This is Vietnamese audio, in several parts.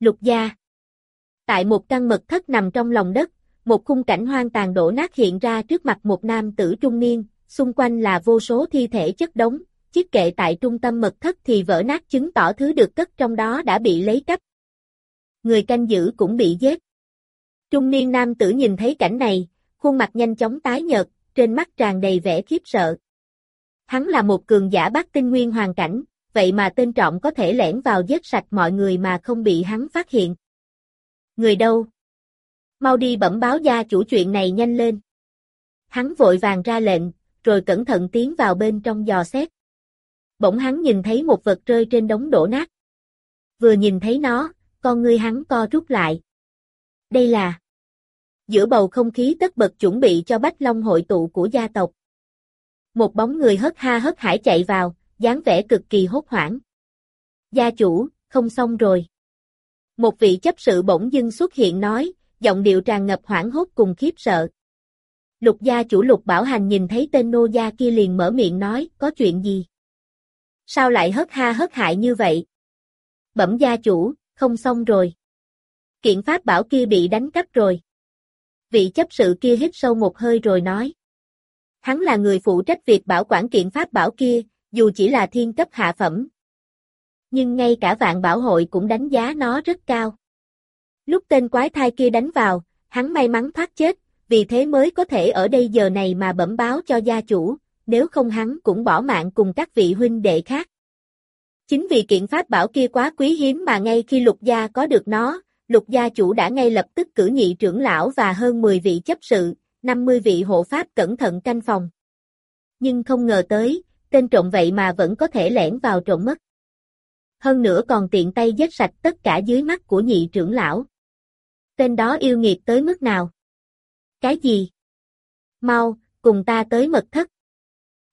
Lục gia. Tại một căn mật thất nằm trong lòng đất, một khung cảnh hoang tàn đổ nát hiện ra trước mặt một nam tử trung niên, xung quanh là vô số thi thể chất đống, chiếc kệ tại trung tâm mật thất thì vỡ nát chứng tỏ thứ được cất trong đó đã bị lấy cắp. Người canh giữ cũng bị giết. Trung niên nam tử nhìn thấy cảnh này, khuôn mặt nhanh chóng tái nhợt, trên mắt tràn đầy vẻ khiếp sợ. Hắn là một cường giả bát tinh nguyên hoàn cảnh, vậy mà tên trộm có thể lẻn vào giết sạch mọi người mà không bị hắn phát hiện. Người đâu? Mau đi bẩm báo gia chủ chuyện này nhanh lên. Hắn vội vàng ra lệnh, rồi cẩn thận tiến vào bên trong dò xét. Bỗng hắn nhìn thấy một vật rơi trên đống đổ nát. Vừa nhìn thấy nó, con ngươi hắn co rút lại. Đây là giữa bầu không khí tất bật chuẩn bị cho Bách Long hội tụ của gia tộc. Một bóng người hất ha hất hải chạy vào, dáng vẻ cực kỳ hốt hoảng. Gia chủ, không xong rồi. Một vị chấp sự bỗng dưng xuất hiện nói, giọng điệu tràn ngập hoảng hốt cùng khiếp sợ. Lục gia chủ lục bảo hành nhìn thấy tên nô gia kia liền mở miệng nói, có chuyện gì? Sao lại hất ha hất hại như vậy? Bẩm gia chủ, không xong rồi. Kiện pháp bảo kia bị đánh cắp rồi. Vị chấp sự kia hít sâu một hơi rồi nói. Hắn là người phụ trách việc bảo quản kiện pháp bảo kia, dù chỉ là thiên cấp hạ phẩm. Nhưng ngay cả vạn bảo hội cũng đánh giá nó rất cao. Lúc tên quái thai kia đánh vào, hắn may mắn thoát chết, vì thế mới có thể ở đây giờ này mà bẩm báo cho gia chủ, nếu không hắn cũng bỏ mạng cùng các vị huynh đệ khác. Chính vì kiện pháp bảo kia quá quý hiếm mà ngay khi lục gia có được nó, lục gia chủ đã ngay lập tức cử nhị trưởng lão và hơn 10 vị chấp sự, 50 vị hộ pháp cẩn thận canh phòng. Nhưng không ngờ tới, tên trộm vậy mà vẫn có thể lẻn vào trộm mất. Hơn nữa còn tiện tay giết sạch tất cả dưới mắt của nhị trưởng lão. Tên đó yêu nghiệt tới mức nào? Cái gì? Mau, cùng ta tới mật thất.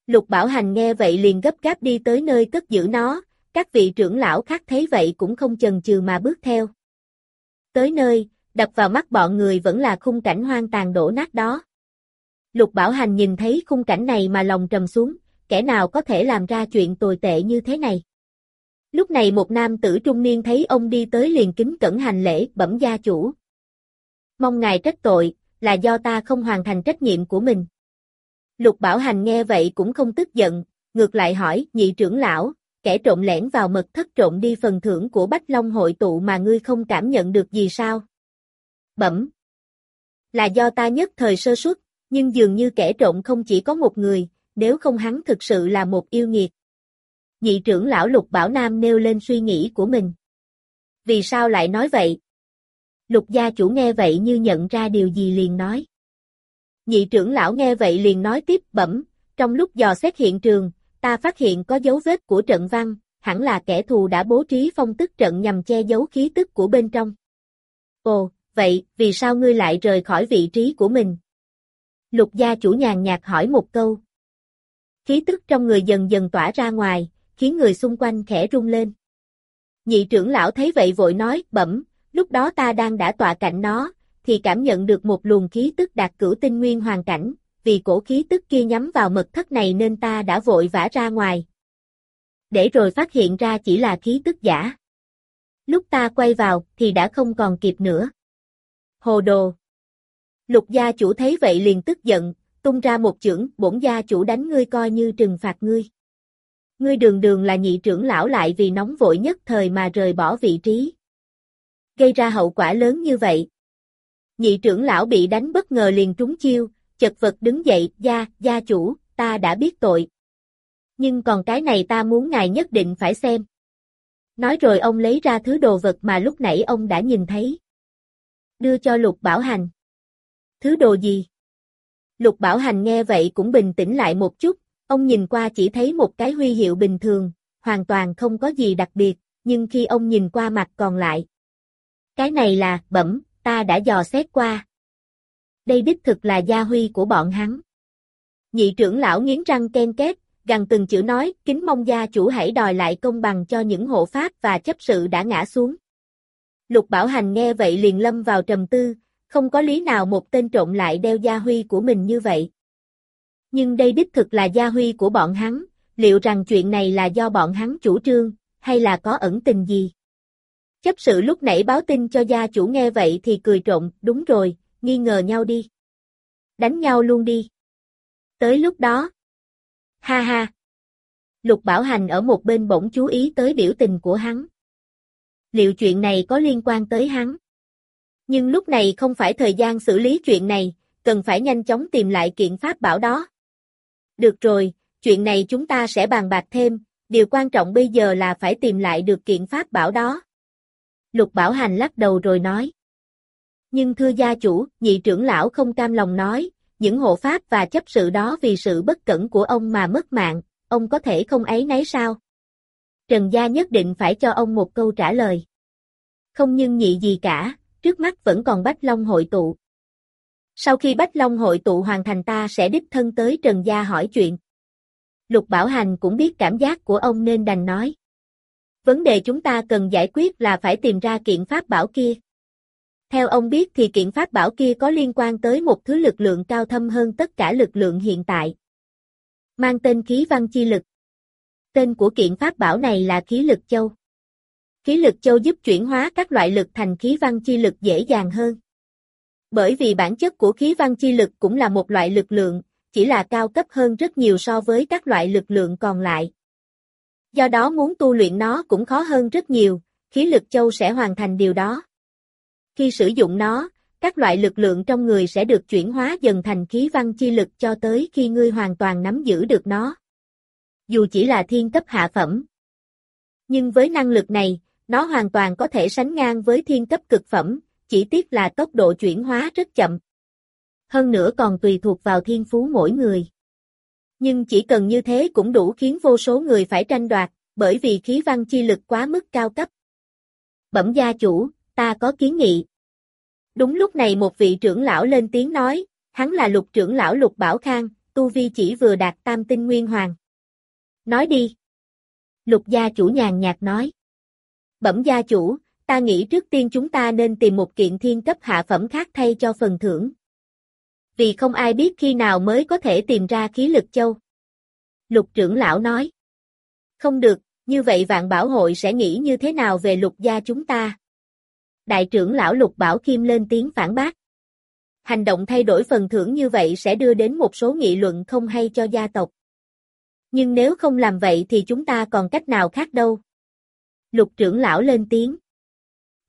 Lục Bảo Hành nghe vậy liền gấp gáp đi tới nơi cất giữ nó, các vị trưởng lão khác thấy vậy cũng không chần chừ mà bước theo. Tới nơi, đập vào mắt bọn người vẫn là khung cảnh hoang tàn đổ nát đó. Lục Bảo Hành nhìn thấy khung cảnh này mà lòng trầm xuống, kẻ nào có thể làm ra chuyện tồi tệ như thế này. Lúc này một nam tử trung niên thấy ông đi tới liền kính cẩn hành lễ bẩm gia chủ. Mong ngài trách tội, là do ta không hoàn thành trách nhiệm của mình. Lục Bảo Hành nghe vậy cũng không tức giận, ngược lại hỏi nhị trưởng lão, kẻ trộm lẻn vào mật thất trộm đi phần thưởng của Bách Long hội tụ mà ngươi không cảm nhận được gì sao? Bẩm. Là do ta nhất thời sơ suất, nhưng dường như kẻ trộm không chỉ có một người, nếu không hắn thực sự là một yêu nghiệt. Nhị trưởng lão Lục Bảo Nam nêu lên suy nghĩ của mình. Vì sao lại nói vậy? Lục gia chủ nghe vậy như nhận ra điều gì liền nói. Nhị trưởng lão nghe vậy liền nói tiếp bẩm, trong lúc dò xét hiện trường, ta phát hiện có dấu vết của trận văn, hẳn là kẻ thù đã bố trí phong tức trận nhằm che giấu khí tức của bên trong. Ồ, vậy, vì sao ngươi lại rời khỏi vị trí của mình? Lục gia chủ nhàn nhạt hỏi một câu. Khí tức trong người dần dần tỏa ra ngoài, khiến người xung quanh khẽ rung lên. Nhị trưởng lão thấy vậy vội nói, bẩm, lúc đó ta đang đã tọa cạnh nó, thì cảm nhận được một luồng khí tức đạt cửu tinh nguyên hoàn cảnh, vì cổ khí tức kia nhắm vào mật thất này nên ta đã vội vã ra ngoài. Để rồi phát hiện ra chỉ là khí tức giả. Lúc ta quay vào thì đã không còn kịp nữa. Hồ đồ. Lục gia chủ thấy vậy liền tức giận, tung ra một chưởng, bổn gia chủ đánh ngươi coi như trừng phạt ngươi. Ngươi đường đường là nhị trưởng lão lại vì nóng vội nhất thời mà rời bỏ vị trí. Gây ra hậu quả lớn như vậy. Nhị trưởng lão bị đánh bất ngờ liền trúng chiêu, chật vật đứng dậy, gia, gia chủ, ta đã biết tội. Nhưng còn cái này ta muốn ngài nhất định phải xem. Nói rồi ông lấy ra thứ đồ vật mà lúc nãy ông đã nhìn thấy. Đưa cho Lục Bảo Hành. Thứ đồ gì? Lục Bảo Hành nghe vậy cũng bình tĩnh lại một chút, ông nhìn qua chỉ thấy một cái huy hiệu bình thường, hoàn toàn không có gì đặc biệt, nhưng khi ông nhìn qua mặt còn lại. Cái này là, bẩm, ta đã dò xét qua. Đây đích thực là gia huy của bọn hắn. Nhị trưởng lão nghiến răng ken két, gần từng chữ nói, kính mong gia chủ hãy đòi lại công bằng cho những hộ pháp và chấp sự đã ngã xuống. Lục Bảo Hành nghe vậy liền lâm vào trầm tư, không có lý nào một tên trộm lại đeo gia huy của mình như vậy. Nhưng đây đích thực là gia huy của bọn hắn, liệu rằng chuyện này là do bọn hắn chủ trương, hay là có ẩn tình gì? Chấp sự lúc nãy báo tin cho gia chủ nghe vậy thì cười trộn, đúng rồi, nghi ngờ nhau đi. Đánh nhau luôn đi. Tới lúc đó. Ha ha. Lục Bảo Hành ở một bên bỗng chú ý tới biểu tình của hắn. Liệu chuyện này có liên quan tới hắn? Nhưng lúc này không phải thời gian xử lý chuyện này, cần phải nhanh chóng tìm lại kiện pháp bảo đó. Được rồi, chuyện này chúng ta sẽ bàn bạc thêm, điều quan trọng bây giờ là phải tìm lại được kiện pháp bảo đó. Lục Bảo Hành lắc đầu rồi nói. Nhưng thưa gia chủ, nhị trưởng lão không cam lòng nói, những hộ pháp và chấp sự đó vì sự bất cẩn của ông mà mất mạng, ông có thể không ấy nấy sao? Trần Gia nhất định phải cho ông một câu trả lời. Không nhưng nhị gì cả, trước mắt vẫn còn Bách Long hội tụ. Sau khi Bách Long hội tụ hoàn thành ta sẽ đích thân tới Trần Gia hỏi chuyện. Lục Bảo Hành cũng biết cảm giác của ông nên đành nói. Vấn đề chúng ta cần giải quyết là phải tìm ra kiện pháp bảo kia. Theo ông biết thì kiện pháp bảo kia có liên quan tới một thứ lực lượng cao thâm hơn tất cả lực lượng hiện tại. Mang tên khí văn chi lực. Tên của kiện pháp bảo này là khí lực châu. Khí lực châu giúp chuyển hóa các loại lực thành khí văn chi lực dễ dàng hơn. Bởi vì bản chất của khí văn chi lực cũng là một loại lực lượng, chỉ là cao cấp hơn rất nhiều so với các loại lực lượng còn lại. Do đó muốn tu luyện nó cũng khó hơn rất nhiều, khí lực châu sẽ hoàn thành điều đó. Khi sử dụng nó, các loại lực lượng trong người sẽ được chuyển hóa dần thành khí văn chi lực cho tới khi ngươi hoàn toàn nắm giữ được nó. Dù chỉ là thiên cấp hạ phẩm. Nhưng với năng lực này, nó hoàn toàn có thể sánh ngang với thiên cấp cực phẩm, chỉ tiếc là tốc độ chuyển hóa rất chậm. Hơn nữa còn tùy thuộc vào thiên phú mỗi người. Nhưng chỉ cần như thế cũng đủ khiến vô số người phải tranh đoạt, bởi vì khí văn chi lực quá mức cao cấp. Bẩm gia chủ, ta có kiến nghị. Đúng lúc này một vị trưởng lão lên tiếng nói, hắn là lục trưởng lão lục bảo khang, tu vi chỉ vừa đạt tam tinh nguyên hoàng. Nói đi. Lục gia chủ nhàn nhạt nói. Bẩm gia chủ, ta nghĩ trước tiên chúng ta nên tìm một kiện thiên cấp hạ phẩm khác thay cho phần thưởng. Vì không ai biết khi nào mới có thể tìm ra khí lực châu. Lục trưởng lão nói. Không được, như vậy vạn bảo hội sẽ nghĩ như thế nào về lục gia chúng ta? Đại trưởng lão lục bảo kim lên tiếng phản bác. Hành động thay đổi phần thưởng như vậy sẽ đưa đến một số nghị luận không hay cho gia tộc. Nhưng nếu không làm vậy thì chúng ta còn cách nào khác đâu. Lục trưởng lão lên tiếng.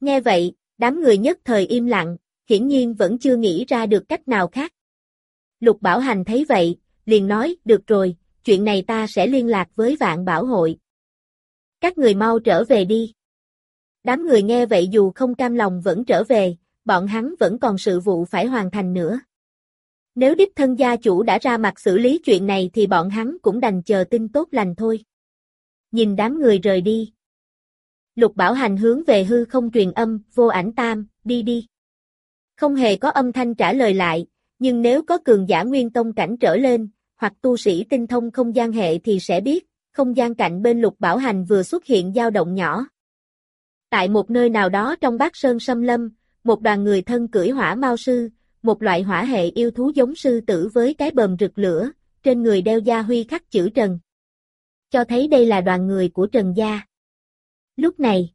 Nghe vậy, đám người nhất thời im lặng, hiển nhiên vẫn chưa nghĩ ra được cách nào khác. Lục Bảo Hành thấy vậy, liền nói, được rồi, chuyện này ta sẽ liên lạc với vạn bảo hội. Các người mau trở về đi. Đám người nghe vậy dù không cam lòng vẫn trở về, bọn hắn vẫn còn sự vụ phải hoàn thành nữa. Nếu đích thân gia chủ đã ra mặt xử lý chuyện này thì bọn hắn cũng đành chờ tin tốt lành thôi. Nhìn đám người rời đi. Lục Bảo Hành hướng về hư không truyền âm, vô ảnh tam, đi đi. Không hề có âm thanh trả lời lại, nhưng nếu có cường giả nguyên tông cảnh trở lên, hoặc tu sĩ tinh thông không gian hệ thì sẽ biết, không gian cạnh bên lục bảo hành vừa xuất hiện dao động nhỏ. Tại một nơi nào đó trong bát sơn sâm lâm, một đoàn người thân cưỡi hỏa mau sư, một loại hỏa hệ yêu thú giống sư tử với cái bờm rực lửa, trên người đeo gia huy khắc chữ Trần. Cho thấy đây là đoàn người của Trần Gia. Lúc này,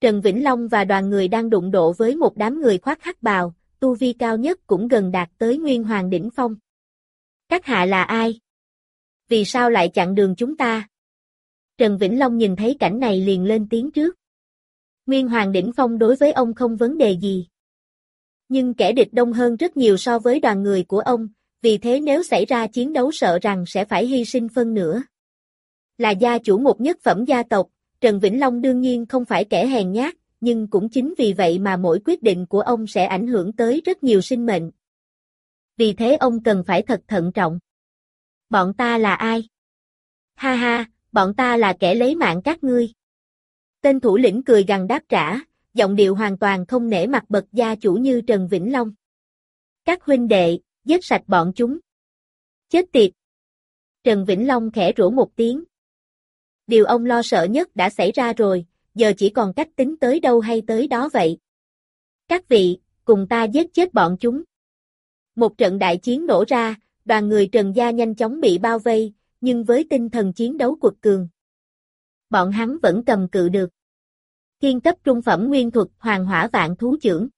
Trần Vĩnh Long và đoàn người đang đụng độ với một đám người khoác hắc bào, tu vi cao nhất cũng gần đạt tới Nguyên Hoàng Đỉnh Phong. Các hạ là ai? Vì sao lại chặn đường chúng ta? Trần Vĩnh Long nhìn thấy cảnh này liền lên tiếng trước. Nguyên Hoàng Đỉnh Phong đối với ông không vấn đề gì. Nhưng kẻ địch đông hơn rất nhiều so với đoàn người của ông, vì thế nếu xảy ra chiến đấu sợ rằng sẽ phải hy sinh phân nửa. Là gia chủ một nhất phẩm gia tộc, Trần Vĩnh Long đương nhiên không phải kẻ hèn nhát, nhưng cũng chính vì vậy mà mỗi quyết định của ông sẽ ảnh hưởng tới rất nhiều sinh mệnh. Vì thế ông cần phải thật thận trọng. Bọn ta là ai? Ha ha, bọn ta là kẻ lấy mạng các ngươi. Tên thủ lĩnh cười gằn đáp trả, giọng điệu hoàn toàn không nể mặt bậc gia chủ như Trần Vĩnh Long. Các huynh đệ, giết sạch bọn chúng. Chết tiệt. Trần Vĩnh Long khẽ rủa một tiếng. Điều ông lo sợ nhất đã xảy ra rồi, giờ chỉ còn cách tính tới đâu hay tới đó vậy. Các vị, cùng ta giết chết bọn chúng. Một trận đại chiến nổ ra, đoàn người Trần Gia nhanh chóng bị bao vây, nhưng với tinh thần chiến đấu cuột cường. Bọn hắn vẫn cầm cự được. Thiên cấp trung phẩm nguyên thuật hoàng hỏa vạn thú trưởng.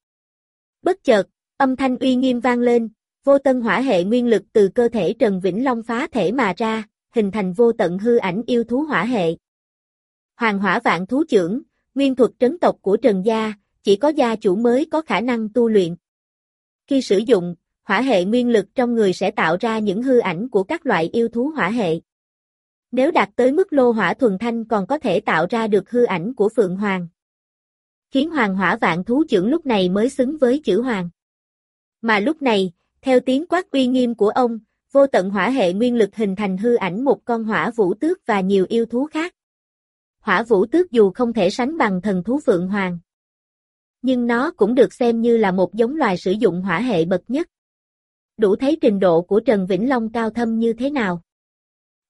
Bất chợt, âm thanh uy nghiêm vang lên, vô tân hỏa hệ nguyên lực từ cơ thể Trần Vĩnh Long phá thể mà ra, hình thành vô tận hư ảnh yêu thú hỏa hệ. Hoàng hỏa vạn thú trưởng, nguyên thuật trấn tộc của Trần Gia, chỉ có gia chủ mới có khả năng tu luyện. Khi sử dụng, hỏa hệ nguyên lực trong người sẽ tạo ra những hư ảnh của các loại yêu thú hỏa hệ. Nếu đạt tới mức lô hỏa thuần thanh còn có thể tạo ra được hư ảnh của Phượng Hoàng. Khiến Hoàng hỏa vạn thú trưởng lúc này mới xứng với chữ Hoàng. Mà lúc này, theo tiếng quát uy nghiêm của ông, vô tận hỏa hệ nguyên lực hình thành hư ảnh một con hỏa vũ tước và nhiều yêu thú khác. Hỏa vũ tước dù không thể sánh bằng thần thú Phượng Hoàng. Nhưng nó cũng được xem như là một giống loài sử dụng hỏa hệ bậc nhất. Đủ thấy trình độ của Trần Vĩnh Long cao thâm như thế nào.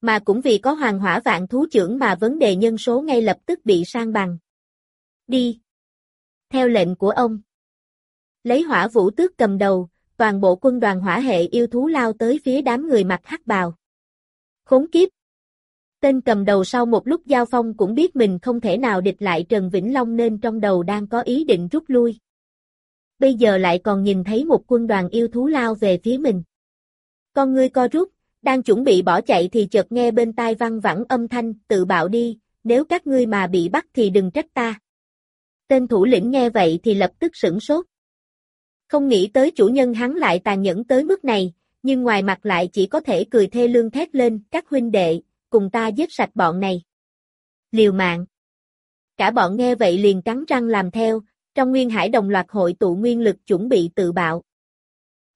Mà cũng vì có hoàng hỏa vạn thú trưởng mà vấn đề nhân số ngay lập tức bị sang bằng. Đi. Theo lệnh của ông. Lấy hỏa vũ tước cầm đầu, toàn bộ quân đoàn hỏa hệ yêu thú lao tới phía đám người mặc hắc bào. Khốn kiếp! Tên cầm đầu sau một lúc giao phong cũng biết mình không thể nào địch lại Trần Vĩnh Long nên trong đầu đang có ý định rút lui. Bây giờ lại còn nhìn thấy một quân đoàn yêu thú lao về phía mình. Con ngươi co rút, đang chuẩn bị bỏ chạy thì chợt nghe bên tai văng vẳng âm thanh, tự bạo đi, nếu các ngươi mà bị bắt thì đừng trách ta. Tên thủ lĩnh nghe vậy thì lập tức sửng sốt. Không nghĩ tới chủ nhân hắn lại tàn nhẫn tới mức này, nhưng ngoài mặt lại chỉ có thể cười thê lương thét lên, các huynh đệ, cùng ta giết sạch bọn này. Liều mạng. Cả bọn nghe vậy liền cắn răng làm theo, trong nguyên hải đồng loạt hội tụ nguyên lực chuẩn bị tự bạo.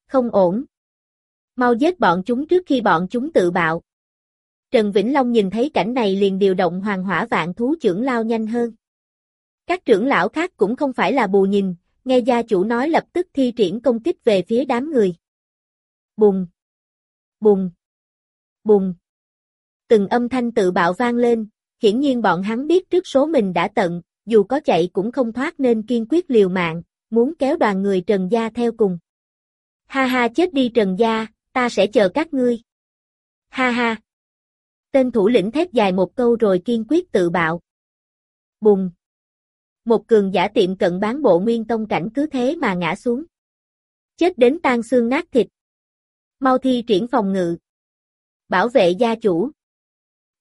Không ổn. Mau giết bọn chúng trước khi bọn chúng tự bạo. Trần Vĩnh Long nhìn thấy cảnh này liền điều động hoàng hỏa vạn thú trưởng lao nhanh hơn. Các trưởng lão khác cũng không phải là bù nhìn, nghe gia chủ nói lập tức thi triển công kích về phía đám người. Bùng! Bùng! Bùng! Từng âm thanh tự bạo vang lên, hiển nhiên bọn hắn biết trước số mình đã tận, dù có chạy cũng không thoát nên kiên quyết liều mạng, muốn kéo đoàn người Trần Gia theo cùng. Ha ha chết đi Trần Gia, ta sẽ chờ các ngươi. Ha ha! Tên thủ lĩnh thét dài một câu rồi kiên quyết tự bạo. Bùng! Một cường giả tiệm cận bán bộ nguyên tông cảnh cứ thế mà ngã xuống. Chết đến tan xương nát thịt. Mau thi triển phòng ngự. Bảo vệ gia chủ.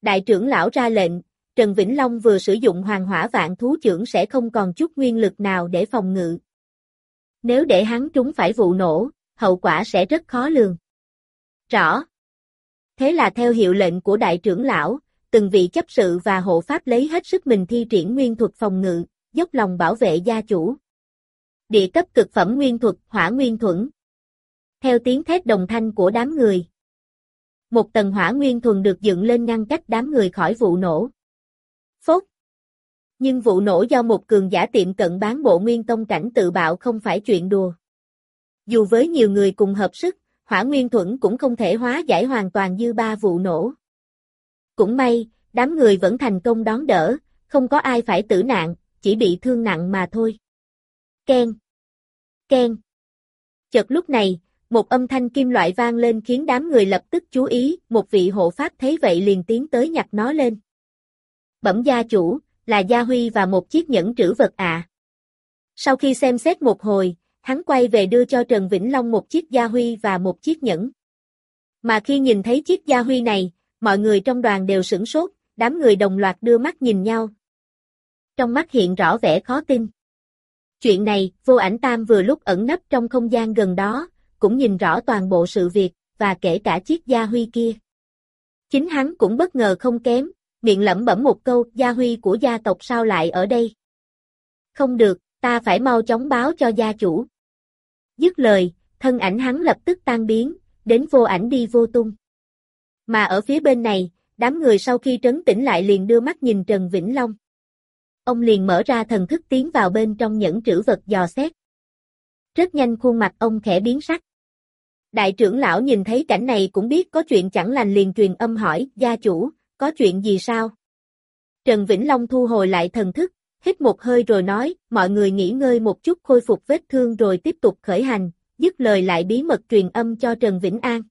Đại trưởng lão ra lệnh, Trần Vĩnh Long vừa sử dụng hoàng hỏa vạn thú trưởng sẽ không còn chút nguyên lực nào để phòng ngự. Nếu để hắn trúng phải vụ nổ, hậu quả sẽ rất khó lường. Rõ. Thế là theo hiệu lệnh của đại trưởng lão, từng vị chấp sự và hộ pháp lấy hết sức mình thi triển nguyên thuật phòng ngự, dốc lòng bảo vệ gia chủ. Địa cấp cực phẩm nguyên thuật, hỏa nguyên thuẫn. Theo tiếng thét đồng thanh của đám người. Một tầng hỏa nguyên thuần được dựng lên ngăn cách đám người khỏi vụ nổ. Phốt. Nhưng vụ nổ do một cường giả tiệm cận bán bộ nguyên tông cảnh tự bạo không phải chuyện đùa. Dù với nhiều người cùng hợp sức, hỏa nguyên thuẫn cũng không thể hóa giải hoàn toàn dư ba vụ nổ. Cũng may, đám người vẫn thành công đón đỡ, không có ai phải tử nạn, chỉ bị thương nặng mà thôi. Ken. Ken. Chợt lúc này, một âm thanh kim loại vang lên khiến đám người lập tức chú ý, một vị hộ pháp thấy vậy liền tiến tới nhặt nó lên. Bẩm gia chủ, là Gia Huy và một chiếc nhẫn trữ vật ạ. À. Sau khi xem xét một hồi, hắn quay về đưa cho Trần Vĩnh Long một chiếc Gia Huy và một chiếc nhẫn. Mà khi nhìn thấy chiếc Gia Huy này, mọi người trong đoàn đều sửng sốt, đám người đồng loạt đưa mắt nhìn nhau, trong mắt hiện rõ vẻ khó tin. Chuyện này, vô ảnh tam vừa lúc ẩn nấp trong không gian gần đó, cũng nhìn rõ toàn bộ sự việc, và kể cả chiếc gia huy kia. Chính hắn cũng bất ngờ không kém, miệng lẩm bẩm một câu, gia huy của gia tộc sao lại ở đây? Không được, ta phải mau chóng báo cho gia chủ. Dứt lời, thân ảnh hắn lập tức tan biến, đến vô ảnh đi vô tung. Mà ở phía bên này, đám người sau khi trấn tĩnh lại liền đưa mắt nhìn Trần Vĩnh Long ông liền mở ra thần thức tiến vào bên trong những trữ vật dò xét. Rất nhanh khuôn mặt ông khẽ biến sắc. Đại trưởng lão nhìn thấy cảnh này cũng biết có chuyện chẳng lành liền truyền âm hỏi, gia chủ, có chuyện gì sao? Trần Vĩnh Long thu hồi lại thần thức, hít một hơi rồi nói, mọi người nghỉ ngơi một chút khôi phục vết thương rồi tiếp tục khởi hành, dứt lời lại bí mật truyền âm cho Trần Vĩnh An.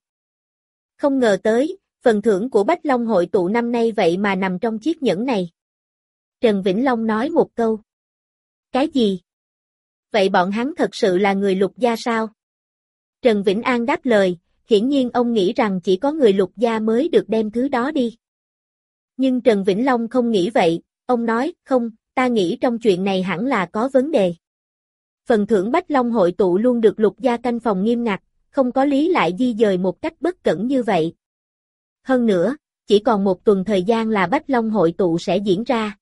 Không ngờ tới, phần thưởng của Bách Long hội tụ năm nay vậy mà nằm trong chiếc nhẫn này. Trần Vĩnh Long nói một câu. Cái gì? Vậy bọn hắn thật sự là người lục gia sao? Trần Vĩnh An đáp lời, hiển nhiên ông nghĩ rằng chỉ có người lục gia mới được đem thứ đó đi. Nhưng Trần Vĩnh Long không nghĩ vậy, ông nói, không, ta nghĩ trong chuyện này hẳn là có vấn đề. Phần thưởng Bách Long hội tụ luôn được lục gia canh phòng nghiêm ngặt, không có lý lại di dời một cách bất cẩn như vậy. Hơn nữa, chỉ còn một tuần thời gian là Bách Long hội tụ sẽ diễn ra.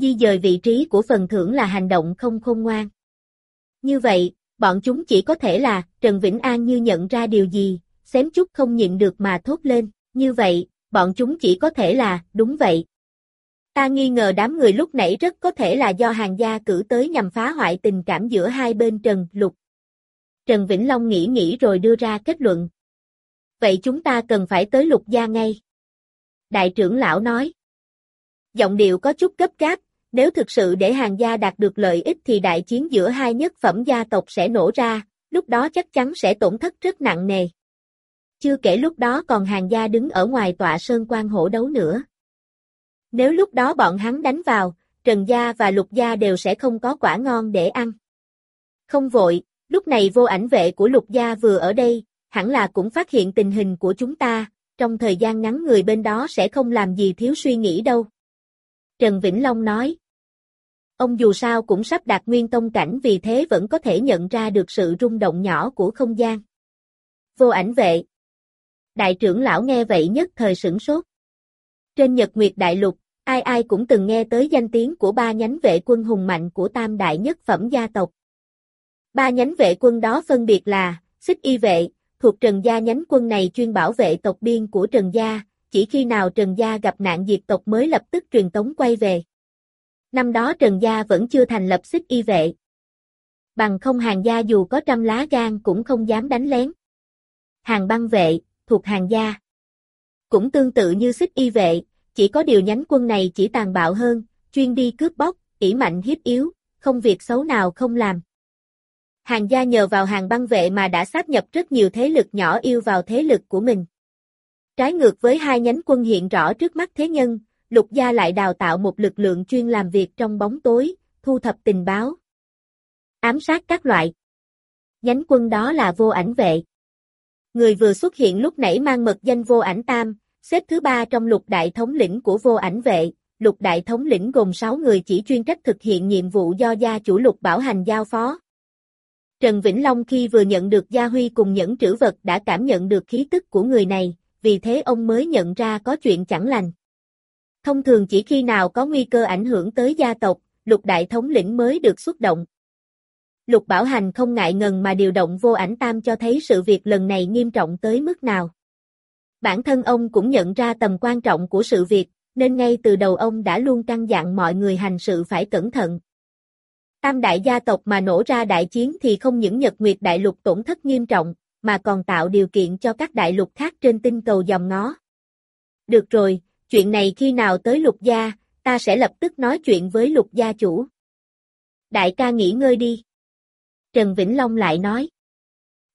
Di dời vị trí của phần thưởng là hành động không khôn ngoan. Như vậy, bọn chúng chỉ có thể là, Trần Vĩnh An như nhận ra điều gì, xém chút không nhịn được mà thốt lên, như vậy, bọn chúng chỉ có thể là, đúng vậy. Ta nghi ngờ đám người lúc nãy rất có thể là do hàng gia cử tới nhằm phá hoại tình cảm giữa hai bên Trần, Lục. Trần Vĩnh Long nghĩ nghĩ rồi đưa ra kết luận. Vậy chúng ta cần phải tới Lục gia ngay. Đại trưởng lão nói. Giọng điệu có chút gấp gáp, nếu thực sự để hàng gia đạt được lợi ích thì đại chiến giữa hai nhất phẩm gia tộc sẽ nổ ra, lúc đó chắc chắn sẽ tổn thất rất nặng nề. Chưa kể lúc đó còn hàng gia đứng ở ngoài tọa sơn quan hổ đấu nữa. Nếu lúc đó bọn hắn đánh vào, Trần Gia và Lục Gia đều sẽ không có quả ngon để ăn. Không vội, lúc này vô ảnh vệ của Lục Gia vừa ở đây, hẳn là cũng phát hiện tình hình của chúng ta, trong thời gian ngắn người bên đó sẽ không làm gì thiếu suy nghĩ đâu. Trần Vĩnh Long nói. Ông dù sao cũng sắp đạt nguyên tông cảnh vì thế vẫn có thể nhận ra được sự rung động nhỏ của không gian. Vô ảnh vệ. Đại trưởng lão nghe vậy nhất thời sửng sốt. Trên Nhật Nguyệt Đại Lục, ai ai cũng từng nghe tới danh tiếng của ba nhánh vệ quân hùng mạnh của tam đại nhất phẩm gia tộc. Ba nhánh vệ quân đó phân biệt là, xích y vệ, thuộc Trần Gia nhánh quân này chuyên bảo vệ tộc biên của Trần Gia, chỉ khi nào Trần Gia gặp nạn diệt tộc mới lập tức truyền tống quay về. Năm đó Trần Gia vẫn chưa thành lập xích y vệ. Bằng không hàng gia dù có trăm lá gan cũng không dám đánh lén. Hàng băng vệ, thuộc hàng gia. Cũng tương tự như xích y vệ, chỉ có điều nhánh quân này chỉ tàn bạo hơn, chuyên đi cướp bóc, ỉ mạnh hiếp yếu, không việc xấu nào không làm. Hàng gia nhờ vào hàng băng vệ mà đã sáp nhập rất nhiều thế lực nhỏ yêu vào thế lực của mình. Trái ngược với hai nhánh quân hiện rõ trước mắt thế nhân, lục gia lại đào tạo một lực lượng chuyên làm việc trong bóng tối, thu thập tình báo. Ám sát các loại. Nhánh quân đó là vô ảnh vệ. Người vừa xuất hiện lúc nãy mang mật danh vô ảnh tam, xếp thứ ba trong lục đại thống lĩnh của vô ảnh vệ. Lục đại thống lĩnh gồm 6 người chỉ chuyên trách thực hiện nhiệm vụ do gia chủ lục bảo hành giao phó. Trần Vĩnh Long khi vừa nhận được Gia Huy cùng những trữ vật đã cảm nhận được khí tức của người này, vì thế ông mới nhận ra có chuyện chẳng lành. Thông thường chỉ khi nào có nguy cơ ảnh hưởng tới gia tộc, lục đại thống lĩnh mới được xuất động. Lục Bảo Hành không ngại ngần mà điều động vô ảnh tam cho thấy sự việc lần này nghiêm trọng tới mức nào. Bản thân ông cũng nhận ra tầm quan trọng của sự việc, nên ngay từ đầu ông đã luôn căn dặn mọi người hành sự phải cẩn thận. Tam đại gia tộc mà nổ ra đại chiến thì không những Nhật Nguyệt Đại Lục tổn thất nghiêm trọng, mà còn tạo điều kiện cho các đại lục khác trên tinh cầu dòng nó. Được rồi, chuyện này khi nào tới lục gia, ta sẽ lập tức nói chuyện với lục gia chủ. Đại ca nghỉ ngơi đi. Trần Vĩnh Long lại nói.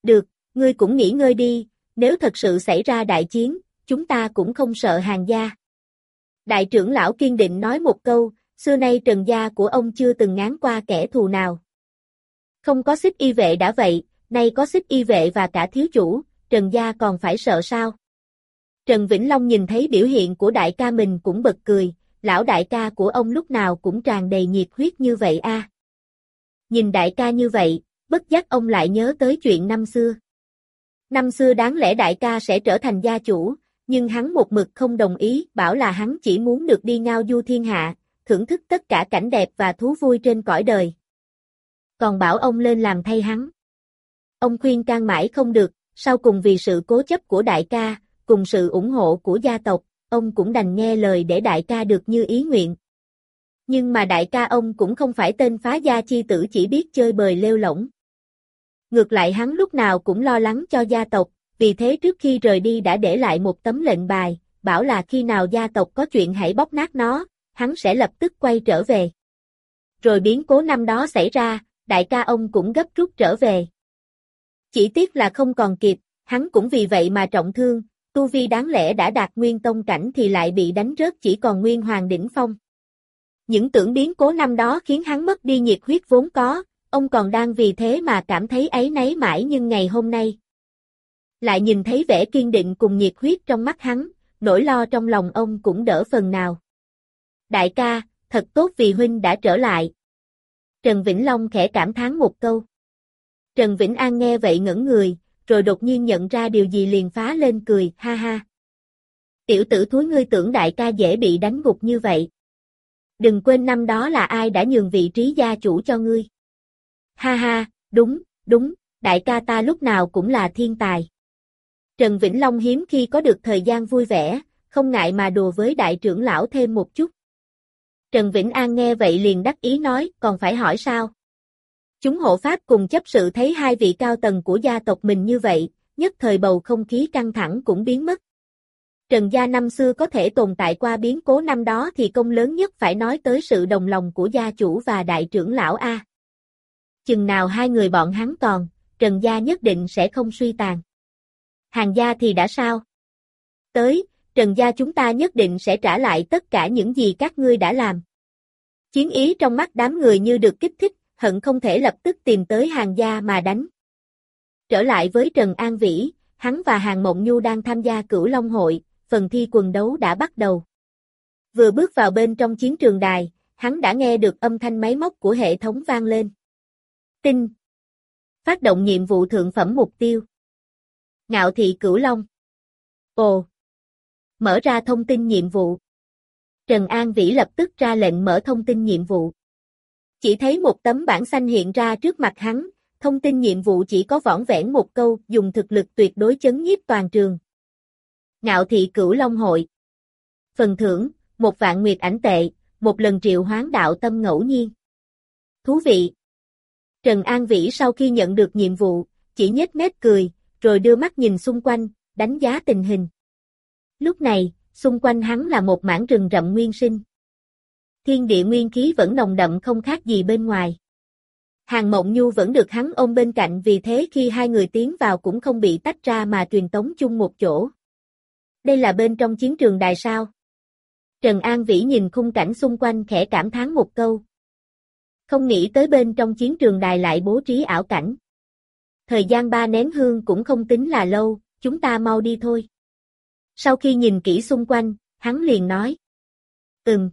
Được, ngươi cũng nghỉ ngơi đi, nếu thật sự xảy ra đại chiến, chúng ta cũng không sợ hàng gia. Đại trưởng lão kiên định nói một câu, xưa nay trần gia của ông chưa từng ngán qua kẻ thù nào. Không có xích y vệ đã vậy, nay có xích y vệ và cả thiếu chủ, trần gia còn phải sợ sao? Trần Vĩnh Long nhìn thấy biểu hiện của đại ca mình cũng bật cười, lão đại ca của ông lúc nào cũng tràn đầy nhiệt huyết như vậy a. Nhìn đại ca như vậy, bất giác ông lại nhớ tới chuyện năm xưa. Năm xưa đáng lẽ đại ca sẽ trở thành gia chủ, nhưng hắn một mực không đồng ý, bảo là hắn chỉ muốn được đi ngao du thiên hạ, thưởng thức tất cả cảnh đẹp và thú vui trên cõi đời. Còn bảo ông lên làm thay hắn. Ông khuyên can mãi không được, sau cùng vì sự cố chấp của đại ca, cùng sự ủng hộ của gia tộc, ông cũng đành nghe lời để đại ca được như ý nguyện. Nhưng mà đại ca ông cũng không phải tên phá gia chi tử chỉ biết chơi bời lêu lỏng. Ngược lại hắn lúc nào cũng lo lắng cho gia tộc, vì thế trước khi rời đi đã để lại một tấm lệnh bài, bảo là khi nào gia tộc có chuyện hãy bóc nát nó, hắn sẽ lập tức quay trở về. Rồi biến cố năm đó xảy ra, đại ca ông cũng gấp rút trở về. Chỉ tiếc là không còn kịp, hắn cũng vì vậy mà trọng thương, tu vi đáng lẽ đã đạt nguyên tông cảnh thì lại bị đánh rớt chỉ còn nguyên hoàng đỉnh phong. Những tưởng biến cố năm đó khiến hắn mất đi nhiệt huyết vốn có, ông còn đang vì thế mà cảm thấy ấy nấy mãi nhưng ngày hôm nay. Lại nhìn thấy vẻ kiên định cùng nhiệt huyết trong mắt hắn, nỗi lo trong lòng ông cũng đỡ phần nào. Đại ca, thật tốt vì huynh đã trở lại. Trần Vĩnh Long khẽ cảm thán một câu. Trần Vĩnh An nghe vậy ngẩn người, rồi đột nhiên nhận ra điều gì liền phá lên cười, ha ha. Tiểu tử thúi ngươi tưởng đại ca dễ bị đánh gục như vậy. Đừng quên năm đó là ai đã nhường vị trí gia chủ cho ngươi. Ha ha, đúng, đúng, đại ca ta lúc nào cũng là thiên tài. Trần Vĩnh Long hiếm khi có được thời gian vui vẻ, không ngại mà đùa với đại trưởng lão thêm một chút. Trần Vĩnh An nghe vậy liền đắc ý nói, còn phải hỏi sao? Chúng hộ pháp cùng chấp sự thấy hai vị cao tầng của gia tộc mình như vậy, nhất thời bầu không khí căng thẳng cũng biến mất. Trần gia năm xưa có thể tồn tại qua biến cố năm đó thì công lớn nhất phải nói tới sự đồng lòng của gia chủ và đại trưởng lão A. Chừng nào hai người bọn hắn còn, Trần gia nhất định sẽ không suy tàn. Hàng gia thì đã sao? Tới, Trần gia chúng ta nhất định sẽ trả lại tất cả những gì các ngươi đã làm. Chiến ý trong mắt đám người như được kích thích, hận không thể lập tức tìm tới hàng gia mà đánh. Trở lại với Trần An Vĩ, hắn và Hàng Mộng Nhu đang tham gia cửu Long Hội, phần thi quần đấu đã bắt đầu. Vừa bước vào bên trong chiến trường đài, hắn đã nghe được âm thanh máy móc của hệ thống vang lên. Tinh. Phát động nhiệm vụ thượng phẩm mục tiêu. Ngạo thị cửu long. Ồ. Mở ra thông tin nhiệm vụ. Trần An Vĩ lập tức ra lệnh mở thông tin nhiệm vụ. Chỉ thấy một tấm bản xanh hiện ra trước mặt hắn, thông tin nhiệm vụ chỉ có võn vẹn một câu, dùng thực lực tuyệt đối chấn nhiếp toàn trường. Ngạo thị cửu long hội. Phần thưởng, một vạn nguyệt ảnh tệ, một lần triệu hoán đạo tâm ngẫu nhiên. Thú vị. Trần An Vĩ sau khi nhận được nhiệm vụ, chỉ nhếch mép cười, rồi đưa mắt nhìn xung quanh, đánh giá tình hình. Lúc này, xung quanh hắn là một mảng rừng rậm nguyên sinh. Thiên địa nguyên khí vẫn nồng đậm không khác gì bên ngoài. Hàng Mộng Nhu vẫn được hắn ôm bên cạnh vì thế khi hai người tiến vào cũng không bị tách ra mà truyền tống chung một chỗ. Đây là bên trong chiến trường đài sao? Trần An Vĩ nhìn khung cảnh xung quanh khẽ cảm thán một câu. Không nghĩ tới bên trong chiến trường đài lại bố trí ảo cảnh. Thời gian ba nén hương cũng không tính là lâu, chúng ta mau đi thôi. Sau khi nhìn kỹ xung quanh, hắn liền nói. Ừm.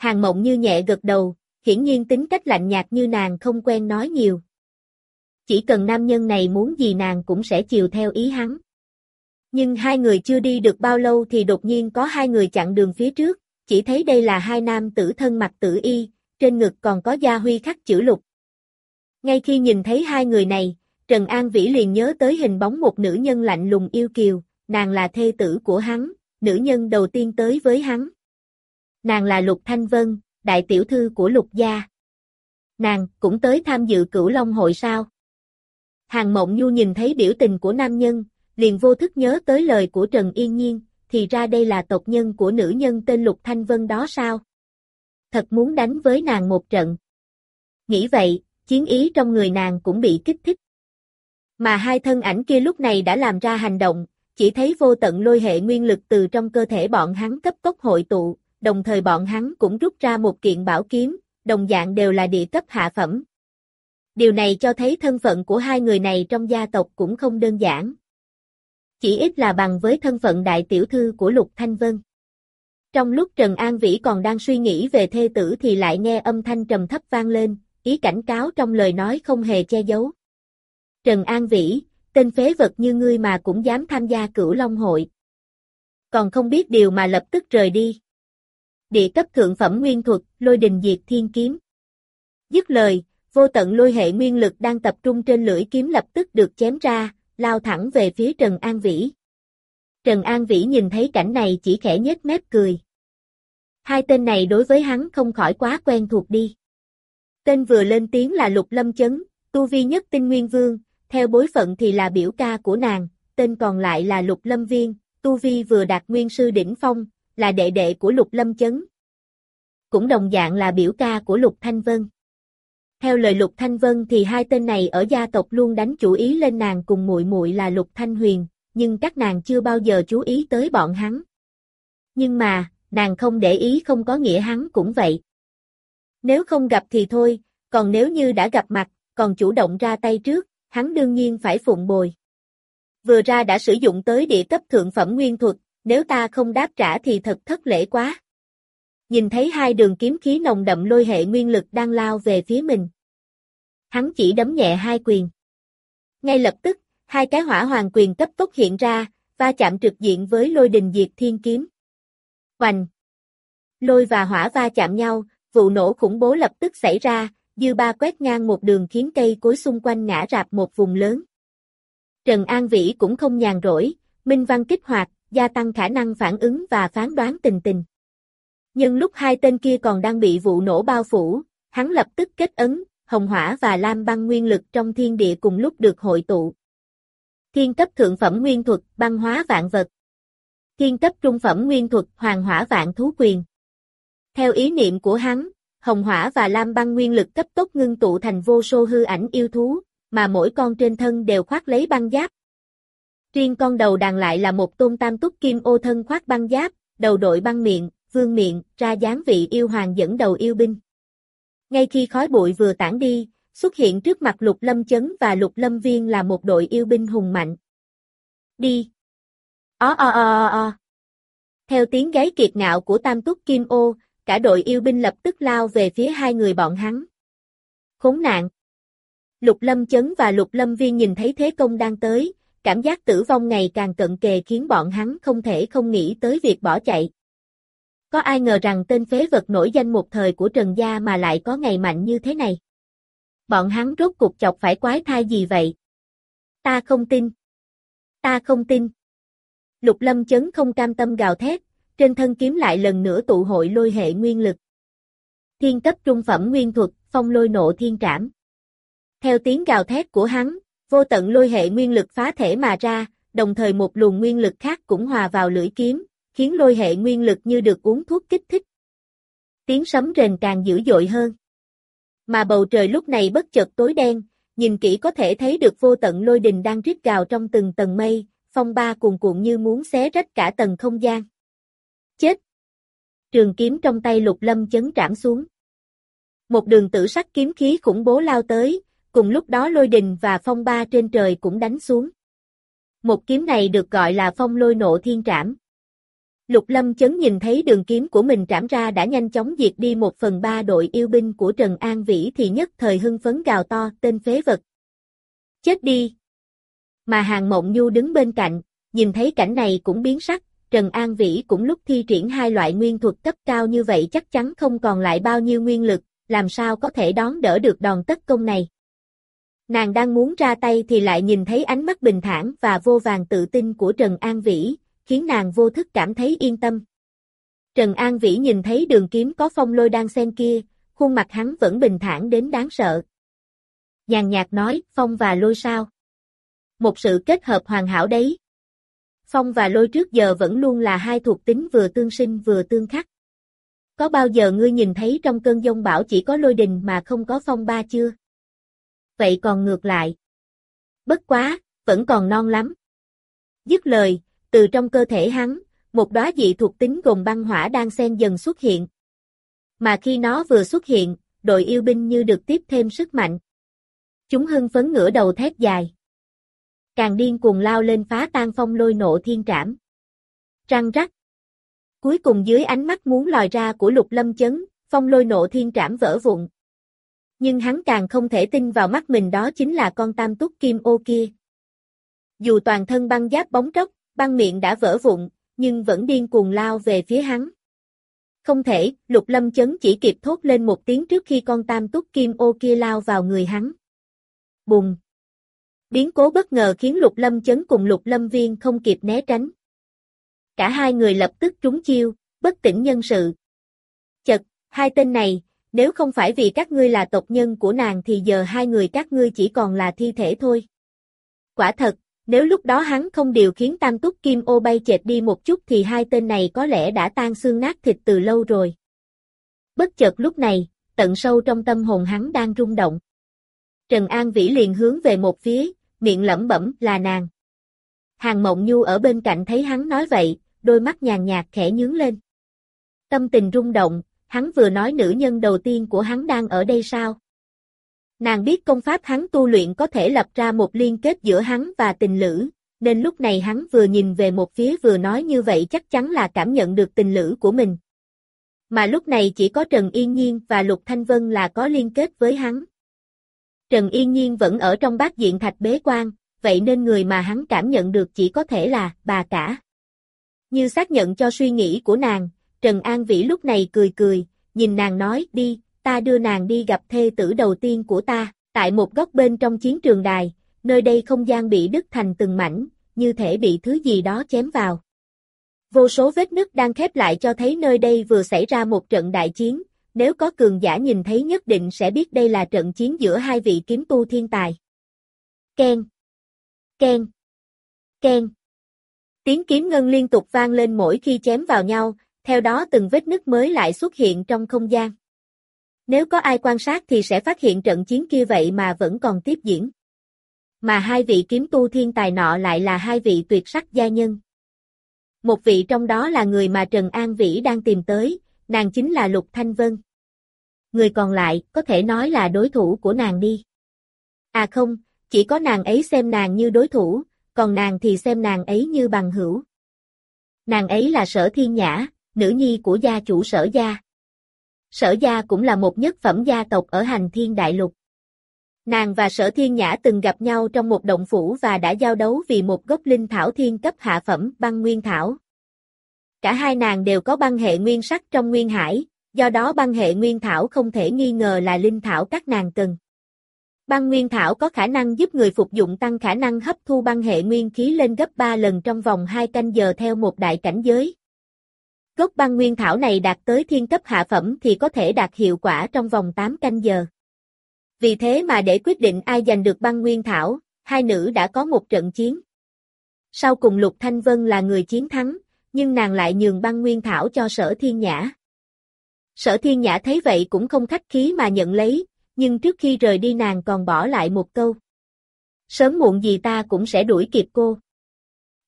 Hàng mộng như nhẹ gật đầu, hiển nhiên tính cách lạnh nhạt như nàng không quen nói nhiều. Chỉ cần nam nhân này muốn gì nàng cũng sẽ chiều theo ý hắn. Nhưng hai người chưa đi được bao lâu thì đột nhiên có hai người chặn đường phía trước, chỉ thấy đây là hai nam tử thân mặc tử y, trên ngực còn có gia huy khắc chữ lục. Ngay khi nhìn thấy hai người này, Trần An Vĩ liền nhớ tới hình bóng một nữ nhân lạnh lùng yêu kiều, nàng là thê tử của hắn, nữ nhân đầu tiên tới với hắn. Nàng là Lục Thanh Vân, đại tiểu thư của Lục Gia. Nàng cũng tới tham dự cửu Long hội sao? Hàng Mộng Nhu nhìn thấy biểu tình của nam nhân, liền vô thức nhớ tới lời của Trần Yên Nhiên, thì ra đây là tộc nhân của nữ nhân tên Lục Thanh Vân đó sao? Thật muốn đánh với nàng một trận. Nghĩ vậy, chiến ý trong người nàng cũng bị kích thích. Mà hai thân ảnh kia lúc này đã làm ra hành động, chỉ thấy vô tận lôi hệ nguyên lực từ trong cơ thể bọn hắn cấp tốc hội tụ, đồng thời bọn hắn cũng rút ra một kiện bảo kiếm, đồng dạng đều là địa cấp hạ phẩm. Điều này cho thấy thân phận của hai người này trong gia tộc cũng không đơn giản. Chỉ ít là bằng với thân phận đại tiểu thư của Lục Thanh Vân. Trong lúc Trần An Vĩ còn đang suy nghĩ về thê tử thì lại nghe âm thanh trầm thấp vang lên, ý cảnh cáo trong lời nói không hề che giấu. Trần An Vĩ, tên phế vật như ngươi mà cũng dám tham gia cửu long hội. Còn không biết điều mà lập tức rời đi. Địa cấp thượng phẩm nguyên thuật, lôi đình diệt thiên kiếm. Dứt lời, vô tận lôi hệ nguyên lực đang tập trung trên lưỡi kiếm lập tức được chém ra, lao thẳng về phía Trần An Vĩ. Trần An Vĩ nhìn thấy cảnh này chỉ khẽ nhếch mép cười. Hai tên này đối với hắn không khỏi quá quen thuộc đi. Tên vừa lên tiếng là Lục Lâm Chấn, tu vi nhất tinh nguyên vương, theo bối phận thì là biểu ca của nàng, tên còn lại là Lục Lâm Viên, tu vi vừa đạt nguyên sư đỉnh phong, là đệ đệ của Lục Lâm Chấn. Cũng đồng dạng là biểu ca của Lục Thanh Vân. Theo lời Lục Thanh Vân thì hai tên này ở gia tộc luôn đánh chủ ý lên nàng cùng muội muội là Lục Thanh Huyền, nhưng các nàng chưa bao giờ chú ý tới bọn hắn. Nhưng mà, nàng không để ý không có nghĩa hắn cũng vậy. Nếu không gặp thì thôi, còn nếu như đã gặp mặt, còn chủ động ra tay trước, hắn đương nhiên phải phụng bồi. Vừa ra đã sử dụng tới địa cấp thượng phẩm nguyên thuật, nếu ta không đáp trả thì thật thất lễ quá. Nhìn thấy hai đường kiếm khí nồng đậm lôi hệ nguyên lực đang lao về phía mình. Hắn chỉ đấm nhẹ hai quyền. Ngay lập tức, hai cái hỏa hoàng quyền cấp tốc hiện ra, va chạm trực diện với lôi đình diệt thiên kiếm. Hoành! Lôi và hỏa va chạm nhau, vụ nổ khủng bố lập tức xảy ra, dư ba quét ngang một đường khiến cây cối xung quanh ngã rạp một vùng lớn. Trần An Vĩ cũng không nhàn rỗi, minh văn kích hoạt, gia tăng khả năng phản ứng và phán đoán tình tình. Nhưng lúc hai tên kia còn đang bị vụ nổ bao phủ, hắn lập tức kết ấn, hồng hỏa và lam băng nguyên lực trong thiên địa cùng lúc được hội tụ. Thiên cấp thượng phẩm nguyên thuật, băng hóa vạn vật. Thiên cấp trung phẩm nguyên thuật, hoàng hỏa vạn thú quyền. Theo ý niệm của hắn, hồng hỏa và lam băng nguyên lực cấp tốc ngưng tụ thành vô số hư ảnh yêu thú, mà mỗi con trên thân đều khoác lấy băng giáp. Riêng con đầu đàn lại là một tôn tam túc kim ô thân khoác băng giáp, đầu đội băng miệng, vương miệng, ra dáng vị yêu hoàng dẫn đầu yêu binh. Ngay khi khói bụi vừa tản đi, xuất hiện trước mặt lục lâm chấn và lục lâm viên là một đội yêu binh hùng mạnh. Đi! Ó o o o Theo tiếng gáy kiệt ngạo của tam túc kim ô, cả đội yêu binh lập tức lao về phía hai người bọn hắn. Khốn nạn! Lục lâm chấn và lục lâm viên nhìn thấy thế công đang tới, cảm giác tử vong ngày càng cận kề khiến bọn hắn không thể không nghĩ tới việc bỏ chạy. Có ai ngờ rằng tên phế vật nổi danh một thời của Trần Gia mà lại có ngày mạnh như thế này. Bọn hắn rốt cục chọc phải quái thai gì vậy? Ta không tin. Ta không tin. Lục lâm chấn không cam tâm gào thét, trên thân kiếm lại lần nữa tụ hội lôi hệ nguyên lực. Thiên cấp trung phẩm nguyên thuật, phong lôi nộ thiên trảm. Theo tiếng gào thét của hắn, vô tận lôi hệ nguyên lực phá thể mà ra, đồng thời một luồng nguyên lực khác cũng hòa vào lưỡi kiếm, khiến lôi hệ nguyên lực như được uống thuốc kích thích. Tiếng sấm rền càng dữ dội hơn. Mà bầu trời lúc này bất chợt tối đen, nhìn kỹ có thể thấy được vô tận lôi đình đang rít gào trong từng tầng mây, phong ba cuồn cuộn như muốn xé rách cả tầng không gian. Chết! Trường kiếm trong tay lục lâm chấn trảm xuống. Một đường tử sắc kiếm khí khủng bố lao tới, cùng lúc đó lôi đình và phong ba trên trời cũng đánh xuống. Một kiếm này được gọi là phong lôi nộ thiên trảm. Lục lâm chấn nhìn thấy đường kiếm của mình trảm ra đã nhanh chóng diệt đi một phần ba đội yêu binh của Trần An Vĩ thì nhất thời hưng phấn gào to tên phế vật. Chết đi! Mà hàng mộng nhu đứng bên cạnh, nhìn thấy cảnh này cũng biến sắc, Trần An Vĩ cũng lúc thi triển hai loại nguyên thuật cấp cao như vậy chắc chắn không còn lại bao nhiêu nguyên lực, làm sao có thể đón đỡ được đòn tất công này. Nàng đang muốn ra tay thì lại nhìn thấy ánh mắt bình thản và vô vàng tự tin của Trần An Vĩ, khiến nàng vô thức cảm thấy yên tâm. Trần An Vĩ nhìn thấy đường kiếm có phong lôi đang xen kia, khuôn mặt hắn vẫn bình thản đến đáng sợ. Nhàn nhạt nói, phong và lôi sao? Một sự kết hợp hoàn hảo đấy. Phong và lôi trước giờ vẫn luôn là hai thuộc tính vừa tương sinh vừa tương khắc. Có bao giờ ngươi nhìn thấy trong cơn giông bão chỉ có lôi đình mà không có phong ba chưa? Vậy còn ngược lại. Bất quá, vẫn còn non lắm. Dứt lời, từ trong cơ thể hắn, một đóa dị thuộc tính gồm băng hỏa đang xen dần xuất hiện. Mà khi nó vừa xuất hiện, đội yêu binh như được tiếp thêm sức mạnh. Chúng hưng phấn ngửa đầu thét dài. Càng điên cuồng lao lên phá tan phong lôi nộ thiên trảm. Răng rắc. Cuối cùng dưới ánh mắt muốn lòi ra của lục lâm chấn, phong lôi nộ thiên trảm vỡ vụn. Nhưng hắn càng không thể tin vào mắt mình đó chính là con tam túc kim ô kia. Dù toàn thân băng giáp bóng tróc, băng miệng đã vỡ vụn, nhưng vẫn điên cuồng lao về phía hắn. Không thể, lục lâm chấn chỉ kịp thốt lên một tiếng trước khi con tam túc kim ô kia lao vào người hắn. Bùng! Biến cố bất ngờ khiến lục lâm chấn cùng lục lâm viên không kịp né tránh. Cả hai người lập tức trúng chiêu, bất tỉnh nhân sự. Chật, hai tên này, nếu không phải vì các ngươi là tộc nhân của nàng thì giờ hai người các ngươi chỉ còn là thi thể thôi. Quả thật, nếu lúc đó hắn không điều khiến tam túc kim ô bay chệch đi một chút thì hai tên này có lẽ đã tan xương nát thịt từ lâu rồi. Bất chợt lúc này, tận sâu trong tâm hồn hắn đang rung động. Trần An Vĩ liền hướng về một phía, miệng lẩm bẩm là nàng. Hàng Mộng Nhu ở bên cạnh thấy hắn nói vậy, đôi mắt nhàn nhạt khẽ nhướng lên. Tâm tình rung động, hắn vừa nói nữ nhân đầu tiên của hắn đang ở đây sao? Nàng biết công pháp hắn tu luyện có thể lập ra một liên kết giữa hắn và tình lữ, nên lúc này hắn vừa nhìn về một phía vừa nói như vậy chắc chắn là cảm nhận được tình lữ của mình. Mà lúc này chỉ có Trần Yên Nhiên và Lục Thanh Vân là có liên kết với hắn. Trần Yên Nhiên vẫn ở trong bát diện thạch bế quan, vậy nên người mà hắn cảm nhận được chỉ có thể là bà cả. Như xác nhận cho suy nghĩ của nàng, Trần An Vĩ lúc này cười cười, nhìn nàng nói đi, ta đưa nàng đi gặp thê tử đầu tiên của ta, tại một góc bên trong chiến trường đài, nơi đây không gian bị đứt thành từng mảnh, như thể bị thứ gì đó chém vào. Vô số vết nứt đang khép lại cho thấy nơi đây vừa xảy ra một trận đại chiến, nếu có cường giả nhìn thấy nhất định sẽ biết đây là trận chiến giữa hai vị kiếm tu thiên tài. Ken, Ken, Ken. Tiếng kiếm ngân liên tục vang lên mỗi khi chém vào nhau, theo đó từng vết nứt mới lại xuất hiện trong không gian. Nếu có ai quan sát thì sẽ phát hiện trận chiến kia vậy mà vẫn còn tiếp diễn. Mà hai vị kiếm tu thiên tài nọ lại là hai vị tuyệt sắc gia nhân. Một vị trong đó là người mà Trần An Vĩ đang tìm tới, nàng chính là Lục Thanh Vân. Người còn lại có thể nói là đối thủ của nàng đi. À không, chỉ có nàng ấy xem nàng như đối thủ, còn nàng thì xem nàng ấy như bằng hữu. Nàng ấy là Sở Thiên Nhã, nữ nhi của gia chủ Sở Gia. Sở Gia cũng là một nhất phẩm gia tộc ở hành thiên đại lục. Nàng và Sở Thiên Nhã từng gặp nhau trong một động phủ và đã giao đấu vì một gốc linh thảo thiên cấp hạ phẩm băng nguyên thảo. Cả hai nàng đều có băng hệ nguyên sắc trong nguyên hải, do đó băng hệ nguyên thảo không thể nghi ngờ là linh thảo các nàng cần. Băng nguyên thảo có khả năng giúp người phục dụng tăng khả năng hấp thu băng hệ nguyên khí lên gấp 3 lần trong vòng 2 canh giờ theo một đại cảnh giới. Gốc băng nguyên thảo này đạt tới thiên cấp hạ phẩm thì có thể đạt hiệu quả trong vòng 8 canh giờ. Vì thế mà để quyết định ai giành được băng nguyên thảo, hai nữ đã có một trận chiến. Sau cùng Lục Thanh Vân là người chiến thắng, nhưng nàng lại nhường băng nguyên thảo cho sở thiên nhã. Sở thiên nhã thấy vậy cũng không khách khí mà nhận lấy, nhưng trước khi rời đi nàng còn bỏ lại một câu. Sớm muộn gì ta cũng sẽ đuổi kịp cô.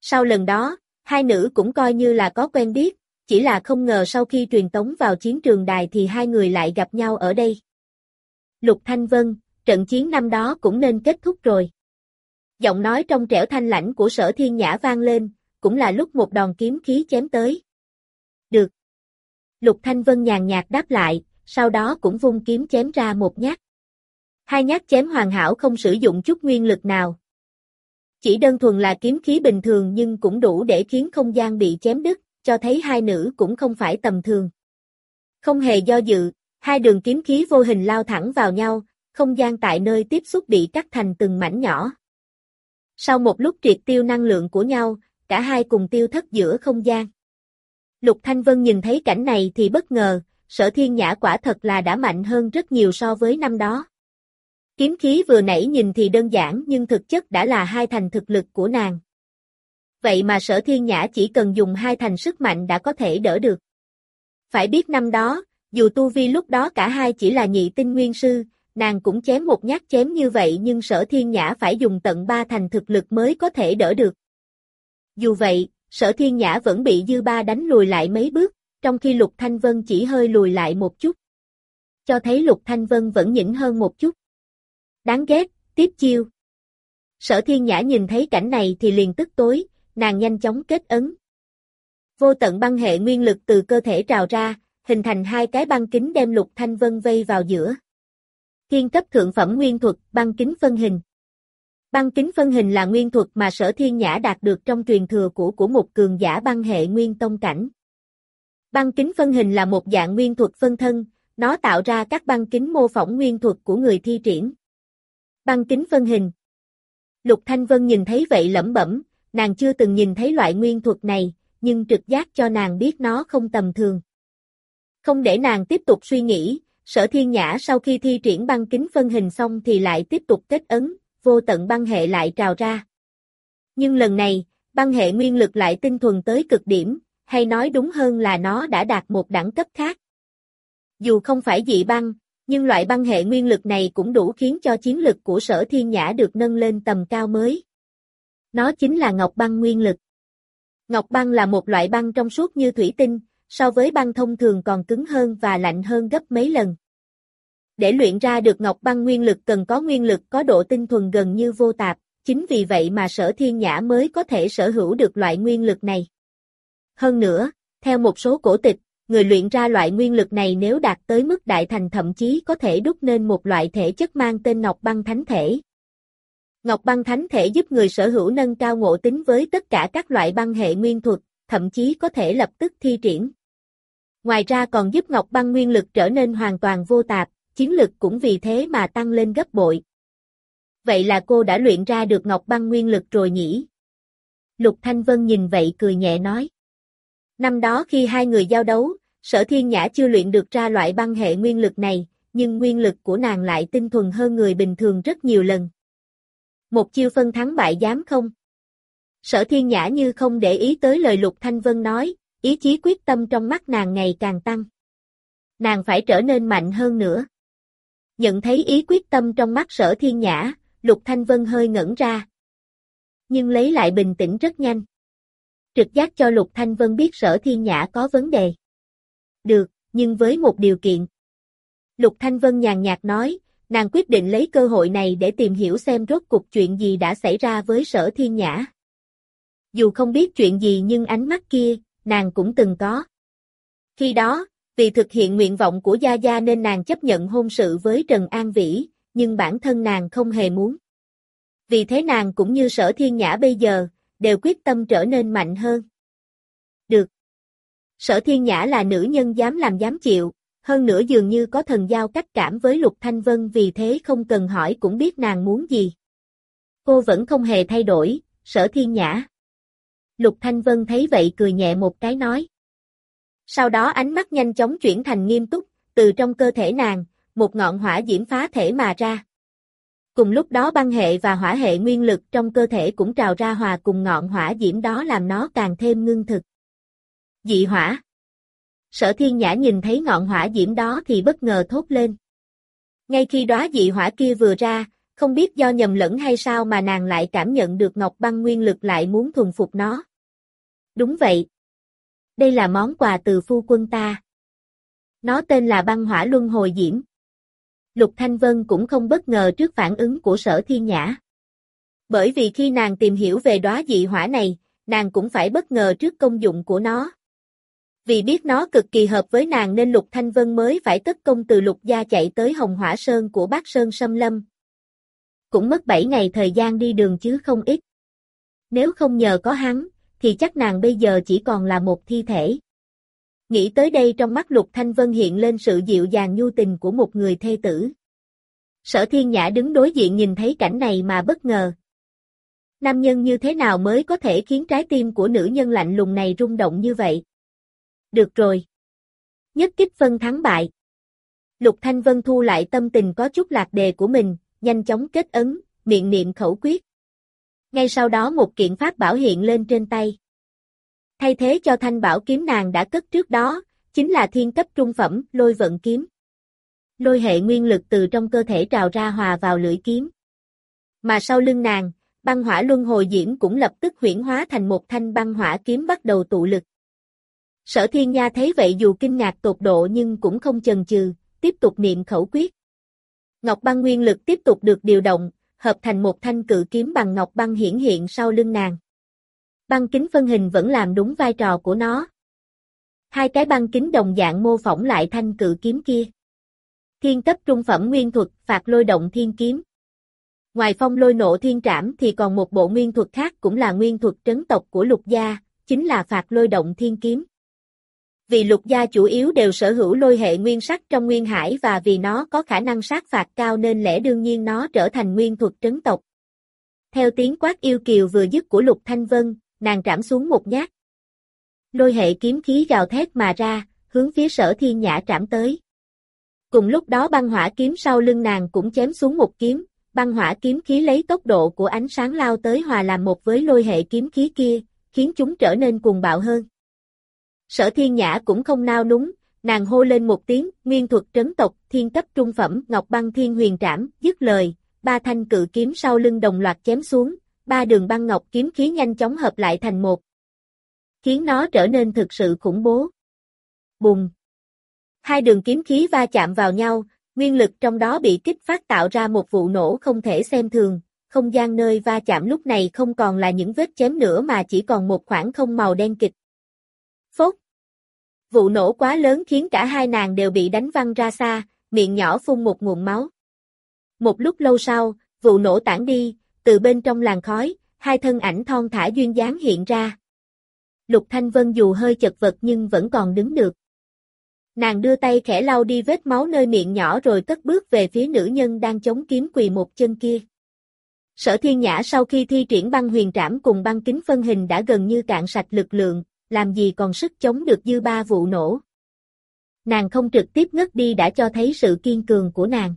Sau lần đó, hai nữ cũng coi như là có quen biết, chỉ là không ngờ sau khi truyền tống vào chiến trường đài thì hai người lại gặp nhau ở đây. Lục Thanh Vân, trận chiến năm đó cũng nên kết thúc rồi. Giọng nói trong trẻo thanh lãnh của sở thiên nhã vang lên, cũng là lúc một đòn kiếm khí chém tới. Được. Lục Thanh Vân nhàn nhạt đáp lại, sau đó cũng vung kiếm chém ra một nhát. Hai nhát chém hoàn hảo không sử dụng chút nguyên lực nào. Chỉ đơn thuần là kiếm khí bình thường nhưng cũng đủ để khiến không gian bị chém đứt, cho thấy hai nữ cũng không phải tầm thường. Không hề do dự, hai đường kiếm khí vô hình lao thẳng vào nhau, không gian tại nơi tiếp xúc bị cắt thành từng mảnh nhỏ. Sau một lúc triệt tiêu năng lượng của nhau, cả hai cùng tiêu thất giữa không gian. Lục Thanh Vân nhìn thấy cảnh này thì bất ngờ, sở thiên nhã quả thật là đã mạnh hơn rất nhiều so với năm đó. Kiếm khí vừa nãy nhìn thì đơn giản nhưng thực chất đã là hai thành thực lực của nàng. Vậy mà sở thiên nhã chỉ cần dùng hai thành sức mạnh đã có thể đỡ được. Phải biết năm đó, dù tu vi lúc đó cả hai chỉ là nhị tinh nguyên sư, nàng cũng chém một nhát chém như vậy nhưng sở thiên nhã phải dùng tận ba thành thực lực mới có thể đỡ được. Dù vậy, sở thiên nhã vẫn bị dư ba đánh lùi lại mấy bước, trong khi Lục Thanh Vân chỉ hơi lùi lại một chút. Cho thấy Lục Thanh Vân vẫn nhỉnh hơn một chút. Đáng ghét, tiếp chiêu. Sở thiên nhã nhìn thấy cảnh này thì liền tức tối, nàng nhanh chóng kết ấn. Vô tận băng hệ nguyên lực từ cơ thể trào ra, hình thành hai cái băng kính đem Lục Thanh Vân vây vào giữa. Thiên cấp thượng phẩm nguyên thuật, băng kính phân hình. Băng kính phân hình là nguyên thuật mà sở thiên nhã đạt được trong truyền thừa của của một cường giả băng hệ nguyên tông cảnh. Băng kính phân hình là một dạng nguyên thuật phân thân, nó tạo ra các băng kính mô phỏng nguyên thuật của người thi triển. Băng kính phân hình Lục Thanh Vân nhìn thấy vậy lẩm bẩm, nàng chưa từng nhìn thấy loại nguyên thuật này, nhưng trực giác cho nàng biết nó không tầm thường. Không để nàng tiếp tục suy nghĩ, sở thiên nhã sau khi thi triển băng kính phân hình xong thì lại tiếp tục kết ấn, vô tận băng hệ lại trào ra. Nhưng lần này, băng hệ nguyên lực lại tinh thuần tới cực điểm, hay nói đúng hơn là nó đã đạt một đẳng cấp khác. Dù không phải dị băng, nhưng loại băng hệ nguyên lực này cũng đủ khiến cho chiến lực của sở thiên nhã được nâng lên tầm cao mới. Nó chính là ngọc băng nguyên lực. Ngọc băng là một loại băng trong suốt như thủy tinh, so với băng thông thường còn cứng hơn và lạnh hơn gấp mấy lần. Để luyện ra được ngọc băng nguyên lực cần có nguyên lực có độ tinh thuần gần như vô tạp, chính vì vậy mà sở thiên nhã mới có thể sở hữu được loại nguyên lực này. Hơn nữa, theo một số cổ tịch, người luyện ra loại nguyên lực này nếu đạt tới mức đại thành thậm chí có thể đúc nên một loại thể chất mang tên Ngọc Băng Thánh Thể. Ngọc Băng Thánh Thể giúp người sở hữu nâng cao ngộ tính với tất cả các loại băng hệ nguyên thuật, thậm chí có thể lập tức thi triển. Ngoài ra còn giúp Ngọc Băng nguyên lực trở nên hoàn toàn vô tạp, chiến lực cũng vì thế mà tăng lên gấp bội. Vậy là cô đã luyện ra được Ngọc Băng nguyên lực rồi nhỉ? Lục Thanh Vân nhìn vậy cười nhẹ nói. Năm đó khi hai người giao đấu, sở thiên nhã chưa luyện được ra loại băng hệ nguyên lực này, nhưng nguyên lực của nàng lại tinh thuần hơn người bình thường rất nhiều lần. Một chiêu phân thắng bại dám không? Sở thiên nhã như không để ý tới lời Lục Thanh Vân nói, ý chí quyết tâm trong mắt nàng ngày càng tăng. Nàng phải trở nên mạnh hơn nữa. Nhận thấy ý quyết tâm trong mắt sở thiên nhã, Lục Thanh Vân hơi ngẩn ra. Nhưng lấy lại bình tĩnh rất nhanh. Trực giác cho Lục Thanh Vân biết sở thiên nhã có vấn đề. Được, nhưng với một điều kiện. Lục Thanh Vân nhàn nhạt nói, nàng quyết định lấy cơ hội này để tìm hiểu xem rốt cuộc chuyện gì đã xảy ra với sở thiên nhã. Dù không biết chuyện gì nhưng ánh mắt kia, nàng cũng từng có. Khi đó, vì thực hiện nguyện vọng của Gia Gia nên nàng chấp nhận hôn sự với Trần An Vĩ, nhưng bản thân nàng không hề muốn. Vì thế nàng cũng như sở thiên nhã bây giờ, đều quyết tâm trở nên mạnh hơn. Được. Sở thiên nhã là nữ nhân dám làm dám chịu, hơn nữa dường như có thần giao cách cảm với Lục Thanh Vân vì thế không cần hỏi cũng biết nàng muốn gì. Cô vẫn không hề thay đổi, sở thiên nhã. Lục Thanh Vân thấy vậy cười nhẹ một cái nói. Sau đó ánh mắt nhanh chóng chuyển thành nghiêm túc, từ trong cơ thể nàng, một ngọn hỏa diễm phá thể mà ra. Cùng lúc đó băng hệ và hỏa hệ nguyên lực trong cơ thể cũng trào ra hòa cùng ngọn hỏa diễm đó làm nó càng thêm ngưng thực. Dị hỏa Sở thiên nhã nhìn thấy ngọn hỏa diễm đó thì bất ngờ thốt lên. Ngay khi đóa dị hỏa kia vừa ra, không biết do nhầm lẫn hay sao mà nàng lại cảm nhận được ngọc băng nguyên lực lại muốn thuần phục nó. Đúng vậy. Đây là món quà từ phu quân ta. Nó tên là băng hỏa luân hồi diễm. Lục Thanh Vân cũng không bất ngờ trước phản ứng của sở thiên nhã. Bởi vì khi nàng tìm hiểu về đóa dị hỏa này, nàng cũng phải bất ngờ trước công dụng của nó. Vì biết nó cực kỳ hợp với nàng nên Lục Thanh Vân mới phải tất công từ Lục Gia chạy tới Hồng Hỏa Sơn của bác Sơn Sâm Lâm. Cũng mất 7 ngày thời gian đi đường chứ không ít. Nếu không nhờ có hắn, thì chắc nàng bây giờ chỉ còn là một thi thể. Nghĩ tới đây trong mắt Lục Thanh Vân hiện lên sự dịu dàng nhu tình của một người thê tử. Sở Thiên Nhã đứng đối diện nhìn thấy cảnh này mà bất ngờ. Nam nhân như thế nào mới có thể khiến trái tim của nữ nhân lạnh lùng này rung động như vậy? Được rồi. Nhất kích phân thắng bại. Lục Thanh Vân thu lại tâm tình có chút lạc đề của mình, nhanh chóng kết ấn, miệng niệm khẩu quyết. Ngay sau đó một kiện pháp bảo hiện lên trên tay. Thay thế cho thanh bảo kiếm nàng đã cất trước đó, chính là thiên cấp trung phẩm, lôi vận kiếm. Lôi hệ nguyên lực từ trong cơ thể trào ra hòa vào lưỡi kiếm. Mà sau lưng nàng, băng hỏa luân hồi diễm cũng lập tức huyển hóa thành một thanh băng hỏa kiếm bắt đầu tụ lực. Sở thiên nha thấy vậy dù kinh ngạc tột độ nhưng cũng không chần chừ, tiếp tục niệm khẩu quyết. Ngọc băng nguyên lực tiếp tục được điều động, hợp thành một thanh cự kiếm bằng ngọc băng hiển hiện sau lưng nàng. Băng kính phân hình vẫn làm đúng vai trò của nó. Hai cái băng kính đồng dạng mô phỏng lại thanh cự kiếm kia. Thiên cấp trung phẩm nguyên thuật, phạt lôi động thiên kiếm. Ngoài phong lôi nộ thiên trảm thì còn một bộ nguyên thuật khác cũng là nguyên thuật trấn tộc của lục gia, chính là phạt lôi động thiên kiếm. Vì lục gia chủ yếu đều sở hữu lôi hệ nguyên sắc trong nguyên hải và vì nó có khả năng sát phạt cao nên lẽ đương nhiên nó trở thành nguyên thuật trấn tộc. Theo tiếng quát yêu kiều vừa dứt của lục thanh vân, nàng trảm xuống một nhát. Lôi hệ kiếm khí gào thét mà ra, hướng phía sở thiên nhã trảm tới. Cùng lúc đó băng hỏa kiếm sau lưng nàng cũng chém xuống một kiếm, băng hỏa kiếm khí lấy tốc độ của ánh sáng lao tới hòa làm một với lôi hệ kiếm khí kia, khiến chúng trở nên cuồng bạo hơn. Sở thiên nhã cũng không nao núng, nàng hô lên một tiếng, nguyên thuật trấn tộc, thiên cấp trung phẩm, ngọc băng thiên huyền trảm, dứt lời, ba thanh cự kiếm sau lưng đồng loạt chém xuống, ba đường băng ngọc kiếm khí nhanh chóng hợp lại thành một. Khiến nó trở nên thực sự khủng bố. Bùng! Hai đường kiếm khí va chạm vào nhau, nguyên lực trong đó bị kích phát tạo ra một vụ nổ không thể xem thường, không gian nơi va chạm lúc này không còn là những vết chém nữa mà chỉ còn một khoảng không màu đen kịch. Phốt! Vụ nổ quá lớn khiến cả hai nàng đều bị đánh văng ra xa, miệng nhỏ phun một nguồn máu. Một lúc lâu sau, vụ nổ tản đi, từ bên trong làn khói, hai thân ảnh thon thả duyên dáng hiện ra. Lục Thanh Vân dù hơi chật vật nhưng vẫn còn đứng được. Nàng đưa tay khẽ lau đi vết máu nơi miệng nhỏ rồi cất bước về phía nữ nhân đang chống kiếm quỳ một chân kia. Sở Thiên Nhã sau khi thi triển băng huyền trảm cùng băng kính phân hình đã gần như cạn sạch lực lượng, làm gì còn sức chống được dư ba vụ nổ. Nàng không trực tiếp ngất đi đã cho thấy sự kiên cường của nàng.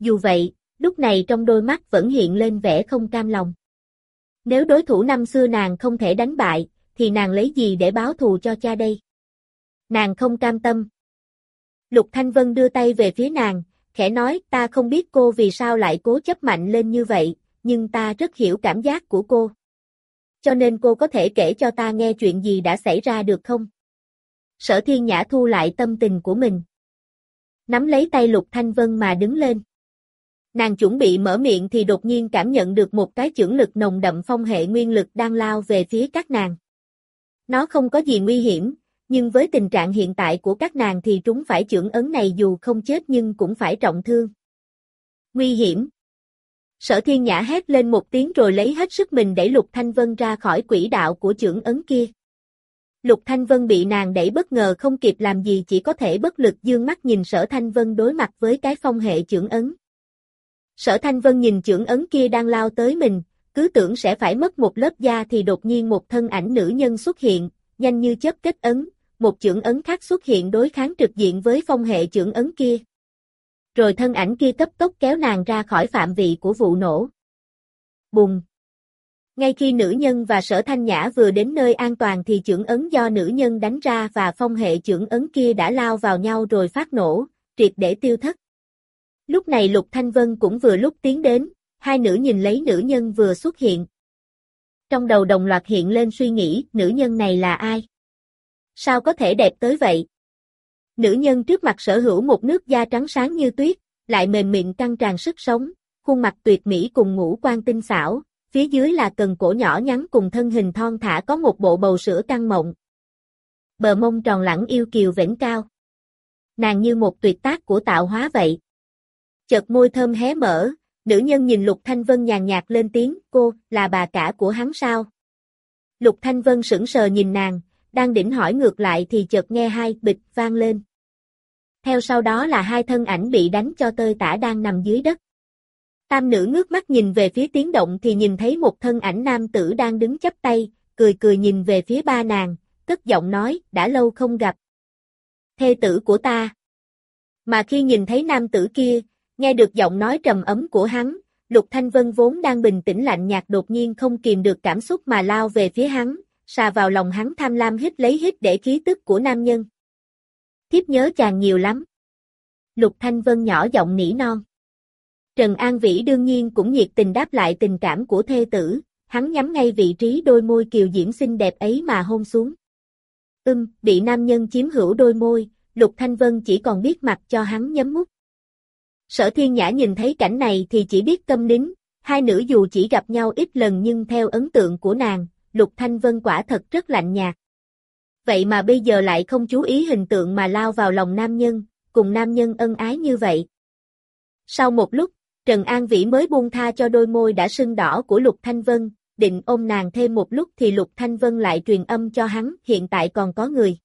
Dù vậy, lúc này trong đôi mắt vẫn hiện lên vẻ không cam lòng. Nếu đối thủ năm xưa nàng không thể đánh bại, thì nàng lấy gì để báo thù cho cha đây? Nàng không cam tâm. Lục Thanh Vân đưa tay về phía nàng, khẽ nói ta không biết cô vì sao lại cố chấp mạnh lên như vậy, nhưng ta rất hiểu cảm giác của cô. Cho nên cô có thể kể cho ta nghe chuyện gì đã xảy ra được không? Sở Thiên Nhã thu lại tâm tình của mình. Nắm lấy tay Lục Thanh Vân mà đứng lên. Nàng chuẩn bị mở miệng thì đột nhiên cảm nhận được một cái chưởng lực nồng đậm phong hệ nguyên lực đang lao về phía các nàng. Nó không có gì nguy hiểm, nhưng với tình trạng hiện tại của các nàng thì trúng phải chưởng ấn này dù không chết nhưng cũng phải trọng thương. Nguy hiểm. Sở thiên nhã hét lên một tiếng rồi lấy hết sức mình đẩy Lục Thanh Vân ra khỏi quỹ đạo của trưởng ấn kia. Lục Thanh Vân bị nàng đẩy bất ngờ không kịp làm gì chỉ có thể bất lực dương mắt nhìn sở Thanh Vân đối mặt với cái phong hệ trưởng ấn. Sở Thanh Vân nhìn trưởng ấn kia đang lao tới mình, cứ tưởng sẽ phải mất một lớp da thì đột nhiên một thân ảnh nữ nhân xuất hiện, nhanh như chớp kết ấn, một trưởng ấn khác xuất hiện đối kháng trực diện với phong hệ trưởng ấn kia. Rồi thân ảnh kia cấp tốc kéo nàng ra khỏi phạm vị của vụ nổ. Bùng! Ngay khi nữ nhân và sở thanh nhã vừa đến nơi an toàn thì chưởng ấn do nữ nhân đánh ra và phong hệ chưởng ấn kia đã lao vào nhau rồi phát nổ, triệt để tiêu thất. Lúc này Lục Thanh Vân cũng vừa lúc tiến đến, hai nữ nhìn lấy nữ nhân vừa xuất hiện. Trong đầu đồng loạt hiện lên suy nghĩ, nữ nhân này là ai? Sao có thể đẹp tới vậy? Nữ nhân trước mặt sở hữu một nước da trắng sáng như tuyết, lại mềm mịn căng tràn sức sống, khuôn mặt tuyệt mỹ cùng ngũ quan tinh xảo, phía dưới là cần cổ nhỏ nhắn cùng thân hình thon thả có một bộ bầu sữa căng mộng. Bờ mông tròn lẳng yêu kiều vĩnh cao. Nàng như một tuyệt tác của tạo hóa vậy. Chợt môi thơm hé mở, nữ nhân nhìn Lục Thanh Vân nhàn nhạt lên tiếng, cô, là bà cả của hắn sao? Lục Thanh Vân sững sờ nhìn nàng, đang định hỏi ngược lại thì chợt nghe hai bịch vang lên. Theo sau đó là hai thân ảnh bị đánh cho tơi tả đang nằm dưới đất. Tam nữ ngước mắt nhìn về phía tiếng động thì nhìn thấy một thân ảnh nam tử đang đứng chắp tay, cười cười nhìn về phía ba nàng, cất giọng nói, đã lâu không gặp. Thê tử của ta. Mà khi nhìn thấy nam tử kia, nghe được giọng nói trầm ấm của hắn, Lục Thanh Vân vốn đang bình tĩnh lạnh nhạt đột nhiên không kìm được cảm xúc mà lao về phía hắn, xà vào lòng hắn tham lam hít lấy hít để khí tức của nam nhân. Thiếp nhớ chàng nhiều lắm. Lục Thanh Vân nhỏ giọng nỉ non. Trần An Vĩ đương nhiên cũng nhiệt tình đáp lại tình cảm của thê tử, hắn nhắm ngay vị trí đôi môi kiều diễm xinh đẹp ấy mà hôn xuống. Ưm, bị nam nhân chiếm hữu đôi môi, Lục Thanh Vân chỉ còn biết mặt cho hắn nhấm mút. Sở Thiên Nhã nhìn thấy cảnh này thì chỉ biết câm nín, hai nữ dù chỉ gặp nhau ít lần nhưng theo ấn tượng của nàng, Lục Thanh Vân quả thật rất lạnh nhạt. Vậy mà bây giờ lại không chú ý hình tượng mà lao vào lòng nam nhân, cùng nam nhân ân ái như vậy. Sau một lúc, Trần An Vĩ mới buông tha cho đôi môi đã sưng đỏ của Lục Thanh Vân, định ôm nàng thêm một lúc thì Lục Thanh Vân lại truyền âm cho hắn, hiện tại còn có người.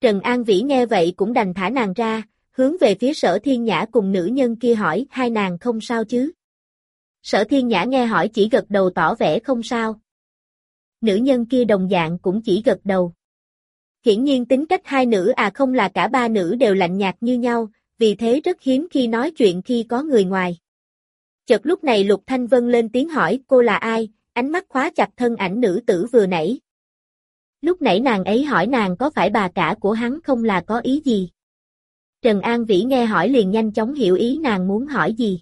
Trần An Vĩ nghe vậy cũng đành thả nàng ra, hướng về phía sở thiên nhã cùng nữ nhân kia hỏi, hai nàng không sao chứ? Sở thiên nhã nghe hỏi chỉ gật đầu tỏ vẻ không sao. Nữ nhân kia đồng dạng cũng chỉ gật đầu. Hiển nhiên tính cách hai nữ à không là cả ba nữ đều lạnh nhạt như nhau, vì thế rất hiếm khi nói chuyện khi có người ngoài. Chợt lúc này Lục Thanh Vân lên tiếng hỏi cô là ai, ánh mắt khóa chặt thân ảnh nữ tử vừa nãy. Lúc nãy nàng ấy hỏi nàng có phải bà cả của hắn không là có ý gì. Trần An Vĩ nghe hỏi liền nhanh chóng hiểu ý nàng muốn hỏi gì.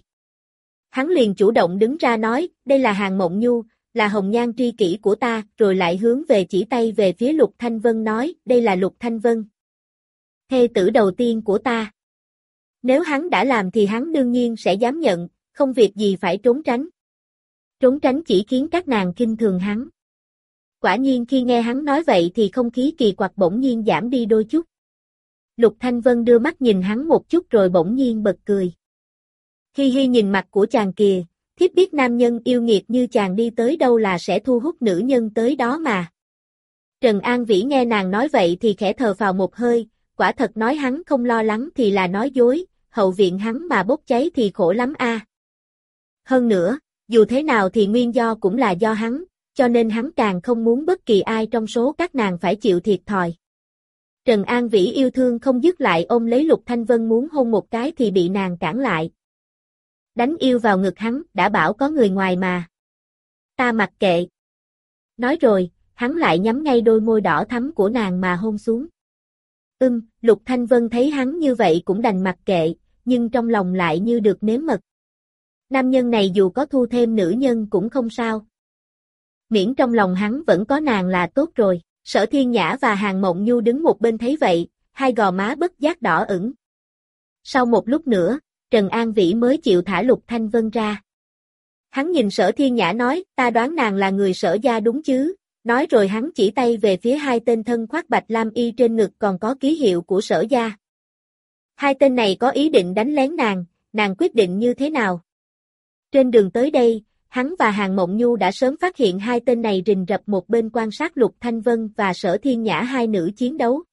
Hắn liền chủ động đứng ra nói, đây là hàng mộng nhu, là hồng nhan tri kỷ của ta, rồi lại hướng về chỉ tay về phía Lục Thanh Vân nói, đây là Lục Thanh Vân. Thê tử đầu tiên của ta. Nếu hắn đã làm thì hắn đương nhiên sẽ dám nhận, không việc gì phải trốn tránh. Trốn tránh chỉ khiến các nàng kinh thường hắn. Quả nhiên khi nghe hắn nói vậy thì không khí kỳ quặc bỗng nhiên giảm đi đôi chút. Lục Thanh Vân đưa mắt nhìn hắn một chút rồi bỗng nhiên bật cười. Hi hi nhìn mặt của chàng kìa, thiếp biết nam nhân yêu nghiệt như chàng đi tới đâu là sẽ thu hút nữ nhân tới đó mà. Trần An Vĩ nghe nàng nói vậy thì khẽ thờ vào một hơi, quả thật nói hắn không lo lắng thì là nói dối, hậu viện hắn mà bốc cháy thì khổ lắm a. Hơn nữa, dù thế nào thì nguyên do cũng là do hắn, cho nên hắn càng không muốn bất kỳ ai trong số các nàng phải chịu thiệt thòi. Trần An Vĩ yêu thương không dứt lại ôm lấy Lục Thanh Vân muốn hôn một cái thì bị nàng cản lại. Đánh yêu vào ngực hắn, đã bảo có người ngoài mà. Ta mặc kệ. Nói rồi, hắn lại nhắm ngay đôi môi đỏ thắm của nàng mà hôn xuống. Ưm, Lục Thanh Vân thấy hắn như vậy cũng đành mặc kệ, nhưng trong lòng lại như được nếm mật. Nam nhân này dù có thu thêm nữ nhân cũng không sao. Miễn trong lòng hắn vẫn có nàng là tốt rồi. Sở Thiên Nhã và Hàng Mộng Nhu đứng một bên thấy vậy, hai gò má bất giác đỏ ửng. Sau một lúc nữa, Trần An Vĩ mới chịu thả Lục Thanh Vân ra. Hắn nhìn Sở Thiên Nhã nói, ta đoán nàng là người sở gia đúng chứ, nói rồi hắn chỉ tay về phía hai tên thân khoác bạch lam y trên ngực còn có ký hiệu của sở gia. Hai tên này có ý định đánh lén nàng, nàng quyết định như thế nào? Trên đường tới đây, hắn và Hàng Mộng Nhu đã sớm phát hiện hai tên này rình rập một bên quan sát Lục Thanh Vân và Sở Thiên Nhã hai nữ chiến đấu.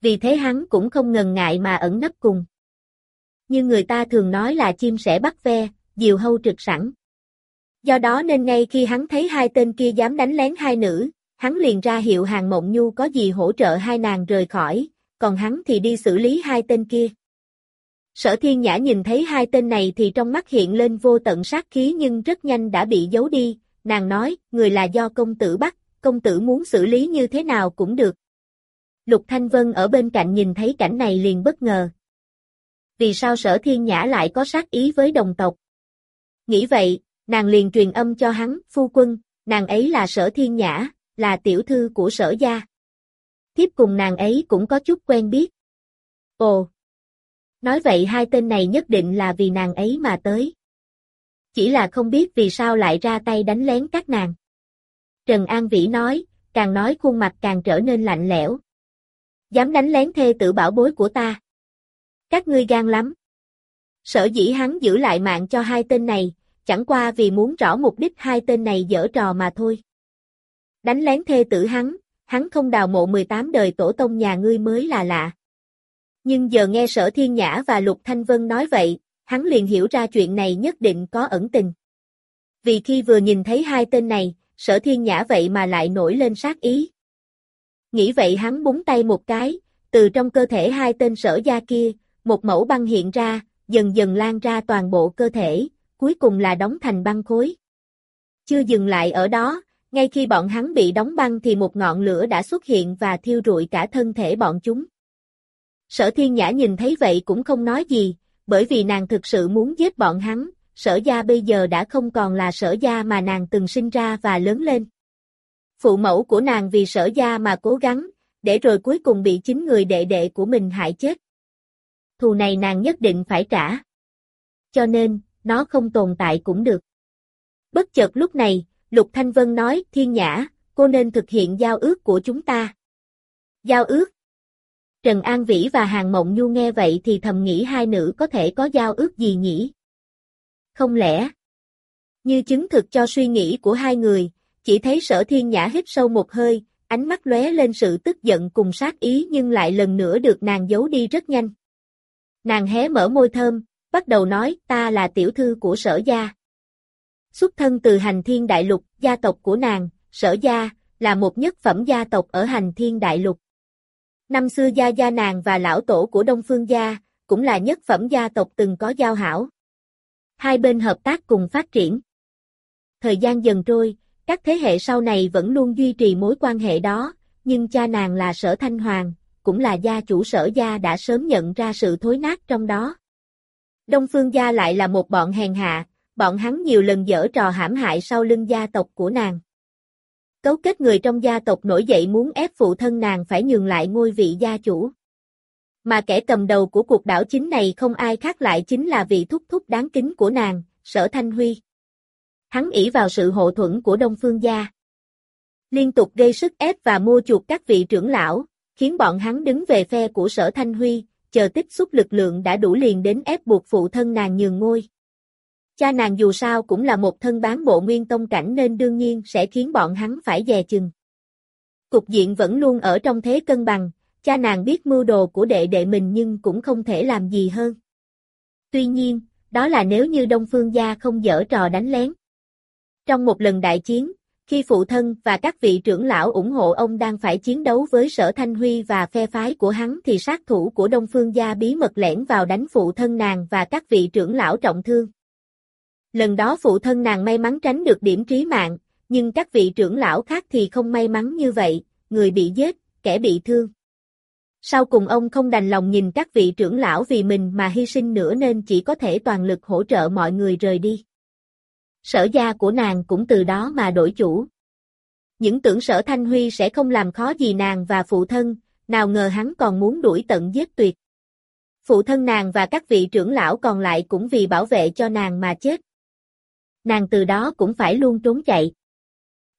Vì thế hắn cũng không ngần ngại mà ẩn nấp cùng. Như người ta thường nói là chim sẻ bắt ve, diều hâu trực sẵn. Do đó nên ngay khi hắn thấy hai tên kia dám đánh lén hai nữ, hắn liền ra hiệu Hàng Mộng Nhu có gì hỗ trợ hai nàng rời khỏi, còn hắn thì đi xử lý hai tên kia. Sở thiên nhã nhìn thấy hai tên này thì trong mắt hiện lên vô tận sát khí nhưng rất nhanh đã bị giấu đi, nàng nói, người là do công tử bắt, công tử muốn xử lý như thế nào cũng được. Lục Thanh Vân ở bên cạnh nhìn thấy cảnh này liền bất ngờ. Vì sao sở thiên nhã lại có sát ý với đồng tộc? Nghĩ vậy, nàng liền truyền âm cho hắn, phu quân, nàng ấy là sở thiên nhã, là tiểu thư của sở gia. Tiếp cùng nàng ấy cũng có chút quen biết. Ồ, Nói vậy hai tên này nhất định là vì nàng ấy mà tới. Chỉ là không biết vì sao lại ra tay đánh lén các nàng. Trần An Vĩ nói, càng nói khuôn mặt càng trở nên lạnh lẽo. Dám đánh lén thê tử bảo bối của ta. Các ngươi gan lắm. Sở dĩ hắn giữ lại mạng cho hai tên này, chẳng qua vì muốn rõ mục đích hai tên này dở trò mà thôi. Đánh lén thê tử hắn, hắn không đào mộ 18 đời tổ tông nhà ngươi mới là lạ. Nhưng giờ nghe sở thiên nhã và Lục Thanh Vân nói vậy, hắn liền hiểu ra chuyện này nhất định có ẩn tình. Vì khi vừa nhìn thấy hai tên này, sở thiên nhã vậy mà lại nổi lên sát ý. Nghĩ vậy hắn búng tay một cái, từ trong cơ thể hai tên sở gia kia, một mẫu băng hiện ra, dần dần lan ra toàn bộ cơ thể, cuối cùng là đóng thành băng khối. Chưa dừng lại ở đó, ngay khi bọn hắn bị đóng băng thì một ngọn lửa đã xuất hiện và thiêu rụi cả thân thể bọn chúng. Sở thiên nhã nhìn thấy vậy cũng không nói gì, bởi vì nàng thực sự muốn giết bọn hắn, sở gia bây giờ đã không còn là sở gia mà nàng từng sinh ra và lớn lên. Phụ mẫu của nàng vì sở gia mà cố gắng, để rồi cuối cùng bị chính người đệ đệ của mình hại chết. Thù này nàng nhất định phải trả. Cho nên, nó không tồn tại cũng được. Bất chợt lúc này, Lục Thanh Vân nói, Thiên Nhã, cô nên thực hiện giao ước của chúng ta. Giao ước, Trần An Vĩ và Hàng Mộng Nhu nghe vậy thì thầm nghĩ hai nữ có thể có giao ước gì nhỉ? Không lẽ? Như chứng thực cho suy nghĩ của hai người, chỉ thấy sở thiên nhã hít sâu một hơi, ánh mắt lóe lên sự tức giận cùng sát ý nhưng lại lần nữa được nàng giấu đi rất nhanh. Nàng hé mở môi thơm, bắt đầu nói ta là tiểu thư của sở gia. Xuất thân từ hành thiên đại lục, gia tộc của nàng, sở gia, là một nhất phẩm gia tộc ở hành thiên đại lục. Năm xưa gia gia nàng và lão tổ của Đông Phương gia, cũng là nhất phẩm gia tộc từng có giao hảo. Hai bên hợp tác cùng phát triển. Thời gian dần trôi, các thế hệ sau này vẫn luôn duy trì mối quan hệ đó, nhưng cha nàng là sở thanh hoàng, cũng là gia chủ sở gia đã sớm nhận ra sự thối nát trong đó. Đông Phương gia lại là một bọn hèn hạ, bọn hắn nhiều lần dở trò hãm hại sau lưng gia tộc của nàng. Cấu kết người trong gia tộc nổi dậy muốn ép phụ thân nàng phải nhường lại ngôi vị gia chủ. Mà kẻ cầm đầu của cuộc đảo chính này không ai khác lại chính là vị thúc thúc đáng kính của nàng, Sở Thanh Huy. Hắn ỷ vào sự hộ thuẫn của Đông Phương gia. Liên tục gây sức ép và mua chuộc các vị trưởng lão, khiến bọn hắn đứng về phe của Sở Thanh Huy, chờ tích xúc lực lượng đã đủ liền đến ép buộc phụ thân nàng nhường ngôi. Cha nàng dù sao cũng là một thân bán bộ nguyên tông cảnh nên đương nhiên sẽ khiến bọn hắn phải dè chừng. Cục diện vẫn luôn ở trong thế cân bằng, cha nàng biết mưu đồ của đệ đệ mình nhưng cũng không thể làm gì hơn. Tuy nhiên, đó là nếu như Đông Phương Gia không dở trò đánh lén. Trong một lần đại chiến, khi phụ thân và các vị trưởng lão ủng hộ ông đang phải chiến đấu với sở Thanh Huy và phe phái của hắn thì sát thủ của Đông Phương Gia bí mật lẻn vào đánh phụ thân nàng và các vị trưởng lão trọng thương. Lần đó phụ thân nàng may mắn tránh được điểm trí mạng, nhưng các vị trưởng lão khác thì không may mắn như vậy, người bị giết, kẻ bị thương. Sau cùng ông không đành lòng nhìn các vị trưởng lão vì mình mà hy sinh nữa nên chỉ có thể toàn lực hỗ trợ mọi người rời đi. Sở gia của nàng cũng từ đó mà đổi chủ. Những tưởng sở Thanh Huy sẽ không làm khó gì nàng và phụ thân, nào ngờ hắn còn muốn đuổi tận giết tuyệt. Phụ thân nàng và các vị trưởng lão còn lại cũng vì bảo vệ cho nàng mà chết. Nàng từ đó cũng phải luôn trốn chạy.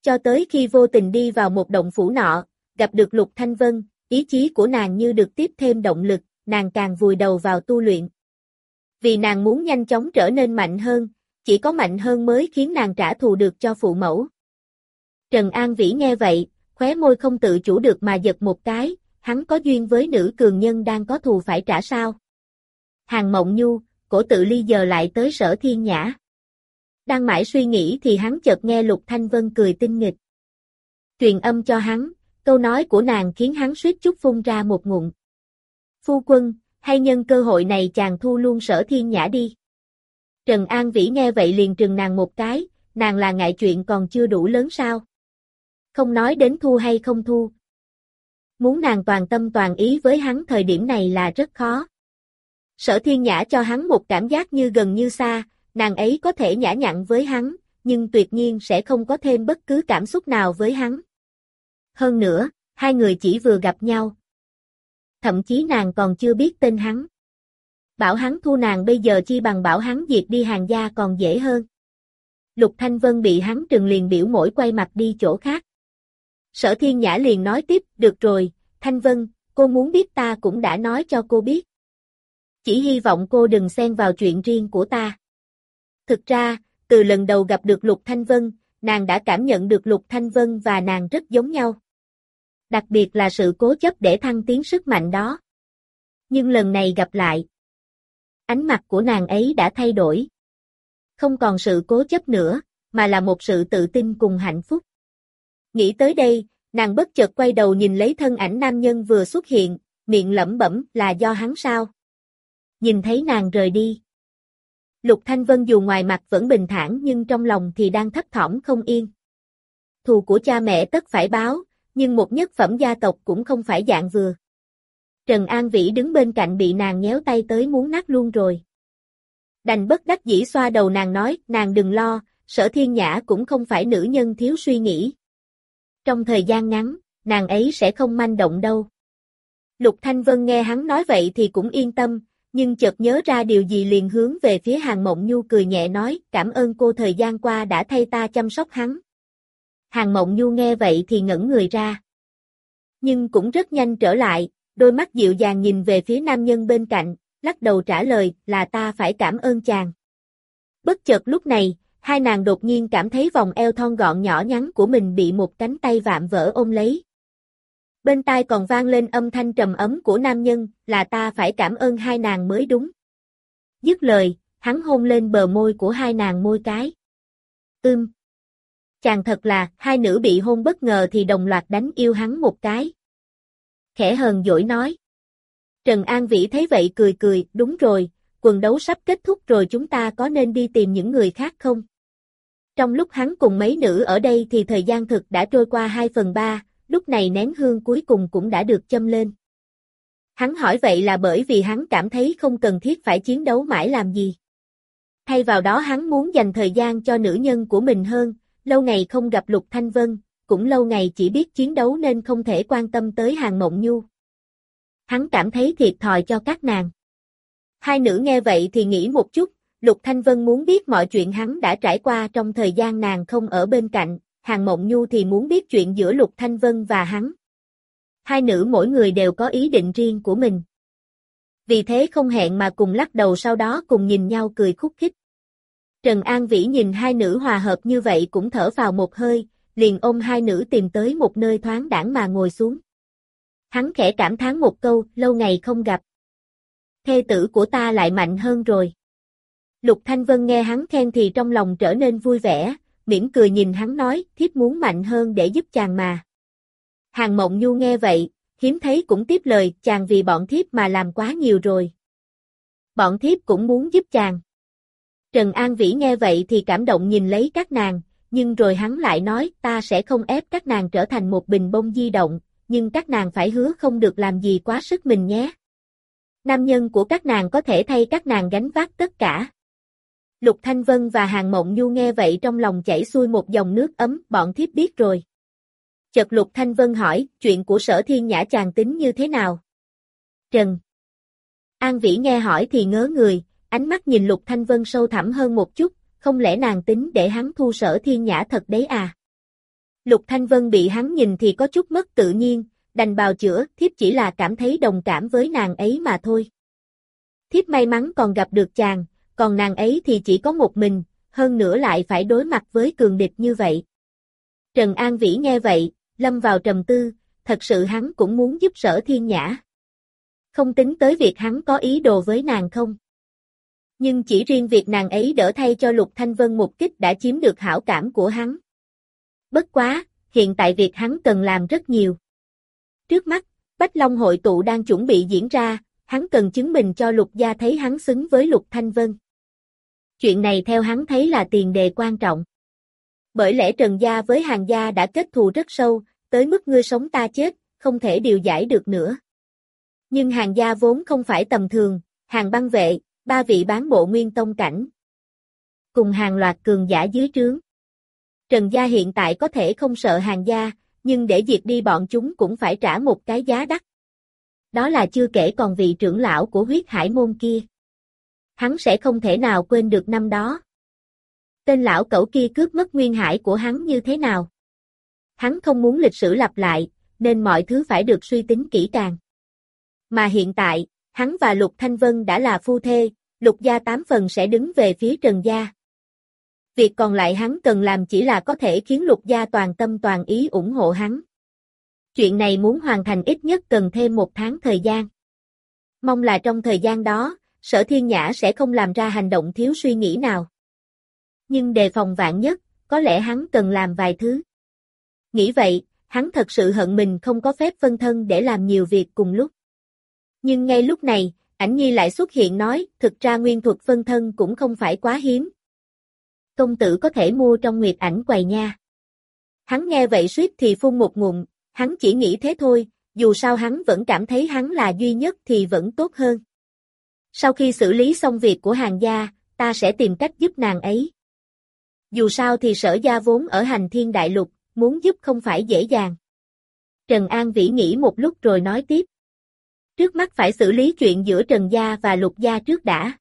Cho tới khi vô tình đi vào một động phủ nọ, gặp được Lục Thanh Vân, ý chí của nàng như được tiếp thêm động lực, nàng càng vùi đầu vào tu luyện. Vì nàng muốn nhanh chóng trở nên mạnh hơn, chỉ có mạnh hơn mới khiến nàng trả thù được cho phụ mẫu. Trần An Vĩ nghe vậy, khóe môi không tự chủ được mà giật một cái, hắn có duyên với nữ cường nhân đang có thù phải trả sao. Hàng Mộng Nhu, cổ tự ly giờ lại tới sở thiên nhã. Đang mãi suy nghĩ thì hắn chợt nghe Lục Thanh Vân cười tinh nghịch. Truyền âm cho hắn, câu nói của nàng khiến hắn suýt chút phun ra một ngụm. Phu quân, hay nhân cơ hội này chàng thu luôn sở thiên nhã đi. Trần An Vĩ nghe vậy liền trừng nàng một cái, nàng là ngại chuyện còn chưa đủ lớn sao. Không nói đến thu hay không thu. Muốn nàng toàn tâm toàn ý với hắn thời điểm này là rất khó. Sở thiên nhã cho hắn một cảm giác như gần như xa, nàng ấy có thể nhã nhặn với hắn, nhưng tuyệt nhiên sẽ không có thêm bất cứ cảm xúc nào với hắn. Hơn nữa, hai người chỉ vừa gặp nhau. Thậm chí nàng còn chưa biết tên hắn. Bảo hắn thu nàng bây giờ chi bằng bảo hắn diệt đi hàng gia còn dễ hơn. Lục Thanh Vân bị hắn trừng liền biểu mỗi quay mặt đi chỗ khác. Sở Thiên Nhã liền nói tiếp, được rồi, Thanh Vân, cô muốn biết ta cũng đã nói cho cô biết. Chỉ hy vọng cô đừng xen vào chuyện riêng của ta. Thực ra, từ lần đầu gặp được Lục Thanh Vân, nàng đã cảm nhận được Lục Thanh Vân và nàng rất giống nhau. Đặc biệt là sự cố chấp để thăng tiến sức mạnh đó. Nhưng lần này gặp lại, ánh mặt của nàng ấy đã thay đổi. Không còn sự cố chấp nữa, mà là một sự tự tin cùng hạnh phúc. Nghĩ tới đây, nàng bất chợt quay đầu nhìn lấy thân ảnh nam nhân vừa xuất hiện, miệng lẩm bẩm là do hắn sao. Nhìn thấy nàng rời đi. Lục Thanh Vân dù ngoài mặt vẫn bình thản nhưng trong lòng thì đang thấp thỏm không yên. Thù của cha mẹ tất phải báo, nhưng một nhất phẩm gia tộc cũng không phải dạng vừa. Trần An Vĩ đứng bên cạnh bị nàng nhéo tay tới muốn nát luôn rồi. Đành bất đắc dĩ xoa đầu nàng nói, nàng đừng lo, sở thiên nhã cũng không phải nữ nhân thiếu suy nghĩ. Trong thời gian ngắn, nàng ấy sẽ không manh động đâu. Lục Thanh Vân nghe hắn nói vậy thì cũng yên tâm, nhưng chợt nhớ ra điều gì liền hướng về phía Hàng Mộng Nhu cười nhẹ nói, cảm ơn cô thời gian qua đã thay ta chăm sóc hắn. Hàng Mộng Nhu nghe vậy thì ngẩn người ra. Nhưng cũng rất nhanh trở lại, đôi mắt dịu dàng nhìn về phía nam nhân bên cạnh, lắc đầu trả lời là ta phải cảm ơn chàng. Bất chợt lúc này, hai nàng đột nhiên cảm thấy vòng eo thon gọn nhỏ nhắn của mình bị một cánh tay vạm vỡ ôm lấy. Bên tai còn vang lên âm thanh trầm ấm của nam nhân, là ta phải cảm ơn hai nàng mới đúng. Dứt lời, hắn hôn lên bờ môi của hai nàng môi cái. Ưm. Chàng thật là, hai nữ bị hôn bất ngờ thì đồng loạt đánh yêu hắn một cái khẽ hờn dỗi nói. Trần An Vĩ thấy vậy cười cười, đúng rồi, quần đấu sắp kết thúc rồi chúng ta có nên đi tìm những người khác không? Trong lúc hắn cùng mấy nữ ở đây thì thời gian thực đã trôi qua 2 phần 3, lúc này nén hương cuối cùng cũng đã được châm lên. Hắn hỏi vậy là bởi vì hắn cảm thấy không cần thiết phải chiến đấu mãi làm gì. Thay vào đó hắn muốn dành thời gian cho nữ nhân của mình hơn, lâu ngày không gặp Lục Thanh Vân, cũng lâu ngày chỉ biết chiến đấu nên không thể quan tâm tới hàng mộng nhu. Hắn cảm thấy thiệt thòi cho các nàng. Hai nữ nghe vậy thì nghĩ một chút, Lục Thanh Vân muốn biết mọi chuyện hắn đã trải qua trong thời gian nàng không ở bên cạnh, Hàng Mộng Nhu thì muốn biết chuyện giữa Lục Thanh Vân và hắn. Hai nữ mỗi người đều có ý định riêng của mình. Vì thế không hẹn mà cùng lắc đầu sau đó cùng nhìn nhau cười khúc khích. Trần An Vĩ nhìn hai nữ hòa hợp như vậy cũng thở vào một hơi, liền ôm hai nữ tìm tới một nơi thoáng đảng mà ngồi xuống. Hắn khẽ cảm thán một câu, lâu ngày không gặp. Thê tử của ta lại mạnh hơn rồi. Lục Thanh Vân nghe hắn khen thì trong lòng trở nên vui vẻ, mỉm cười nhìn hắn nói, thiếp muốn mạnh hơn để giúp chàng mà. Hàng Mộng Nhu nghe vậy, hiếm thấy cũng tiếp lời, chàng vì bọn thiếp mà làm quá nhiều rồi. Bọn thiếp cũng muốn giúp chàng. Trần An Vĩ nghe vậy thì cảm động nhìn lấy các nàng, nhưng rồi hắn lại nói, ta sẽ không ép các nàng trở thành một bình bông di động, nhưng các nàng phải hứa không được làm gì quá sức mình nhé. Nam nhân của các nàng có thể thay các nàng gánh vác tất cả. Lục Thanh Vân và Hàng Mộng Nhu nghe vậy trong lòng chảy xuôi một dòng nước ấm, bọn thiếp biết rồi. Chợt Lục Thanh Vân hỏi, chuyện của sở thiên nhã chàng tính như thế nào? Trần. An Vĩ nghe hỏi thì ngớ người, ánh mắt nhìn Lục Thanh Vân sâu thẳm hơn một chút, không lẽ nàng tính để hắn thu sở thiên nhã thật đấy à? Lục Thanh Vân bị hắn nhìn thì có chút mất tự nhiên, đành bào chữa, thiếp chỉ là cảm thấy đồng cảm với nàng ấy mà thôi. Thiếp may mắn còn gặp được chàng, còn nàng ấy thì chỉ có một mình, hơn nữa lại phải đối mặt với cường địch như vậy. Trần An Vĩ nghe vậy, lâm vào trầm tư, thật sự hắn cũng muốn giúp sở thiên nhã. Không tính tới việc hắn có ý đồ với nàng không. Nhưng chỉ riêng việc nàng ấy đỡ thay cho Lục Thanh Vân một kích đã chiếm được hảo cảm của hắn. Bất quá, hiện tại việc hắn cần làm rất nhiều. Trước mắt, Bách Long hội tụ đang chuẩn bị diễn ra, hắn cần chứng minh cho Lục Gia thấy hắn xứng với Lục Thanh Vân. Chuyện này theo hắn thấy là tiền đề quan trọng. Bởi lẽ Trần Gia với Hàng Gia đã kết thù rất sâu, tới mức ngươi sống ta chết, không thể điều giải được nữa. Nhưng Hàng Gia vốn không phải tầm thường, Hàng băng vệ, ba vị bán bộ nguyên tông cảnh. Cùng hàng loạt cường giả dưới trướng. Trần Gia hiện tại có thể không sợ Hàng Gia, nhưng để diệt đi bọn chúng cũng phải trả một cái giá đắt. Đó là chưa kể còn vị trưởng lão của huyết hải môn kia. Hắn sẽ không thể nào quên được năm đó. Tên lão cẩu kia cướp mất nguyên hải của hắn như thế nào? Hắn không muốn lịch sử lặp lại, nên mọi thứ phải được suy tính kỹ càng. Mà hiện tại, hắn và Lục Thanh Vân đã là phu thê, Lục gia tám phần sẽ đứng về phía Trần gia. Việc còn lại hắn cần làm chỉ là có thể khiến Lục gia toàn tâm toàn ý ủng hộ hắn. Chuyện này muốn hoàn thành ít nhất cần thêm một tháng thời gian. Mong là trong thời gian đó, sở thiên nhã sẽ không làm ra hành động thiếu suy nghĩ nào. Nhưng đề phòng vạn nhất, có lẽ hắn cần làm vài thứ. Nghĩ vậy, hắn thật sự hận mình không có phép phân thân để làm nhiều việc cùng lúc. Nhưng ngay lúc này, ảnh nhi lại xuất hiện nói, thực ra nguyên thuật phân thân cũng không phải quá hiếm. Công tử có thể mua trong nguyệt ảnh quầy nha. Hắn nghe vậy suýt thì phun một ngụm, hắn chỉ nghĩ thế thôi, dù sao hắn vẫn cảm thấy hắn là duy nhất thì vẫn tốt hơn. Sau khi xử lý xong việc của hàng gia, ta sẽ tìm cách giúp nàng ấy. Dù sao thì sở gia vốn ở hành thiên đại lục, muốn giúp không phải dễ dàng. Trần An Vĩ nghĩ một lúc rồi nói tiếp. Trước mắt phải xử lý chuyện giữa Trần Gia và Lục Gia trước đã.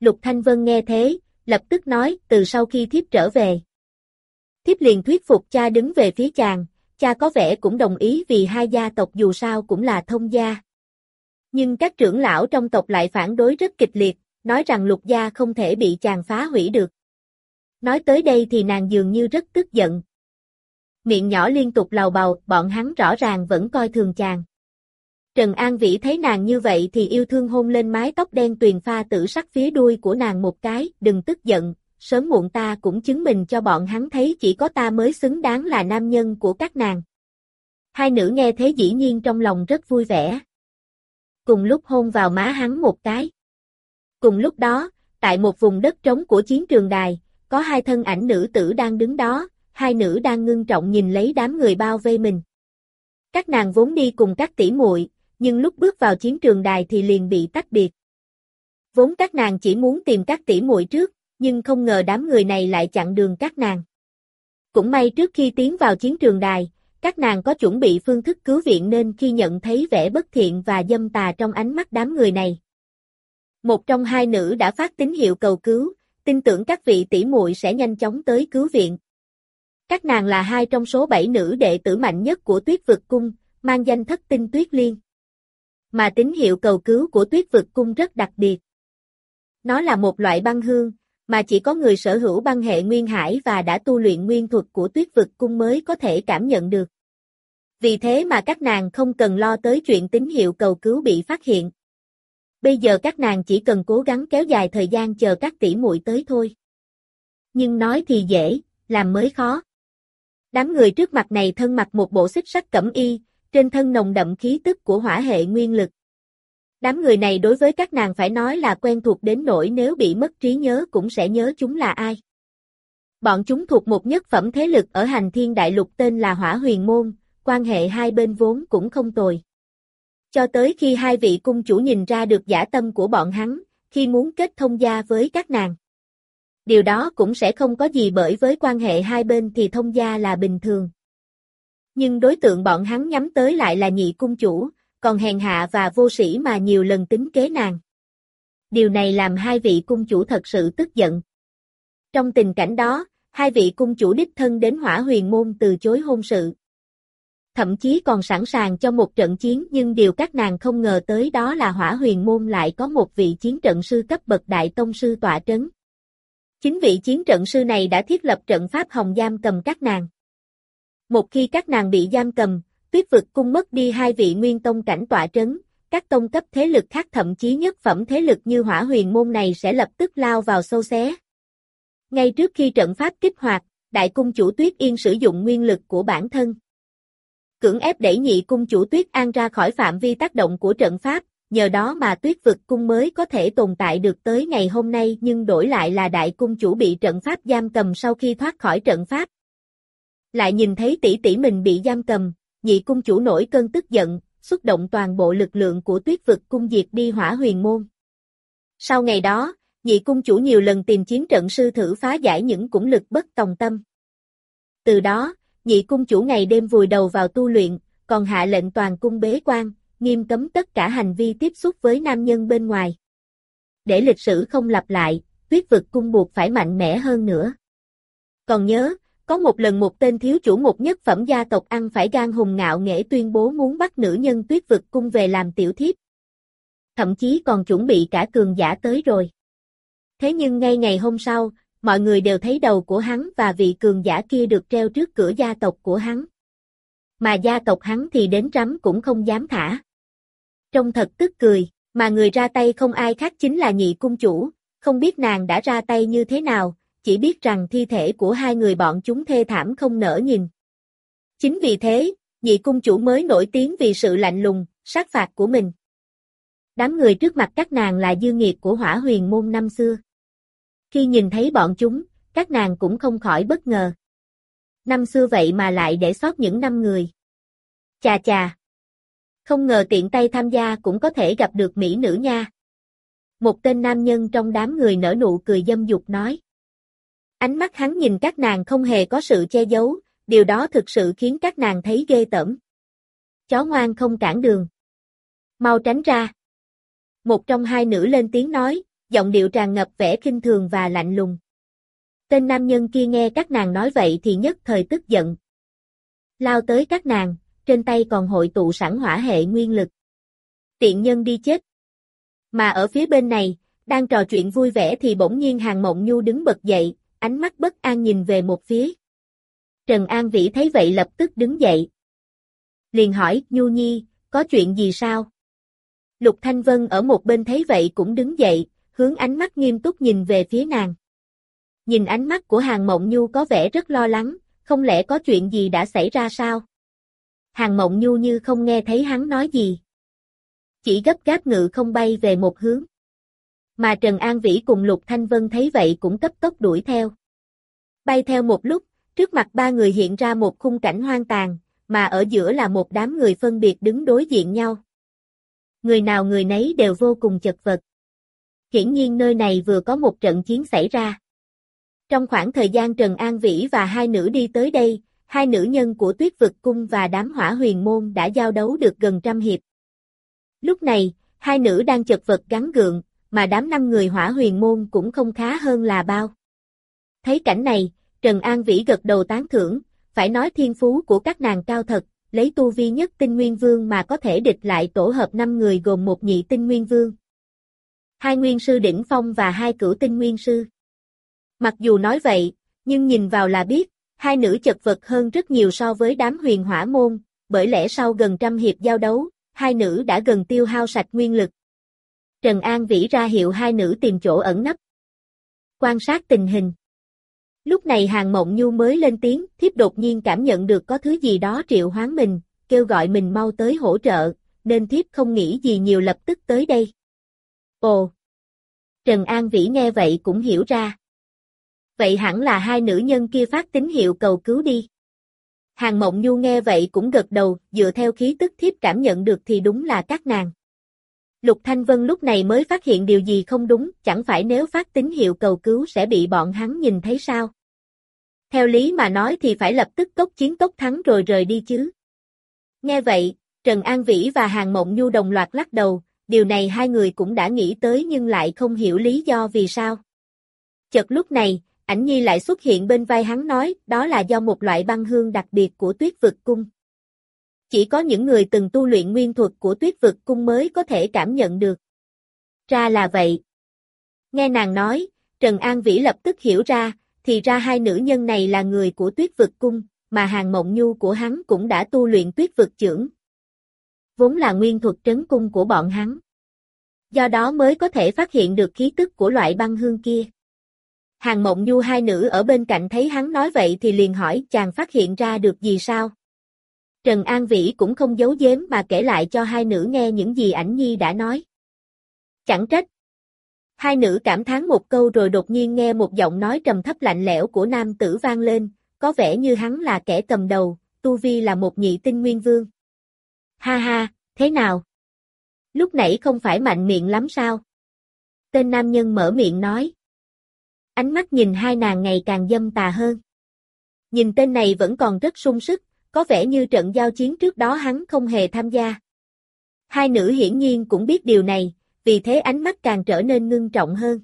Lục Thanh Vân nghe thế, lập tức nói, từ sau khi thiếp trở về. Thiếp liền thuyết phục cha đứng về phía chàng, cha có vẻ cũng đồng ý vì hai gia tộc dù sao cũng là thông gia. Nhưng các trưởng lão trong tộc lại phản đối rất kịch liệt, nói rằng lục gia không thể bị chàng phá hủy được. Nói tới đây thì nàng dường như rất tức giận. Miệng nhỏ liên tục lào bầu, bọn hắn rõ ràng vẫn coi thường chàng. Trần An Vĩ thấy nàng như vậy thì yêu thương hôn lên mái tóc đen tuyền pha tử sắc phía đuôi của nàng một cái, đừng tức giận, sớm muộn ta cũng chứng minh cho bọn hắn thấy chỉ có ta mới xứng đáng là nam nhân của các nàng. Hai nữ nghe thế dĩ nhiên trong lòng rất vui vẻ. Cùng lúc hôn vào má hắn một cái. Cùng lúc đó, tại một vùng đất trống của chiến trường đài, có hai thân ảnh nữ tử đang đứng đó, hai nữ đang ngưng trọng nhìn lấy đám người bao vây mình. Các nàng vốn đi cùng các tỷ muội, nhưng lúc bước vào chiến trường đài thì liền bị tách biệt. Vốn các nàng chỉ muốn tìm các tỷ muội trước, nhưng không ngờ đám người này lại chặn đường các nàng. Cũng may trước khi tiến vào chiến trường đài, Các nàng có chuẩn bị phương thức cứu viện nên khi nhận thấy vẻ bất thiện và dâm tà trong ánh mắt đám người này. Một trong hai nữ đã phát tín hiệu cầu cứu, tin tưởng các vị tỷ muội sẽ nhanh chóng tới cứu viện. Các nàng là hai trong số bảy nữ đệ tử mạnh nhất của tuyết vực cung, mang danh thất tinh tuyết liên. Mà tín hiệu cầu cứu của tuyết vực cung rất đặc biệt. Nó là một loại băng hương, mà chỉ có người sở hữu băng hệ nguyên hải và đã tu luyện nguyên thuật của tuyết vực cung mới có thể cảm nhận được. Vì thế mà các nàng không cần lo tới chuyện tín hiệu cầu cứu bị phát hiện. Bây giờ các nàng chỉ cần cố gắng kéo dài thời gian chờ các tỷ muội tới thôi. Nhưng nói thì dễ, làm mới khó. Đám người trước mặt này thân mặc một bộ xích sắt cẩm y, trên thân nồng đậm khí tức của hỏa hệ nguyên lực. Đám người này đối với các nàng phải nói là quen thuộc đến nỗi nếu bị mất trí nhớ cũng sẽ nhớ chúng là ai. Bọn chúng thuộc một nhất phẩm thế lực ở hành thiên đại lục tên là Hỏa Huyền Môn, quan hệ hai bên vốn cũng không tồi. Cho tới khi hai vị cung chủ nhìn ra được giả tâm của bọn hắn, khi muốn kết thông gia với các nàng. Điều đó cũng sẽ không có gì bởi với quan hệ hai bên thì thông gia là bình thường. Nhưng đối tượng bọn hắn nhắm tới lại là nhị cung chủ, còn hèn hạ và vô sĩ mà nhiều lần tính kế nàng. Điều này làm hai vị cung chủ thật sự tức giận. Trong tình cảnh đó, hai vị cung chủ đích thân đến hỏa huyền môn từ chối hôn sự. Thậm chí còn sẵn sàng cho một trận chiến nhưng điều các nàng không ngờ tới đó là hỏa huyền môn lại có một vị chiến trận sư cấp bậc đại tông sư tọa trấn. Chính vị chiến trận sư này đã thiết lập trận pháp hồng giam cầm các nàng. Một khi các nàng bị giam cầm, tuyết vực cung mất đi hai vị nguyên tông cảnh tọa trấn, các tông cấp thế lực khác thậm chí nhất phẩm thế lực như hỏa huyền môn này sẽ lập tức lao vào sâu xé. Ngay trước khi trận pháp kích hoạt, đại cung chủ tuyết yên sử dụng nguyên lực của bản thân. Cưỡng ép đẩy nhị cung chủ tuyết an ra khỏi phạm vi tác động của trận pháp, nhờ đó mà tuyết vực cung mới có thể tồn tại được tới ngày hôm nay nhưng đổi lại là đại cung chủ bị trận pháp giam cầm sau khi thoát khỏi trận pháp. Lại nhìn thấy tỷ tỷ mình bị giam cầm, nhị cung chủ nổi cơn tức giận, xuất động toàn bộ lực lượng của tuyết vực cung diệt đi hỏa huyền môn. Sau ngày đó, nhị cung chủ nhiều lần tìm chiến trận sư thử phá giải những cũng lực bất tòng tâm. Từ đó, nhị cung chủ ngày đêm vùi đầu vào tu luyện, còn hạ lệnh toàn cung bế quan, nghiêm cấm tất cả hành vi tiếp xúc với nam nhân bên ngoài. Để lịch sử không lặp lại, tuyết vực cung buộc phải mạnh mẽ hơn nữa. Còn nhớ, có một lần một tên thiếu chủ một nhất phẩm gia tộc ăn phải gan hùng ngạo nghệ tuyên bố muốn bắt nữ nhân tuyết vực cung về làm tiểu thiếp. Thậm chí còn chuẩn bị cả cường giả tới rồi. Thế nhưng ngay ngày hôm sau, mọi người đều thấy đầu của hắn và vị cường giả kia được treo trước cửa gia tộc của hắn. Mà gia tộc hắn thì đến rắm cũng không dám thả. Trông thật tức cười, mà người ra tay không ai khác chính là nhị cung chủ, không biết nàng đã ra tay như thế nào, chỉ biết rằng thi thể của hai người bọn chúng thê thảm không nỡ nhìn. Chính vì thế, nhị cung chủ mới nổi tiếng vì sự lạnh lùng, sát phạt của mình. Đám người trước mặt các nàng là dư nghiệt của hỏa huyền môn năm xưa. Khi nhìn thấy bọn chúng, các nàng cũng không khỏi bất ngờ. Năm xưa vậy mà lại để sót những năm người. Chà chà. Không ngờ tiện tay tham gia cũng có thể gặp được mỹ nữ nha. Một tên nam nhân trong đám người nở nụ cười dâm dục nói. Ánh mắt hắn nhìn các nàng không hề có sự che giấu, điều đó thực sự khiến các nàng thấy ghê tởm. Chó ngoan không cản đường. Mau tránh ra. Một trong hai nữ lên tiếng nói, giọng điệu tràn ngập vẻ kinh thường và lạnh lùng. Tên nam nhân kia nghe các nàng nói vậy thì nhất thời tức giận. Lao tới các nàng, trên tay còn hội tụ sẵn hỏa hệ nguyên lực. Tiện nhân đi chết. Mà ở phía bên này, đang trò chuyện vui vẻ thì bỗng nhiên hàng mộng nhu đứng bật dậy, ánh mắt bất an nhìn về một phía. Trần An Vĩ thấy vậy lập tức đứng dậy. Liền hỏi, Nhu Nhi, có chuyện gì sao? Lục Thanh Vân ở một bên thấy vậy cũng đứng dậy, hướng ánh mắt nghiêm túc nhìn về phía nàng. Nhìn ánh mắt của Hàng Mộng Nhu có vẻ rất lo lắng, không lẽ có chuyện gì đã xảy ra sao? Hàng Mộng Nhu như không nghe thấy hắn nói gì. Chỉ gấp gáp ngự không bay về một hướng. Mà Trần An Vĩ cùng Lục Thanh Vân thấy vậy cũng cấp tốc đuổi theo. Bay theo một lúc, trước mặt ba người hiện ra một khung cảnh hoang tàn, mà ở giữa là một đám người phân biệt đứng đối diện nhau. Người nào người nấy đều vô cùng chật vật. Hiển nhiên nơi này vừa có một trận chiến xảy ra. Trong khoảng thời gian Trần An Vĩ và hai nữ đi tới đây, hai nữ nhân của tuyết vực cung và đám hỏa huyền môn đã giao đấu được gần trăm hiệp. Lúc này, hai nữ đang chật vật gắn gượng, mà đám năm người hỏa huyền môn cũng không khá hơn là bao. Thấy cảnh này, Trần An Vĩ gật đầu tán thưởng, phải nói thiên phú của các nàng cao thật, lấy tu vi nhất tinh nguyên vương mà có thể địch lại tổ hợp năm người gồm một nhị tinh nguyên vương. Hai nguyên sư đỉnh phong và hai cửu tinh nguyên sư. Mặc dù nói vậy, nhưng nhìn vào là biết, hai nữ chật vật hơn rất nhiều so với đám huyền hỏa môn, bởi lẽ sau gần trăm hiệp giao đấu, hai nữ đã gần tiêu hao sạch nguyên lực. Trần An Vĩ ra hiệu hai nữ tìm chỗ ẩn nấp. Quan sát tình hình. Lúc này Hàng Mộng Nhu mới lên tiếng, thiếp đột nhiên cảm nhận được có thứ gì đó triệu hoán mình, kêu gọi mình mau tới hỗ trợ, nên thiếp không nghĩ gì nhiều lập tức tới đây. Ồ! Trần An Vĩ nghe vậy cũng hiểu ra. Vậy hẳn là hai nữ nhân kia phát tín hiệu cầu cứu đi. Hàng Mộng Nhu nghe vậy cũng gật đầu, dựa theo khí tức thiếp cảm nhận được thì đúng là các nàng. Lục Thanh Vân lúc này mới phát hiện điều gì không đúng, chẳng phải nếu phát tín hiệu cầu cứu sẽ bị bọn hắn nhìn thấy sao? Theo lý mà nói thì phải lập tức cốc chiến cốc thắng rồi rời đi chứ. Nghe vậy, Trần An Vĩ và Hàng Mộng Nhu đồng loạt lắc đầu, điều này hai người cũng đã nghĩ tới nhưng lại không hiểu lý do vì sao. Chợt lúc này, ảnh nhi lại xuất hiện bên vai hắn nói, đó là do một loại băng hương đặc biệt của tuyết vực cung. Chỉ có những người từng tu luyện nguyên thuật của tuyết vực cung mới có thể cảm nhận được. Ra là vậy. Nghe nàng nói, Trần An Vĩ lập tức hiểu ra, thì ra hai nữ nhân này là người của tuyết vực cung, mà hàng mộng nhu của hắn cũng đã tu luyện tuyết vực trưởng. Vốn là nguyên thuật trấn cung của bọn hắn. Do đó mới có thể phát hiện được khí tức của loại băng hương kia. Hàng mộng nhu hai nữ ở bên cạnh thấy hắn nói vậy thì liền hỏi chàng phát hiện ra được gì sao? Trần An Vĩ cũng không giấu giếm mà kể lại cho hai nữ nghe những gì ảnh nhi đã nói. Chẳng trách. Hai nữ cảm thán một câu rồi đột nhiên nghe một giọng nói trầm thấp lạnh lẽo của nam tử vang lên, có vẻ như hắn là kẻ cầm đầu, Tu Vi là một nhị tinh nguyên vương. Ha ha, thế nào? Lúc nãy không phải mạnh miệng lắm sao? Tên nam nhân mở miệng nói. Ánh mắt nhìn hai nàng ngày càng dâm tà hơn. Nhìn tên này vẫn còn rất sung sức, có vẻ như trận giao chiến trước đó hắn không hề tham gia. Hai nữ hiển nhiên cũng biết điều này, vì thế ánh mắt càng trở nên ngưng trọng hơn.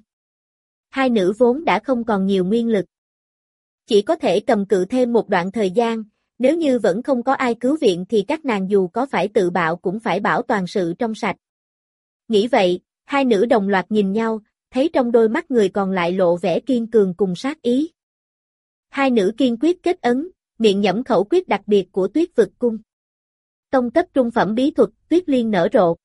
Hai nữ vốn đã không còn nhiều nguyên lực. Chỉ có thể cầm cự thêm một đoạn thời gian, nếu như vẫn không có ai cứu viện thì các nàng dù có phải tự bạo cũng phải bảo toàn sự trong sạch. Nghĩ vậy, hai nữ đồng loạt nhìn nhau, thấy trong đôi mắt người còn lại lộ vẻ kiên cường cùng sát ý. Hai nữ kiên quyết kết ấn, miệng nhẫm khẩu quyết đặc biệt của tuyết vực cung. Tông cấp trung phẩm bí thuật, tuyết liên nở rộ.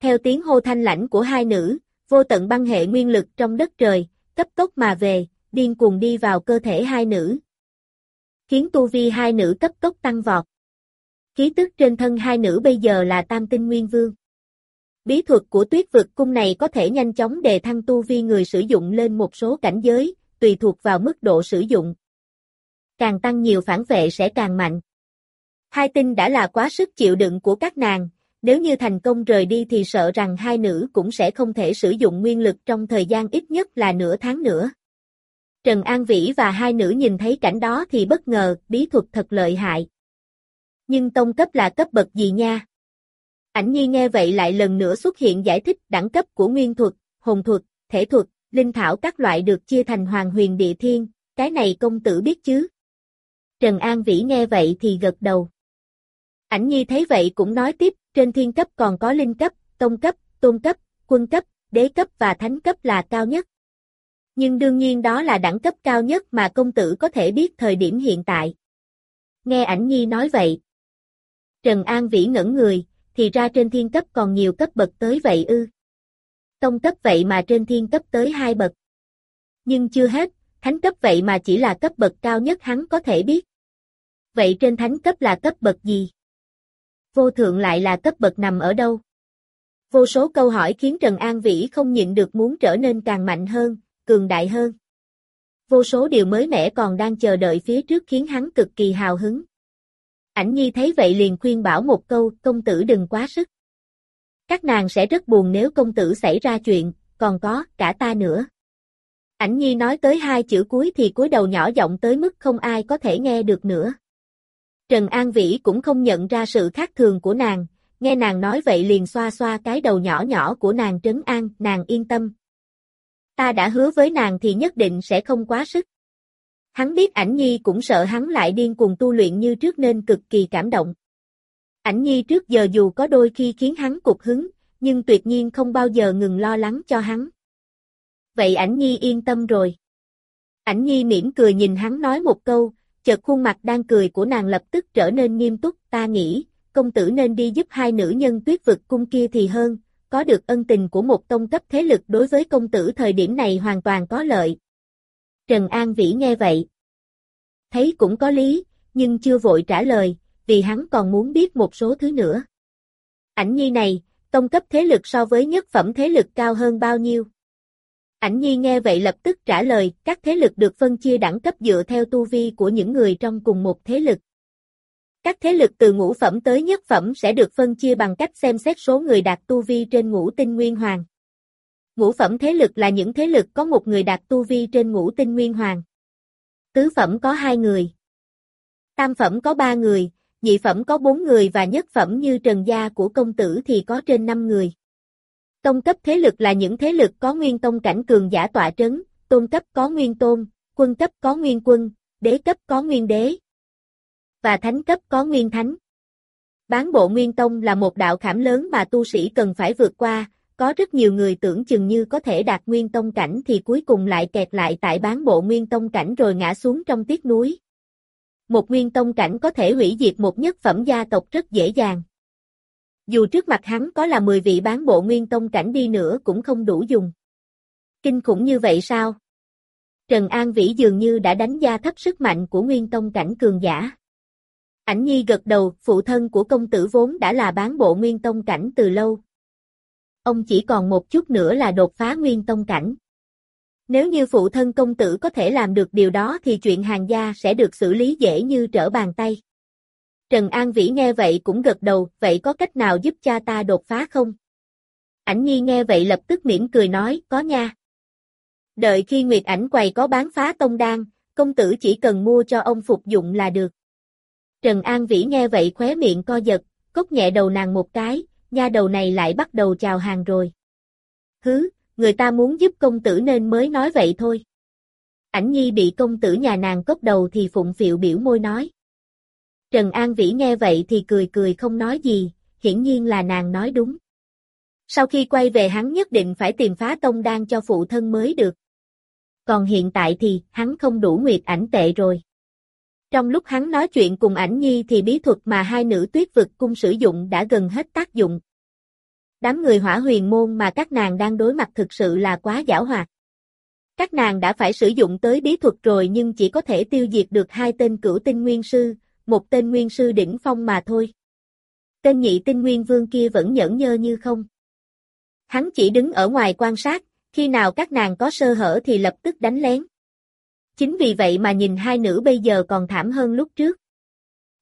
Theo tiếng hô thanh lãnh của hai nữ, vô tận băng hệ nguyên lực trong đất trời, cấp tốc mà về, điên cuồng đi vào cơ thể hai nữ. Khiến tu vi hai nữ cấp tốc tăng vọt. Khí tức trên thân hai nữ bây giờ là tam tinh nguyên vương. Bí thuật của tuyết vực cung này có thể nhanh chóng đề thăng tu vi người sử dụng lên một số cảnh giới, tùy thuộc vào mức độ sử dụng. Càng tăng nhiều phản vệ sẽ càng mạnh. Hai tinh đã là quá sức chịu đựng của các nàng, nếu như thành công rời đi thì sợ rằng hai nữ cũng sẽ không thể sử dụng nguyên lực trong thời gian ít nhất là nửa tháng nữa. Trần An Vĩ và hai nữ nhìn thấy cảnh đó thì bất ngờ, bí thuật thật lợi hại. Nhưng tông cấp là cấp bậc gì nha? Ảnh nhi nghe vậy lại lần nữa xuất hiện giải thích đẳng cấp của nguyên thuật, hồn thuật, thể thuật, linh thảo các loại được chia thành hoàng huyền địa thiên, cái này công tử biết chứ? Trần An Vĩ nghe vậy thì gật đầu. Ảnh nhi thấy vậy cũng nói tiếp, trên thiên cấp còn có linh cấp, tông cấp, tôn cấp, quân cấp, đế cấp và thánh cấp là cao nhất. Nhưng đương nhiên đó là đẳng cấp cao nhất mà công tử có thể biết thời điểm hiện tại. Nghe ảnh nhi nói vậy. Trần An Vĩ ngẩn người, thì ra trên thiên cấp còn nhiều cấp bậc tới vậy ư. Tông cấp vậy mà trên thiên cấp tới hai bậc. Nhưng chưa hết, thánh cấp vậy mà chỉ là cấp bậc cao nhất hắn có thể biết. Vậy trên thánh cấp là cấp bậc gì? Vô thượng lại là cấp bậc nằm ở đâu? Vô số câu hỏi khiến Trần An Vĩ không nhịn được muốn trở nên càng mạnh hơn, cường đại hơn. Vô số điều mới mẻ còn đang chờ đợi phía trước khiến hắn cực kỳ hào hứng. Ảnh Nhi thấy vậy liền khuyên bảo một câu, công tử đừng quá sức. Các nàng sẽ rất buồn nếu công tử xảy ra chuyện, còn có, cả ta nữa. Ảnh Nhi nói tới hai chữ cuối thì cúi đầu nhỏ giọng tới mức không ai có thể nghe được nữa. Trần An Vĩ cũng không nhận ra sự khác thường của nàng, nghe nàng nói vậy liền xoa xoa cái đầu nhỏ nhỏ của nàng trấn an, nàng yên tâm. Ta đã hứa với nàng thì nhất định sẽ không quá sức. Hắn biết ảnh nhi cũng sợ hắn lại điên cuồng tu luyện như trước nên cực kỳ cảm động. Ảnh nhi trước giờ dù có đôi khi khiến hắn cục hứng, nhưng tuyệt nhiên không bao giờ ngừng lo lắng cho hắn. Vậy ảnh nhi yên tâm rồi. Ảnh nhi mỉm cười nhìn hắn nói một câu, chợt khuôn mặt đang cười của nàng lập tức trở nên nghiêm túc, ta nghĩ, công tử nên đi giúp hai nữ nhân tuyết vực cung kia thì hơn, có được ân tình của một tông cấp thế lực đối với công tử thời điểm này hoàn toàn có lợi. Trần An Vĩ nghe vậy. Thấy cũng có lý, nhưng chưa vội trả lời, vì hắn còn muốn biết một số thứ nữa. Ảnh nhi này, tông cấp thế lực so với nhất phẩm thế lực cao hơn bao nhiêu? Ảnh nhi nghe vậy lập tức trả lời, các thế lực được phân chia đẳng cấp dựa theo tu vi của những người trong cùng một thế lực. Các thế lực từ ngũ phẩm tới nhất phẩm sẽ được phân chia bằng cách xem xét số người đạt tu vi trên ngũ tinh nguyên hoàng. Ngũ phẩm thế lực là những thế lực có một người đạt tu vi trên ngũ tinh nguyên hoàng. Tứ phẩm có hai người. Tam phẩm có ba người, nhị phẩm có bốn người và nhất phẩm như trần gia của công tử thì có trên năm người. Tông cấp thế lực là những thế lực có nguyên tông cảnh cường giả tọa trấn, tôn cấp có nguyên tôn, quân cấp có nguyên quân, đế cấp có nguyên đế, và thánh cấp có nguyên thánh. Bán bộ nguyên tông là một đạo khảm lớn mà tu sĩ cần phải vượt qua, có rất nhiều người tưởng chừng như có thể đạt nguyên tông cảnh thì cuối cùng lại kẹt lại tại bán bộ nguyên tông cảnh rồi ngã xuống trong tiếc núi. Một nguyên tông cảnh có thể hủy diệt một nhất phẩm gia tộc rất dễ dàng. Dù trước mặt hắn có là 10 vị bán bộ nguyên tông cảnh đi nữa cũng không đủ dùng. Kinh khủng như vậy sao? Trần An Vĩ dường như đã đánh giá thấp sức mạnh của nguyên tông cảnh cường giả. Ảnh nhi gật đầu, phụ thân của công tử vốn đã là bán bộ nguyên tông cảnh từ lâu. Ông chỉ còn một chút nữa là đột phá nguyên tông cảnh. Nếu như phụ thân công tử có thể làm được điều đó thì chuyện hàng gia sẽ được xử lý dễ như trở bàn tay. Trần An Vĩ nghe vậy cũng gật đầu, vậy có cách nào giúp cha ta đột phá không? Ảnh nhi nghe vậy lập tức mỉm cười nói, có nha. Đợi khi Nguyệt ảnh quầy có bán phá tông đan, công tử chỉ cần mua cho ông phục dụng là được. Trần An Vĩ nghe vậy khóe miệng co giật, cốc nhẹ đầu nàng một cái, nha đầu này lại bắt đầu chào hàng rồi. Hứ, người ta muốn giúp công tử nên mới nói vậy thôi. Ảnh nhi bị công tử nhà nàng cốc đầu thì phụng phiệu biểu môi nói. Trần An Vĩ nghe vậy thì cười cười không nói gì, hiển nhiên là nàng nói đúng. Sau khi quay về hắn nhất định phải tìm phá tông đan cho phụ thân mới được. Còn hiện tại thì hắn không đủ nguyệt ảnh tệ rồi. Trong lúc hắn nói chuyện cùng ảnh nhi thì bí thuật mà hai nữ tuyết vực cung sử dụng đã gần hết tác dụng. Đám người hỏa huyền môn mà các nàng đang đối mặt thực sự là quá giảo hoạt. Các nàng đã phải sử dụng tới bí thuật rồi nhưng chỉ có thể tiêu diệt được hai tên cửu tinh nguyên sư, một tên nguyên sư đỉnh phong mà thôi. Tên nhị tinh nguyên vương kia vẫn nhẫn nhơ như không. Hắn chỉ đứng ở ngoài quan sát, khi nào các nàng có sơ hở thì lập tức đánh lén. Chính vì vậy mà nhìn hai nữ bây giờ còn thảm hơn lúc trước.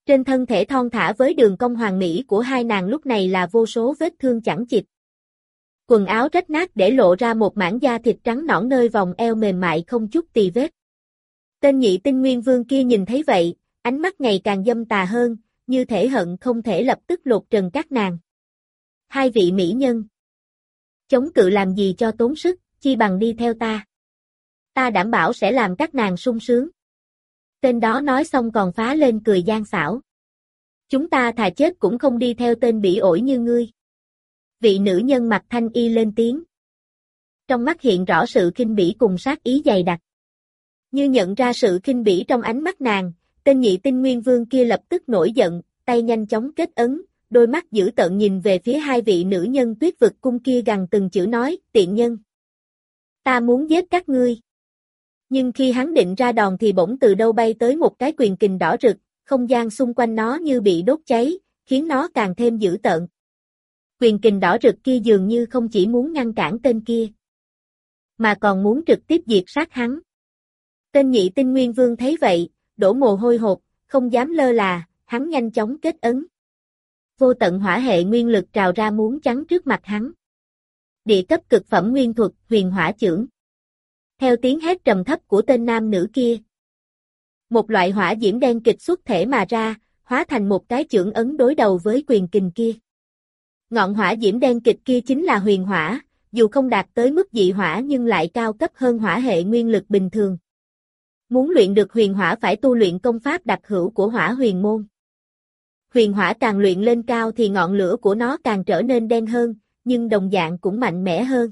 Trên thân thể thon thả với đường cong hoàng mỹ của hai nàng lúc này là vô số vết thương chẳng chịt. Quần áo rách nát để lộ ra một mảng da thịt trắng nõn nơi vòng eo mềm mại không chút tì vết. Tên nhị tinh nguyên vương kia nhìn thấy vậy, ánh mắt ngày càng dâm tà hơn, như thể hận không thể lập tức lột trần các nàng. Hai vị mỹ nhân. Chống cự làm gì cho tốn sức, chi bằng đi theo ta ta đảm bảo sẽ làm các nàng sung sướng. Tên đó nói xong còn phá lên cười gian xảo. Chúng ta thà chết cũng không đi theo tên bị ổi như ngươi. Vị nữ nhân mặt thanh y lên tiếng. Trong mắt hiện rõ sự kinh bỉ cùng sát ý dày đặc. Như nhận ra sự kinh bỉ trong ánh mắt nàng, tên nhị tinh nguyên vương kia lập tức nổi giận, tay nhanh chóng kết ấn, đôi mắt dữ tợn nhìn về phía hai vị nữ nhân tuyết vực cung kia gằn từng chữ nói, tiện nhân. Ta muốn giết các ngươi. Nhưng khi hắn định ra đòn thì bỗng từ đâu bay tới một cái quyền kình đỏ rực, không gian xung quanh nó như bị đốt cháy, khiến nó càng thêm dữ tợn. Quyền kình đỏ rực kia dường như không chỉ muốn ngăn cản tên kia, mà còn muốn trực tiếp diệt sát hắn. Tên nhị tinh nguyên vương thấy vậy, đổ mồ hôi hột, không dám lơ là, hắn nhanh chóng kết ấn. Vô tận hỏa hệ nguyên lực trào ra muốn chắn trước mặt hắn. Địa cấp cực phẩm nguyên thuật, huyền hỏa trưởng theo tiếng hét trầm thấp của tên nam nữ kia. Một loại hỏa diễm đen kịch xuất thể mà ra, hóa thành một cái chưởng ấn đối đầu với quyền kình kia. Ngọn hỏa diễm đen kịch kia chính là huyền hỏa, dù không đạt tới mức dị hỏa nhưng lại cao cấp hơn hỏa hệ nguyên lực bình thường. Muốn luyện được huyền hỏa phải tu luyện công pháp đặc hữu của hỏa huyền môn. Huyền hỏa càng luyện lên cao thì ngọn lửa của nó càng trở nên đen hơn, nhưng đồng dạng cũng mạnh mẽ hơn.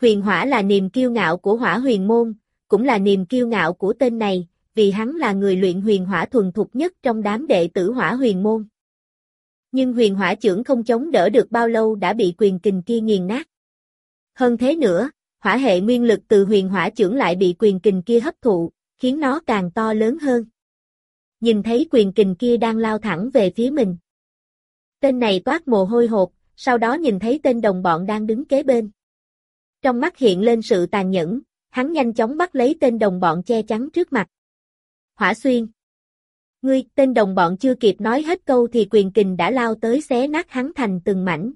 Huyền hỏa là niềm kiêu ngạo của hỏa huyền môn, cũng là niềm kiêu ngạo của tên này, vì hắn là người luyện huyền hỏa thuần thục nhất trong đám đệ tử hỏa huyền môn. Nhưng huyền hỏa trưởng không chống đỡ được bao lâu đã bị quyền kình kia nghiền nát. Hơn thế nữa, hỏa hệ nguyên lực từ huyền hỏa trưởng lại bị quyền kình kia hấp thụ, khiến nó càng to lớn hơn. Nhìn thấy quyền kình kia đang lao thẳng về phía mình. Tên này toát mồ hôi hột, sau đó nhìn thấy tên đồng bọn đang đứng kế bên. Trong mắt hiện lên sự tàn nhẫn, hắn nhanh chóng bắt lấy tên đồng bọn che chắn trước mặt. Hỏa xuyên. Ngươi, tên đồng bọn chưa kịp nói hết câu thì quyền kình đã lao tới xé nát hắn thành từng mảnh.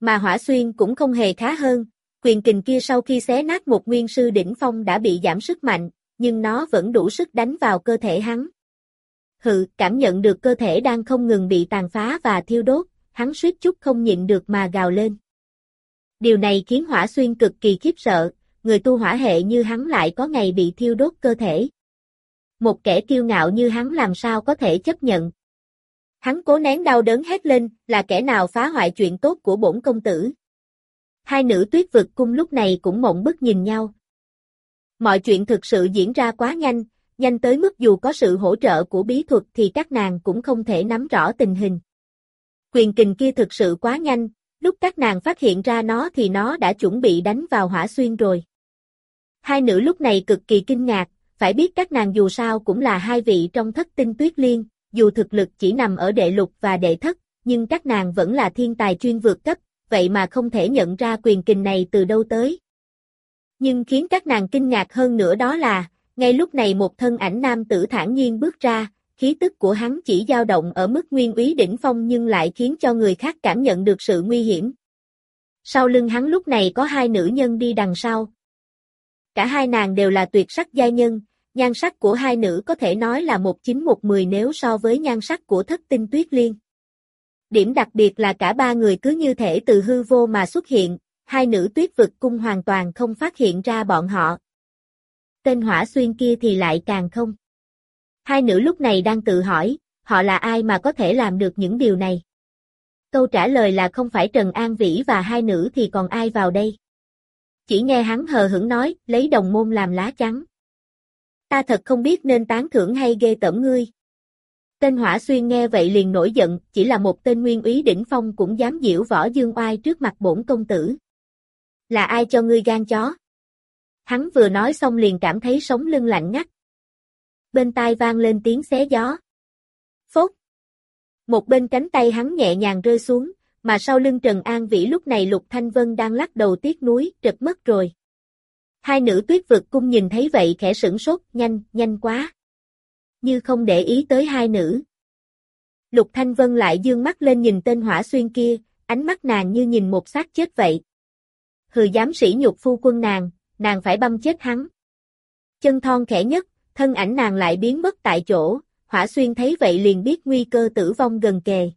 Mà hỏa xuyên cũng không hề khá hơn, quyền kình kia sau khi xé nát một nguyên sư đỉnh phong đã bị giảm sức mạnh, nhưng nó vẫn đủ sức đánh vào cơ thể hắn. Hự, cảm nhận được cơ thể đang không ngừng bị tàn phá và thiêu đốt, hắn suýt chút không nhịn được mà gào lên. Điều này khiến hỏa xuyên cực kỳ khiếp sợ, người tu hỏa hệ như hắn lại có ngày bị thiêu đốt cơ thể. Một kẻ kiêu ngạo như hắn làm sao có thể chấp nhận. Hắn cố nén đau đớn hét lên, là kẻ nào phá hoại chuyện tốt của bổn công tử. Hai nữ tuyết vực cung lúc này cũng mộng bức nhìn nhau. Mọi chuyện thực sự diễn ra quá nhanh, nhanh tới mức dù có sự hỗ trợ của bí thuật thì các nàng cũng không thể nắm rõ tình hình. Quyền kình kia thực sự quá nhanh, lúc các nàng phát hiện ra nó thì nó đã chuẩn bị đánh vào hỏa xuyên rồi. Hai nữ lúc này cực kỳ kinh ngạc, phải biết các nàng dù sao cũng là hai vị trong thất tinh tuyết liên, dù thực lực chỉ nằm ở đệ lục và đệ thất, nhưng các nàng vẫn là thiên tài chuyên vượt cấp, vậy mà không thể nhận ra quyền kình này từ đâu tới. Nhưng khiến các nàng kinh ngạc hơn nữa đó là, ngay lúc này một thân ảnh nam tử thản nhiên bước ra, khí tức của hắn chỉ dao động ở mức nguyên úy đỉnh phong nhưng lại khiến cho người khác cảm nhận được sự nguy hiểm. Sau lưng hắn lúc này có hai nữ nhân đi đằng sau. Cả hai nàng đều là tuyệt sắc giai nhân, nhan sắc của hai nữ có thể nói là một chín một mười nếu so với nhan sắc của thất tinh tuyết liên. Điểm đặc biệt là cả ba người cứ như thể từ hư vô mà xuất hiện, hai nữ tuyết vực cung hoàn toàn không phát hiện ra bọn họ. Tên hỏa xuyên kia thì lại càng không. Hai nữ lúc này đang tự hỏi, họ là ai mà có thể làm được những điều này? Câu trả lời là không phải Trần An Vĩ và hai nữ thì còn ai vào đây? Chỉ nghe hắn hờ hững nói, lấy đồng môn làm lá chắn. Ta thật không biết nên tán thưởng hay ghê tởm ngươi. Tên hỏa xuyên nghe vậy liền nổi giận, chỉ là một tên nguyên úy đỉnh phong cũng dám diễu võ dương oai trước mặt bổn công tử. Là ai cho ngươi gan chó? Hắn vừa nói xong liền cảm thấy sống lưng lạnh ngắt. Bên tai vang lên tiếng xé gió. Phốt. Một bên cánh tay hắn nhẹ nhàng rơi xuống, mà sau lưng Trần An Vĩ lúc này Lục Thanh Vân đang lắc đầu tiếc núi, trật mất rồi. Hai nữ tuyết vực cung nhìn thấy vậy khẽ sửng sốt, nhanh, nhanh quá. Như không để ý tới hai nữ. Lục Thanh Vân lại dương mắt lên nhìn tên hỏa xuyên kia, ánh mắt nàng như nhìn một xác chết vậy. Hừ dám sỉ nhục phu quân nàng, nàng phải băm chết hắn. Chân thon khẽ nhất, thân ảnh nàng lại biến mất tại chỗ, hỏa xuyên thấy vậy liền biết nguy cơ tử vong gần kề.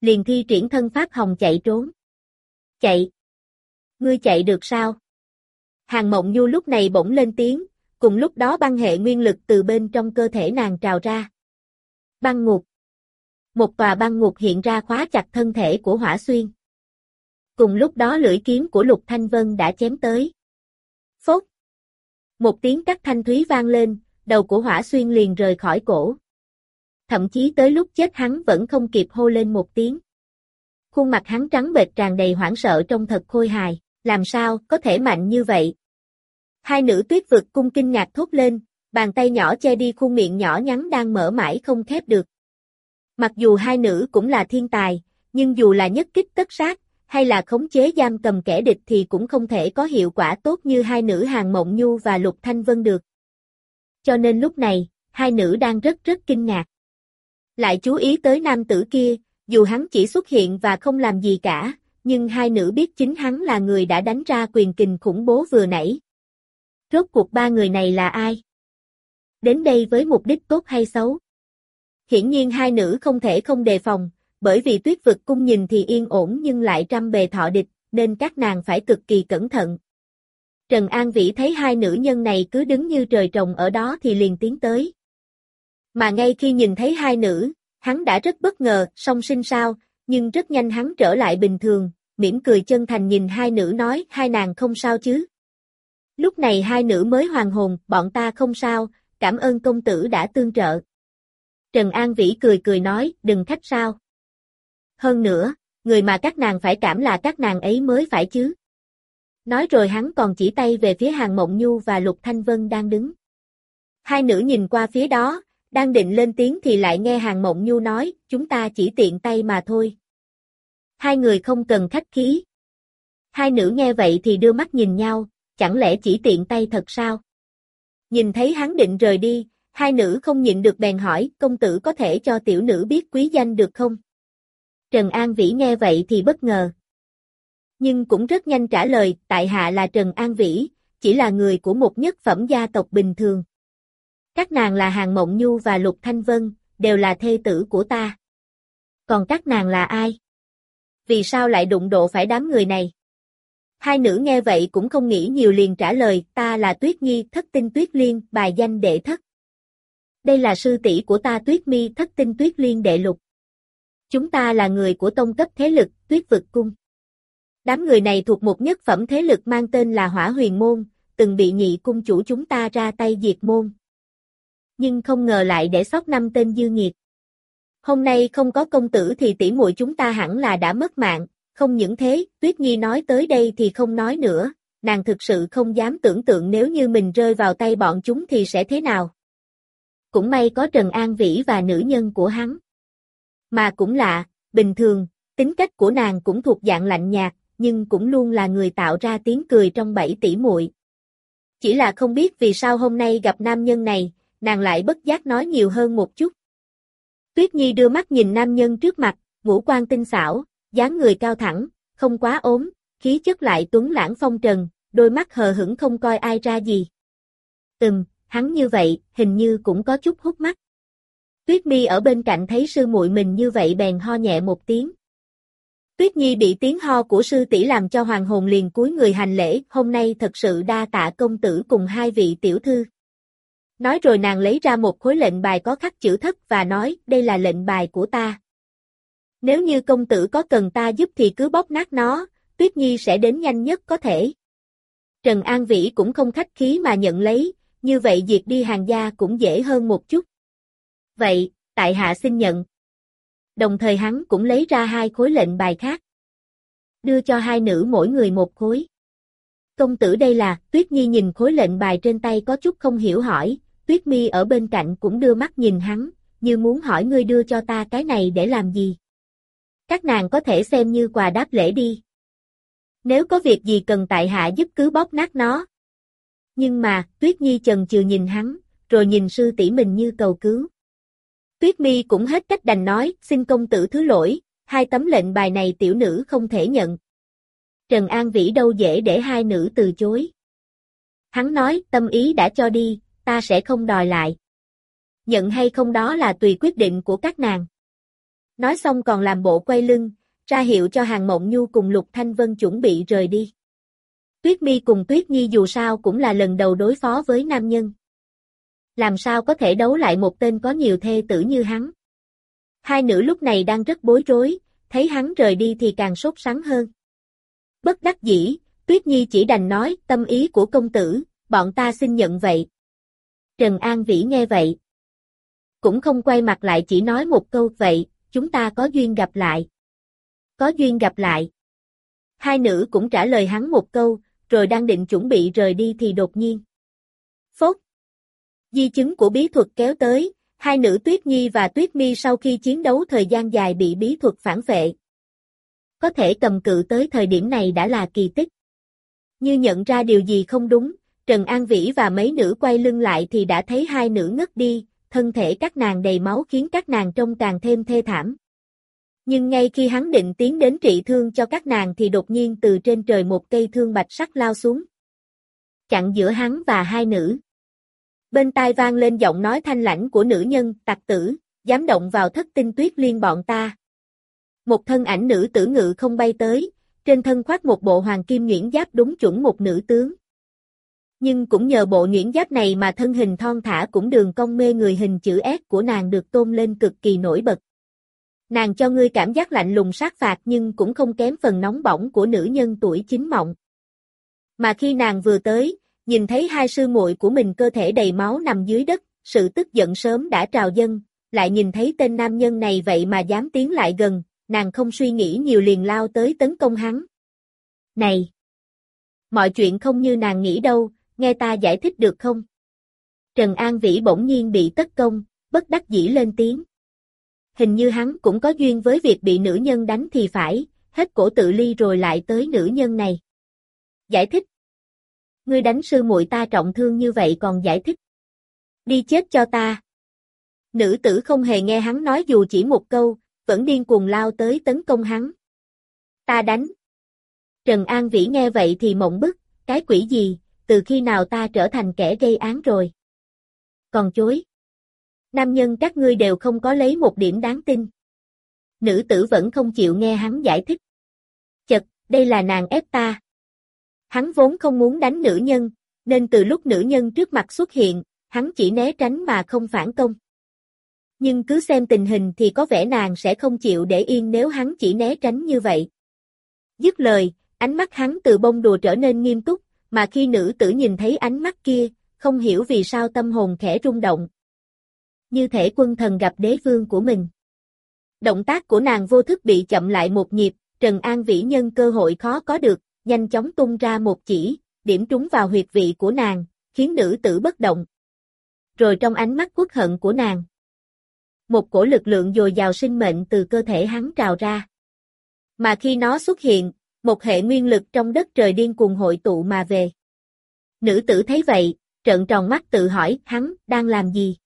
Liền thi triển thân pháp hồng chạy trốn. Chạy! Ngươi chạy được sao? Hàng mộng nhu lúc này bỗng lên tiếng, cùng lúc đó băng hệ nguyên lực từ bên trong cơ thể nàng trào ra. Băng ngục. Một tòa băng ngục hiện ra khóa chặt thân thể của hỏa xuyên. Cùng lúc đó lưỡi kiếm của Lục Thanh Vân đã chém tới. Phốt. Một tiếng cắt thanh thúy vang lên, đầu của hỏa xuyên liền rời khỏi cổ. Thậm chí tới lúc chết hắn vẫn không kịp hô lên một tiếng. Khuôn mặt hắn trắng bệch tràn đầy hoảng sợ trong thật khôi hài, làm sao có thể mạnh như vậy? Hai nữ tuyết vực cung kinh ngạc thốt lên, bàn tay nhỏ che đi khuôn miệng nhỏ nhắn đang mở mãi không khép được. Mặc dù hai nữ cũng là thiên tài, nhưng dù là nhất kích tất sát, hay là khống chế giam cầm kẻ địch thì cũng không thể có hiệu quả tốt như hai nữ Hàng Mộng Nhu và Lục Thanh Vân được. Cho nên lúc này, hai nữ đang rất rất kinh ngạc. Lại chú ý tới nam tử kia, dù hắn chỉ xuất hiện và không làm gì cả, nhưng hai nữ biết chính hắn là người đã đánh ra quyền kình khủng bố vừa nãy. Rốt cuộc ba người này là ai? Đến đây với mục đích tốt hay xấu? Hiển nhiên hai nữ không thể không đề phòng, bởi vì tuyết vực cung nhìn thì yên ổn nhưng lại trăm bề thọ địch, nên các nàng phải cực kỳ cẩn thận. Trần An Vĩ thấy hai nữ nhân này cứ đứng như trời trồng ở đó thì liền tiến tới. Mà ngay khi nhìn thấy hai nữ, hắn đã rất bất ngờ, song sinh sao, nhưng rất nhanh hắn trở lại bình thường, mỉm cười chân thành nhìn hai nữ nói hai nàng không sao chứ. Lúc này hai nữ mới hoàn hồn, bọn ta không sao, cảm ơn công tử đã tương trợ. Trần An Vĩ cười cười nói, đừng khách sao. Hơn nữa, người mà các nàng phải cảm là các nàng ấy mới phải chứ. Nói rồi hắn còn chỉ tay về phía hàng Mộng Nhu và Lục Thanh Vân đang đứng. Hai nữ nhìn qua phía đó, đang định lên tiếng thì lại nghe hàng Mộng Nhu nói, chúng ta chỉ tiện tay mà thôi. Hai người không cần khách khí. Hai nữ nghe vậy thì đưa mắt nhìn nhau, chẳng lẽ chỉ tiện tay thật sao? Nhìn thấy hắn định rời đi, hai nữ không nhịn được bèn hỏi, công tử có thể cho tiểu nữ biết quý danh được không? Trần An Vĩ nghe vậy thì bất ngờ. Nhưng cũng rất nhanh trả lời, tại hạ là Trần An Vĩ, chỉ là người của một nhất phẩm gia tộc bình thường. Các nàng là Hàng Mộng Nhu và Lục Thanh Vân, đều là thê tử của ta. Còn các nàng là ai? Vì sao lại đụng độ phải đám người này? Hai nữ nghe vậy cũng không nghĩ nhiều liền trả lời, ta là Tuyết Nhi, thất tinh Tuyết Liên, bài danh đệ thất. Đây là sư tỷ của ta Tuyết Mi, thất tinh Tuyết Liên đệ lục. Chúng ta là người của tông cấp thế lực, Tuyết Vực Cung. Đám người này thuộc một nhất phẩm thế lực mang tên là Hỏa Huyền Môn, từng bị nhị cung chủ chúng ta ra tay diệt môn. Nhưng không ngờ lại để sót năm tên dư nghiệt. Hôm nay không có công tử thì tỷ muội chúng ta hẳn là đã mất mạng, không những thế, Tuyết Nhi nói tới đây thì không nói nữa, nàng thực sự không dám tưởng tượng nếu như mình rơi vào tay bọn chúng thì sẽ thế nào. Cũng may có Trần An Vĩ và nữ nhân của hắn. Mà cũng lạ, bình thường, tính cách của nàng cũng thuộc dạng lạnh nhạt, nhưng cũng luôn là người tạo ra tiếng cười trong bảy tỷ muội. Chỉ là không biết vì sao hôm nay gặp nam nhân này, nàng lại bất giác nói nhiều hơn một chút. Tuyết Nhi đưa mắt nhìn nam nhân trước mặt, ngũ quan tinh xảo, dáng người cao thẳng, không quá ốm, khí chất lại tuấn lãng phong trần, đôi mắt hờ hững không coi ai ra gì. Ừm, hắn như vậy, hình như cũng có chút hút mắt. Tuyết Mi ở bên cạnh thấy sư muội mình như vậy bèn ho nhẹ một tiếng. Tuyết Nhi bị tiếng ho của sư tỷ làm cho hoàng hồn liền cúi người hành lễ, hôm nay thật sự đa tạ công tử cùng hai vị tiểu thư. Nói rồi nàng lấy ra một khối lệnh bài có khắc chữ thất và nói, đây là lệnh bài của ta. Nếu như công tử có cần ta giúp thì cứ bóp nát nó, Tuyết Nhi sẽ đến nhanh nhất có thể. Trần An Vĩ cũng không khách khí mà nhận lấy, như vậy diệt đi hàng gia cũng dễ hơn một chút. Vậy, tại hạ xin nhận. Đồng thời hắn cũng lấy ra hai khối lệnh bài khác. Đưa cho hai nữ mỗi người một khối. Công tử đây là, Tuyết Nhi nhìn khối lệnh bài trên tay có chút không hiểu hỏi, Tuyết Mi ở bên cạnh cũng đưa mắt nhìn hắn, như muốn hỏi ngươi đưa cho ta cái này để làm gì. Các nàng có thể xem như quà đáp lễ đi. Nếu có việc gì cần tại hạ giúp cứ bóp nát nó. Nhưng mà, Tuyết Nhi chần chừ nhìn hắn, rồi nhìn sư tỷ mình như cầu cứu. Tuyết Mi cũng hết cách đành nói, xin công tử thứ lỗi, hai tấm lệnh bài này tiểu nữ không thể nhận. Trần An Vĩ đâu dễ để hai nữ từ chối. Hắn nói, tâm ý đã cho đi, ta sẽ không đòi lại. Nhận hay không đó là tùy quyết định của các nàng. Nói xong còn làm bộ quay lưng, ra hiệu cho hàng mộng nhu cùng Lục Thanh Vân chuẩn bị rời đi. Tuyết Mi cùng Tuyết Nhi dù sao cũng là lần đầu đối phó với nam nhân. Làm sao có thể đấu lại một tên có nhiều thê tử như hắn. Hai nữ lúc này đang rất bối rối, thấy hắn rời đi thì càng sốt sắng hơn. Bất đắc dĩ, Tuyết Nhi chỉ đành nói tâm ý của công tử, bọn ta xin nhận vậy. Trần An Vĩ nghe vậy. Cũng không quay mặt lại chỉ nói một câu vậy, chúng ta có duyên gặp lại. Có duyên gặp lại. Hai nữ cũng trả lời hắn một câu, rồi đang định chuẩn bị rời đi thì đột nhiên. Phốt. Di chứng của bí thuật kéo tới, hai nữ Tuyết Nhi và Tuyết Mi sau khi chiến đấu thời gian dài bị bí thuật phản vệ. Có thể cầm cự tới thời điểm này đã là kỳ tích. Như nhận ra điều gì không đúng, Trần An Vĩ và mấy nữ quay lưng lại thì đã thấy hai nữ ngất đi, thân thể các nàng đầy máu khiến các nàng trông càng thêm thê thảm. Nhưng ngay khi hắn định tiến đến trị thương cho các nàng thì đột nhiên từ trên trời một cây thương bạch sắc lao xuống. Chặn giữa hắn và hai nữ. Bên tai vang lên giọng nói thanh lãnh của nữ nhân, tặc tử, dám động vào thất tinh tuyết liên bọn ta. Một thân ảnh nữ tử ngự không bay tới, trên thân khoác một bộ hoàng kim nhuyễn giáp đúng chuẩn một nữ tướng. Nhưng cũng nhờ bộ nhuyễn giáp này mà thân hình thon thả cũng đường cong mê người hình chữ S của nàng được tôn lên cực kỳ nổi bật. Nàng cho ngươi cảm giác lạnh lùng sát phạt nhưng cũng không kém phần nóng bỏng của nữ nhân tuổi chính mộng. Mà khi nàng vừa tới, nhìn thấy hai sư muội của mình cơ thể đầy máu nằm dưới đất, sự tức giận sớm đã trào dâng, lại nhìn thấy tên nam nhân này vậy mà dám tiến lại gần, nàng không suy nghĩ nhiều liền lao tới tấn công hắn. Này! Mọi chuyện không như nàng nghĩ đâu, nghe ta giải thích được không? Trần An Vĩ bỗng nhiên bị tất công, bất đắc dĩ lên tiếng. Hình như hắn cũng có duyên với việc bị nữ nhân đánh thì phải, hết cổ tự ly rồi lại tới nữ nhân này. Giải thích. Ngươi đánh sư muội ta trọng thương như vậy còn giải thích. Đi chết cho ta. Nữ tử không hề nghe hắn nói dù chỉ một câu, vẫn điên cuồng lao tới tấn công hắn. Ta đánh. Trần An Vĩ nghe vậy thì mộng bức, cái quỷ gì, từ khi nào ta trở thành kẻ gây án rồi. Còn chối. Nam nhân các ngươi đều không có lấy một điểm đáng tin. Nữ tử vẫn không chịu nghe hắn giải thích. Chật, đây là nàng ép ta. Hắn vốn không muốn đánh nữ nhân, nên từ lúc nữ nhân trước mặt xuất hiện, hắn chỉ né tránh mà không phản công. Nhưng cứ xem tình hình thì có vẻ nàng sẽ không chịu để yên nếu hắn chỉ né tránh như vậy. Dứt lời, ánh mắt hắn từ bông đùa trở nên nghiêm túc, mà khi nữ tử nhìn thấy ánh mắt kia, không hiểu vì sao tâm hồn khẽ rung động. Như thể quân thần gặp đế vương của mình. Động tác của nàng vô thức bị chậm lại một nhịp, Trần An Vĩ nhân cơ hội khó có được, nhanh chóng tung ra một chỉ, điểm trúng vào huyệt vị của nàng, khiến nữ tử bất động. Rồi trong ánh mắt quốc hận của nàng, một cổ lực lượng dồi dào sinh mệnh từ cơ thể hắn trào ra. Mà khi nó xuất hiện, một hệ nguyên lực trong đất trời điên cuồng hội tụ mà về. Nữ tử thấy vậy, trợn tròn mắt tự hỏi hắn đang làm gì.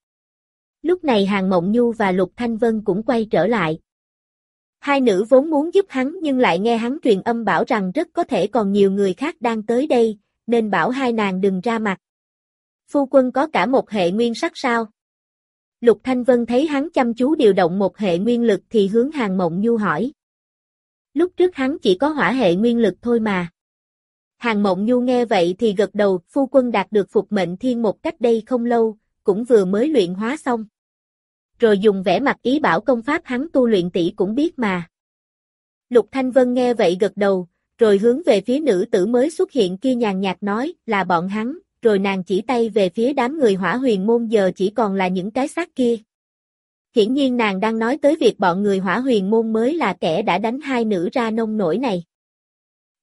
Lúc này Hàng Mộng Nhu và Lục Thanh Vân cũng quay trở lại. Hai nữ vốn muốn giúp hắn nhưng lại nghe hắn truyền âm bảo rằng rất có thể còn nhiều người khác đang tới đây, nên bảo hai nàng đừng ra mặt. Phu quân có cả một hệ nguyên sắc sao? Lục Thanh Vân thấy hắn chăm chú điều động một hệ nguyên lực thì hướng Hàng Mộng Nhu hỏi. Lúc trước hắn chỉ có hỏa hệ nguyên lực thôi mà. Hàng Mộng Nhu nghe vậy thì gật đầu, phu quân đạt được phục mệnh thiên một cách đây không lâu, cũng vừa mới luyện hóa xong. Rồi dùng vẻ mặt ý bảo công pháp hắn tu luyện tỷ cũng biết mà. Lục Thanh Vân nghe vậy gật đầu, rồi hướng về phía nữ tử mới xuất hiện kia nhàn nhạt nói là bọn hắn, rồi nàng chỉ tay về phía đám người hỏa huyền môn giờ chỉ còn là những cái xác kia. Hiển nhiên nàng đang nói tới việc bọn người hỏa huyền môn mới là kẻ đã đánh hai nữ ra nông nổi này.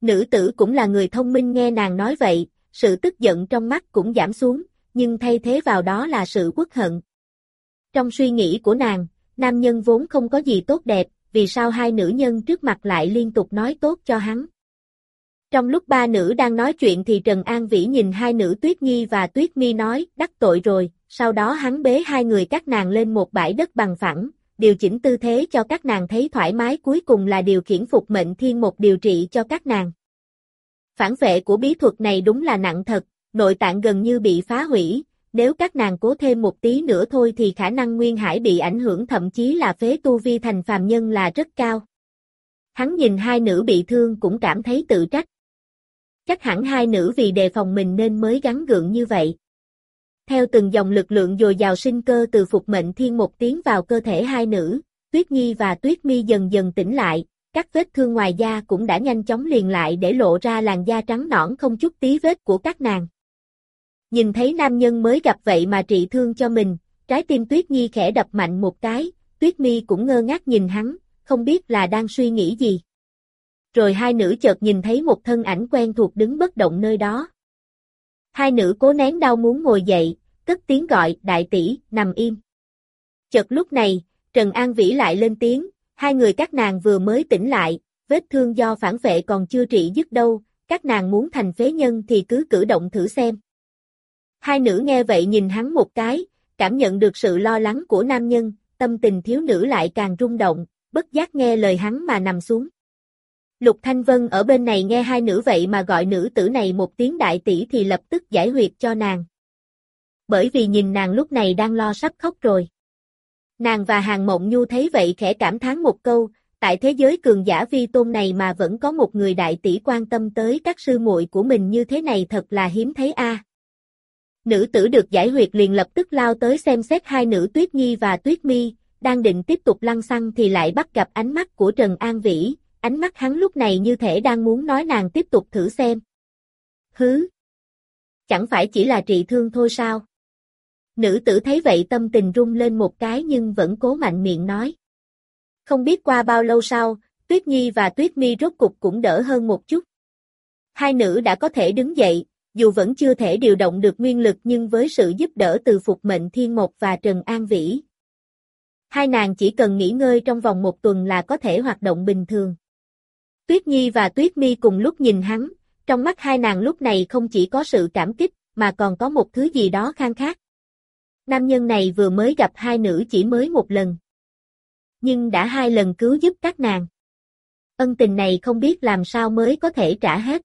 Nữ tử cũng là người thông minh nghe nàng nói vậy, sự tức giận trong mắt cũng giảm xuống, nhưng thay thế vào đó là sự quốc hận. Trong suy nghĩ của nàng, nam nhân vốn không có gì tốt đẹp, vì sao hai nữ nhân trước mặt lại liên tục nói tốt cho hắn. Trong lúc ba nữ đang nói chuyện thì Trần An Vĩ nhìn hai nữ Tuyết Nhi và Tuyết Mi nói, đắc tội rồi, sau đó hắn bế hai người các nàng lên một bãi đất bằng phẳng, điều chỉnh tư thế cho các nàng thấy thoải mái cuối cùng là điều khiển phục mệnh thiên một điều trị cho các nàng. Phản vệ của bí thuật này đúng là nặng thật, nội tạng gần như bị phá hủy, nếu các nàng cố thêm một tí nữa thôi thì khả năng nguyên hải bị ảnh hưởng thậm chí là phế tu vi thành phàm nhân là rất cao. Hắn nhìn hai nữ bị thương cũng cảm thấy tự trách. Chắc hẳn hai nữ vì đề phòng mình nên mới gắn gượng như vậy. Theo từng dòng lực lượng dồi dào sinh cơ từ phục mệnh thiên một tiếng vào cơ thể hai nữ, Tuyết Nhi và Tuyết Mi dần dần tỉnh lại, các vết thương ngoài da cũng đã nhanh chóng liền lại để lộ ra làn da trắng nõn không chút tí vết của các nàng. Nhìn thấy nam nhân mới gặp vậy mà trị thương cho mình, trái tim Tuyết Nhi khẽ đập mạnh một cái, Tuyết Mi cũng ngơ ngác nhìn hắn, không biết là đang suy nghĩ gì rồi hai nữ chợt nhìn thấy một thân ảnh quen thuộc đứng bất động nơi đó. Hai nữ cố nén đau muốn ngồi dậy, cất tiếng gọi, đại tỷ, nằm im. Chợt lúc này, Trần An Vĩ lại lên tiếng, hai người các nàng vừa mới tỉnh lại, vết thương do phản vệ còn chưa trị dứt đâu, các nàng muốn thành phế nhân thì cứ cử động thử xem. Hai nữ nghe vậy nhìn hắn một cái, cảm nhận được sự lo lắng của nam nhân, tâm tình thiếu nữ lại càng rung động, bất giác nghe lời hắn mà nằm xuống. Lục Thanh Vân ở bên này nghe hai nữ vậy mà gọi nữ tử này một tiếng đại tỷ thì lập tức giải huyệt cho nàng. Bởi vì nhìn nàng lúc này đang lo sắp khóc rồi. Nàng và Hàng Mộng Nhu thấy vậy khẽ cảm thán một câu, tại thế giới cường giả vi tôn này mà vẫn có một người đại tỷ quan tâm tới các sư muội của mình như thế này thật là hiếm thấy a. Nữ tử được giải huyệt liền lập tức lao tới xem xét hai nữ Tuyết Nhi và Tuyết Mi, đang định tiếp tục lăng xăng thì lại bắt gặp ánh mắt của Trần An Vĩ, ánh mắt hắn lúc này như thể đang muốn nói nàng tiếp tục thử xem. Hứ! Chẳng phải chỉ là trị thương thôi sao? Nữ tử thấy vậy tâm tình rung lên một cái nhưng vẫn cố mạnh miệng nói. Không biết qua bao lâu sau, Tuyết Nhi và Tuyết Mi rốt cục cũng đỡ hơn một chút. Hai nữ đã có thể đứng dậy, dù vẫn chưa thể điều động được nguyên lực nhưng với sự giúp đỡ từ Phục Mệnh Thiên Mộc và Trần An Vĩ. Hai nàng chỉ cần nghỉ ngơi trong vòng một tuần là có thể hoạt động bình thường. Tuyết Nhi và Tuyết Mi cùng lúc nhìn hắn, trong mắt hai nàng lúc này không chỉ có sự cảm kích, mà còn có một thứ gì đó khang khác. Nam nhân này vừa mới gặp hai nữ chỉ mới một lần. Nhưng đã hai lần cứu giúp các nàng. Ân tình này không biết làm sao mới có thể trả hết.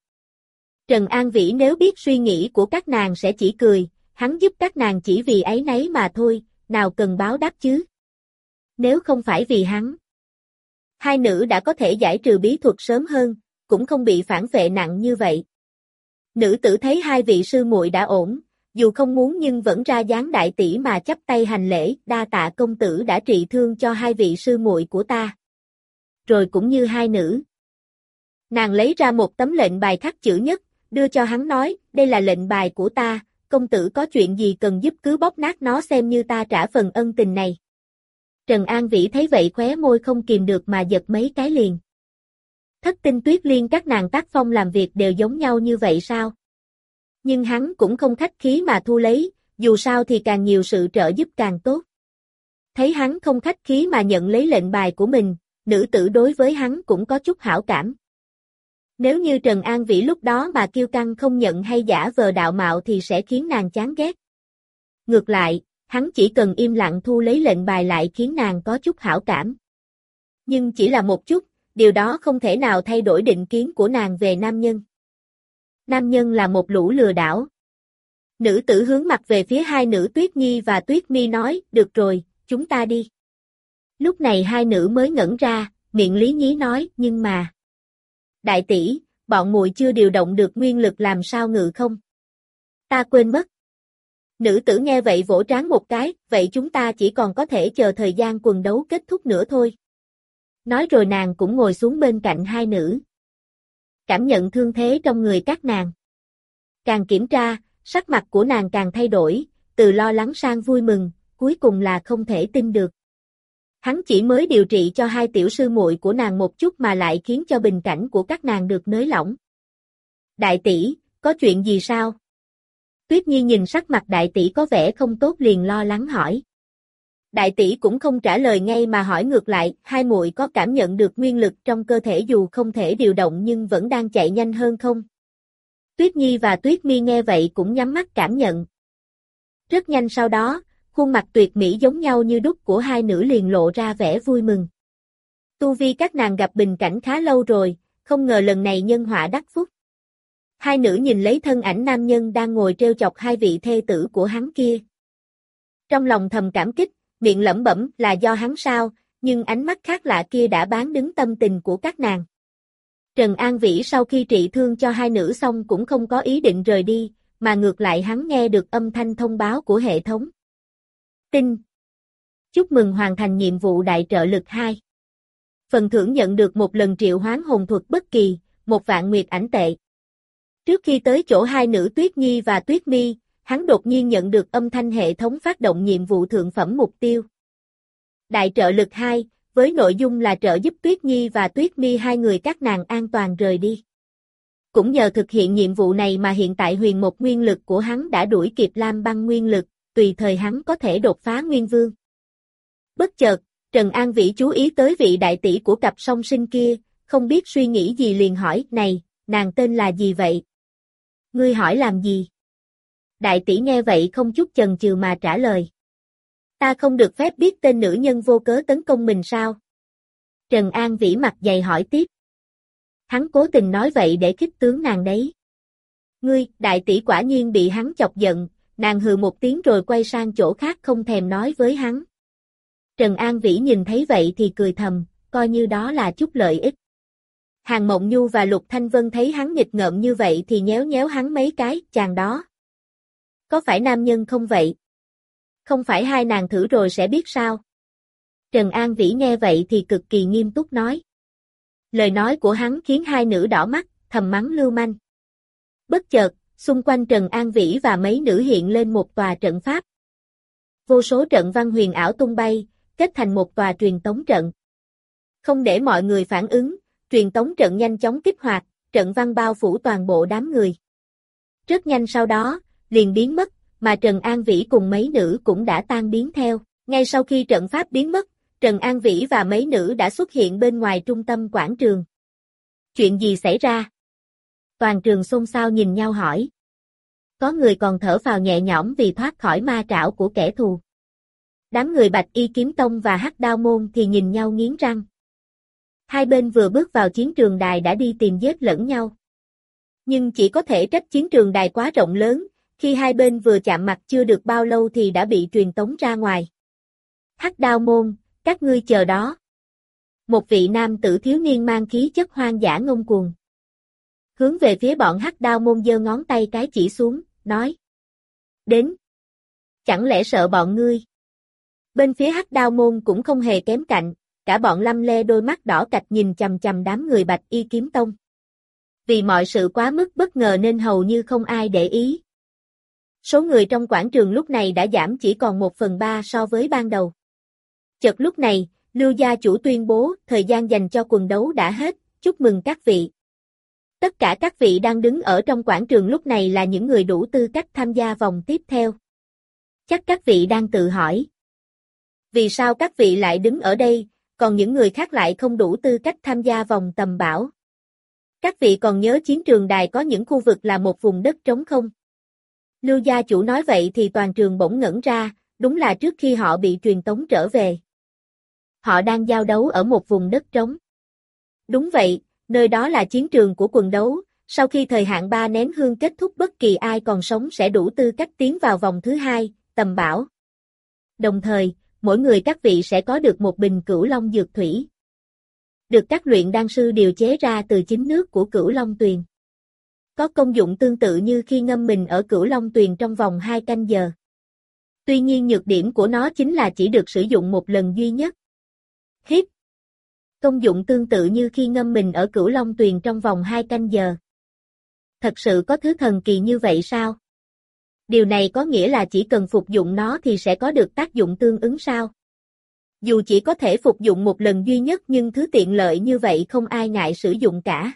Trần An Vĩ nếu biết suy nghĩ của các nàng sẽ chỉ cười, hắn giúp các nàng chỉ vì ấy nấy mà thôi, nào cần báo đáp chứ. Nếu không phải vì hắn, hai nữ đã có thể giải trừ bí thuật sớm hơn, cũng không bị phản vệ nặng như vậy. Nữ tử thấy hai vị sư muội đã ổn, dù không muốn nhưng vẫn ra dáng đại tỷ mà chấp tay hành lễ, đa tạ công tử đã trị thương cho hai vị sư muội của ta. Rồi cũng như hai nữ. Nàng lấy ra một tấm lệnh bài khắc chữ nhất, đưa cho hắn nói, đây là lệnh bài của ta, công tử có chuyện gì cần giúp cứ bóp nát nó xem như ta trả phần ân tình này. Trần An Vĩ thấy vậy khóe môi không kìm được mà giật mấy cái liền. Thất tinh tuyết liên các nàng tác phong làm việc đều giống nhau như vậy sao? Nhưng hắn cũng không khách khí mà thu lấy, dù sao thì càng nhiều sự trợ giúp càng tốt. Thấy hắn không khách khí mà nhận lấy lệnh bài của mình, nữ tử đối với hắn cũng có chút hảo cảm. Nếu như Trần An Vĩ lúc đó mà kiêu căng không nhận hay giả vờ đạo mạo thì sẽ khiến nàng chán ghét. Ngược lại, hắn chỉ cần im lặng thu lấy lệnh bài lại khiến nàng có chút hảo cảm. Nhưng chỉ là một chút, điều đó không thể nào thay đổi định kiến của nàng về nam nhân. Nam nhân là một lũ lừa đảo. Nữ tử hướng mặt về phía hai nữ Tuyết Nhi và Tuyết Mi nói, được rồi, chúng ta đi. Lúc này hai nữ mới ngẩn ra, miệng lý nhí nói, nhưng mà... Đại tỷ, bọn muội chưa điều động được nguyên lực làm sao ngự không? Ta quên mất. Nữ tử nghe vậy vỗ trán một cái, vậy chúng ta chỉ còn có thể chờ thời gian quần đấu kết thúc nữa thôi. Nói rồi nàng cũng ngồi xuống bên cạnh hai nữ. Cảm nhận thương thế trong người các nàng. Càng kiểm tra, sắc mặt của nàng càng thay đổi, từ lo lắng sang vui mừng, cuối cùng là không thể tin được. Hắn chỉ mới điều trị cho hai tiểu sư muội của nàng một chút mà lại khiến cho bình cảnh của các nàng được nới lỏng. Đại tỷ, có chuyện gì sao? Tuyết Nhi nhìn sắc mặt đại tỷ có vẻ không tốt liền lo lắng hỏi. Đại tỷ cũng không trả lời ngay mà hỏi ngược lại, hai muội có cảm nhận được nguyên lực trong cơ thể dù không thể điều động nhưng vẫn đang chạy nhanh hơn không? Tuyết Nhi và Tuyết Mi nghe vậy cũng nhắm mắt cảm nhận. Rất nhanh sau đó, khuôn mặt tuyệt mỹ giống nhau như đúc của hai nữ liền lộ ra vẻ vui mừng. Tu vi các nàng gặp bình cảnh khá lâu rồi, không ngờ lần này nhân họa đắc phúc. Hai nữ nhìn lấy thân ảnh nam nhân đang ngồi treo chọc hai vị thê tử của hắn kia. Trong lòng thầm cảm kích, miệng lẩm bẩm là do hắn sao, nhưng ánh mắt khác lạ kia đã bán đứng tâm tình của các nàng. Trần An Vĩ sau khi trị thương cho hai nữ xong cũng không có ý định rời đi, mà ngược lại hắn nghe được âm thanh thông báo của hệ thống. Tin Chúc mừng hoàn thành nhiệm vụ đại trợ lực 2. Phần thưởng nhận được một lần triệu hoán hồn thuật bất kỳ, một vạn nguyệt ảnh tệ. Trước khi tới chỗ hai nữ Tuyết Nhi và Tuyết Mi, hắn đột nhiên nhận được âm thanh hệ thống phát động nhiệm vụ thượng phẩm mục tiêu. Đại trợ lực 2, với nội dung là trợ giúp Tuyết Nhi và Tuyết Mi hai người các nàng an toàn rời đi. Cũng nhờ thực hiện nhiệm vụ này mà hiện tại huyền một nguyên lực của hắn đã đuổi kịp Lam băng nguyên lực, tùy thời hắn có thể đột phá nguyên vương. Bất chợt, Trần An Vĩ chú ý tới vị đại tỷ của cặp song sinh kia, không biết suy nghĩ gì liền hỏi, này, nàng tên là gì vậy? Ngươi hỏi làm gì? Đại tỷ nghe vậy không chút chần chừ mà trả lời. Ta không được phép biết tên nữ nhân vô cớ tấn công mình sao? Trần An Vĩ mặt dày hỏi tiếp. Hắn cố tình nói vậy để khích tướng nàng đấy. Ngươi, đại tỷ quả nhiên bị hắn chọc giận, nàng hừ một tiếng rồi quay sang chỗ khác không thèm nói với hắn. Trần An Vĩ nhìn thấy vậy thì cười thầm, coi như đó là chút lợi ích. Hàng Mộng Nhu và Lục Thanh Vân thấy hắn nghịch ngợm như vậy thì nhéo nhéo hắn mấy cái, chàng đó. Có phải nam nhân không vậy? Không phải hai nàng thử rồi sẽ biết sao? Trần An Vĩ nghe vậy thì cực kỳ nghiêm túc nói. Lời nói của hắn khiến hai nữ đỏ mắt, thầm mắng lưu manh. Bất chợt, xung quanh Trần An Vĩ và mấy nữ hiện lên một tòa trận pháp. Vô số trận văn huyền ảo tung bay, kết thành một tòa truyền tống trận. Không để mọi người phản ứng, truyền tống trận nhanh chóng kích hoạt, trận văn bao phủ toàn bộ đám người. Rất nhanh sau đó, liền biến mất, mà Trần An Vĩ cùng mấy nữ cũng đã tan biến theo. Ngay sau khi trận pháp biến mất, Trần An Vĩ và mấy nữ đã xuất hiện bên ngoài trung tâm quảng trường. Chuyện gì xảy ra? Toàn trường xôn xao nhìn nhau hỏi. Có người còn thở vào nhẹ nhõm vì thoát khỏi ma trảo của kẻ thù. Đám người Bạch Y Kiếm Tông và Hắc Đao Môn thì nhìn nhau nghiến răng. Hai bên vừa bước vào chiến trường đài đã đi tìm giết lẫn nhau. Nhưng chỉ có thể trách chiến trường đài quá rộng lớn, khi hai bên vừa chạm mặt chưa được bao lâu thì đã bị truyền tống ra ngoài. Hắc Đao Môn, các ngươi chờ đó. Một vị nam tử thiếu niên mang khí chất hoang dã ngông cuồng. Hướng về phía bọn hắc đao môn giơ ngón tay cái chỉ xuống, nói. Đến. Chẳng lẽ sợ bọn ngươi? Bên phía hắc đao môn cũng không hề kém cạnh, cả bọn lâm le đôi mắt đỏ cạch nhìn chầm chầm đám người bạch y kiếm tông. Vì mọi sự quá mức bất ngờ nên hầu như không ai để ý. Số người trong quảng trường lúc này đã giảm chỉ còn một phần ba so với ban đầu. Chợt lúc này, Lưu gia chủ tuyên bố thời gian dành cho quần đấu đã hết, chúc mừng các vị. Tất cả các vị đang đứng ở trong quảng trường lúc này là những người đủ tư cách tham gia vòng tiếp theo. Chắc các vị đang tự hỏi. Vì sao các vị lại đứng ở đây, còn những người khác lại không đủ tư cách tham gia vòng tầm bảo? Các vị còn nhớ chiến trường đài có những khu vực là một vùng đất trống không? Lưu gia chủ nói vậy thì toàn trường bỗng ngẩn ra, đúng là trước khi họ bị truyền tống trở về. Họ đang giao đấu ở một vùng đất trống. Đúng vậy, nơi đó là chiến trường của quần đấu, sau khi thời hạn 3 nén hương kết thúc bất kỳ ai còn sống sẽ đủ tư cách tiến vào vòng thứ hai, tầm bảo. Đồng thời, mỗi người các vị sẽ có được một bình cửu long dược thủy. Được các luyện đan sư điều chế ra từ chính nước của cửu long tuyền. Có công dụng tương tự như khi ngâm mình ở cửu long tuyền trong vòng 2 canh giờ. Tuy nhiên nhược điểm của nó chính là chỉ được sử dụng một lần duy nhất. Hít Công dụng tương tự như khi ngâm mình ở cửu long tuyền trong vòng 2 canh giờ. Thật sự có thứ thần kỳ như vậy sao? Điều này có nghĩa là chỉ cần phục dụng nó thì sẽ có được tác dụng tương ứng sao? Dù chỉ có thể phục dụng một lần duy nhất nhưng thứ tiện lợi như vậy không ai ngại sử dụng cả.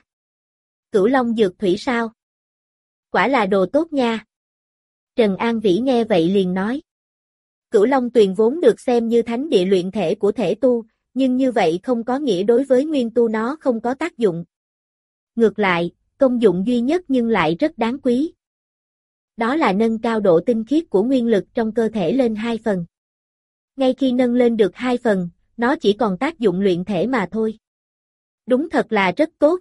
Cửu Long dược thủy sao? Quả là đồ tốt nha. Trần An Vĩ nghe vậy liền nói. Cửu Long tuyền vốn được xem như thánh địa luyện thể của thể tu, nhưng như vậy không có nghĩa đối với nguyên tu nó không có tác dụng. Ngược lại, công dụng duy nhất nhưng lại rất đáng quý. Đó là nâng cao độ tinh khiết của nguyên lực trong cơ thể lên 2 phần. Ngay khi nâng lên được 2 phần, nó chỉ còn tác dụng luyện thể mà thôi. Đúng thật là rất tốt.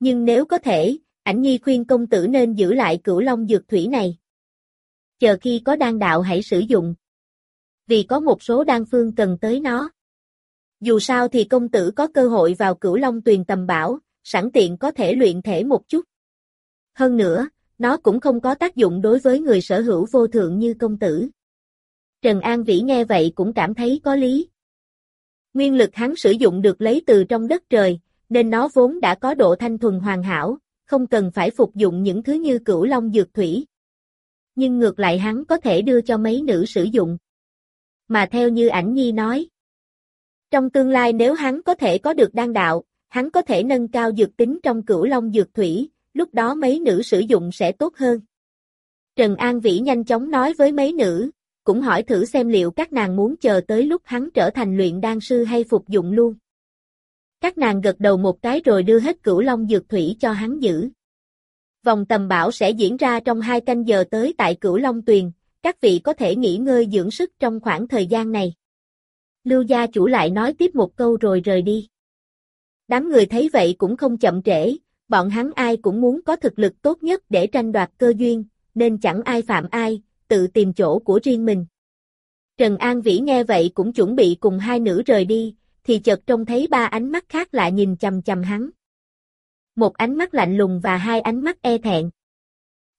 Nhưng nếu có thể, ảnh nhi khuyên công tử nên giữ lại cửu long dược thủy này. Chờ khi có đan đạo hãy sử dụng. Vì có một số đan phương cần tới nó. Dù sao thì công tử có cơ hội vào cửu long tuyền tầm bảo, sẵn tiện có thể luyện thể một chút. Hơn nữa, nó cũng không có tác dụng đối với người sở hữu vô thượng như công tử. Trần An Vĩ nghe vậy cũng cảm thấy có lý. Nguyên lực hắn sử dụng được lấy từ trong đất trời, nên nó vốn đã có độ thanh thuần hoàn hảo, không cần phải phục dụng những thứ như cửu long dược thủy. Nhưng ngược lại hắn có thể đưa cho mấy nữ sử dụng. Mà theo như ảnh nhi nói, trong tương lai nếu hắn có thể có được đan đạo, hắn có thể nâng cao dược tính trong cửu long dược thủy, lúc đó mấy nữ sử dụng sẽ tốt hơn. Trần An Vĩ nhanh chóng nói với mấy nữ, cũng hỏi thử xem liệu các nàng muốn chờ tới lúc hắn trở thành luyện đan sư hay phục dụng luôn. Các nàng gật đầu một cái rồi đưa hết cửu long dược thủy cho hắn giữ. Vòng tầm bảo sẽ diễn ra trong hai canh giờ tới tại cửu long tuyền, các vị có thể nghỉ ngơi dưỡng sức trong khoảng thời gian này. Lưu gia chủ lại nói tiếp một câu rồi rời đi. Đám người thấy vậy cũng không chậm trễ, bọn hắn ai cũng muốn có thực lực tốt nhất để tranh đoạt cơ duyên, nên chẳng ai phạm ai, tự tìm chỗ của riêng mình. Trần An Vĩ nghe vậy cũng chuẩn bị cùng hai nữ rời đi, thì chợt trông thấy ba ánh mắt khác lạ nhìn chầm chầm hắn. Một ánh mắt lạnh lùng và hai ánh mắt e thẹn.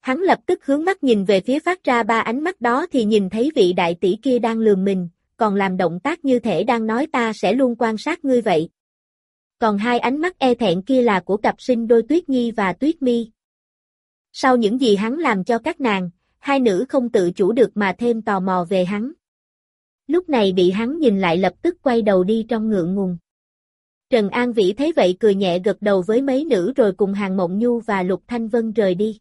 Hắn lập tức hướng mắt nhìn về phía phát ra ba ánh mắt đó thì nhìn thấy vị đại tỷ kia đang lườm mình, còn làm động tác như thể đang nói ta sẽ luôn quan sát ngươi vậy. Còn hai ánh mắt e thẹn kia là của cặp sinh đôi Tuyết Nhi và Tuyết Mi. Sau những gì hắn làm cho các nàng, hai nữ không tự chủ được mà thêm tò mò về hắn. Lúc này bị hắn nhìn lại lập tức quay đầu đi trong ngượng ngùng. Trần An Vĩ thấy vậy cười nhẹ gật đầu với mấy nữ rồi cùng Hàng Mộng Nhu và Lục Thanh Vân rời đi.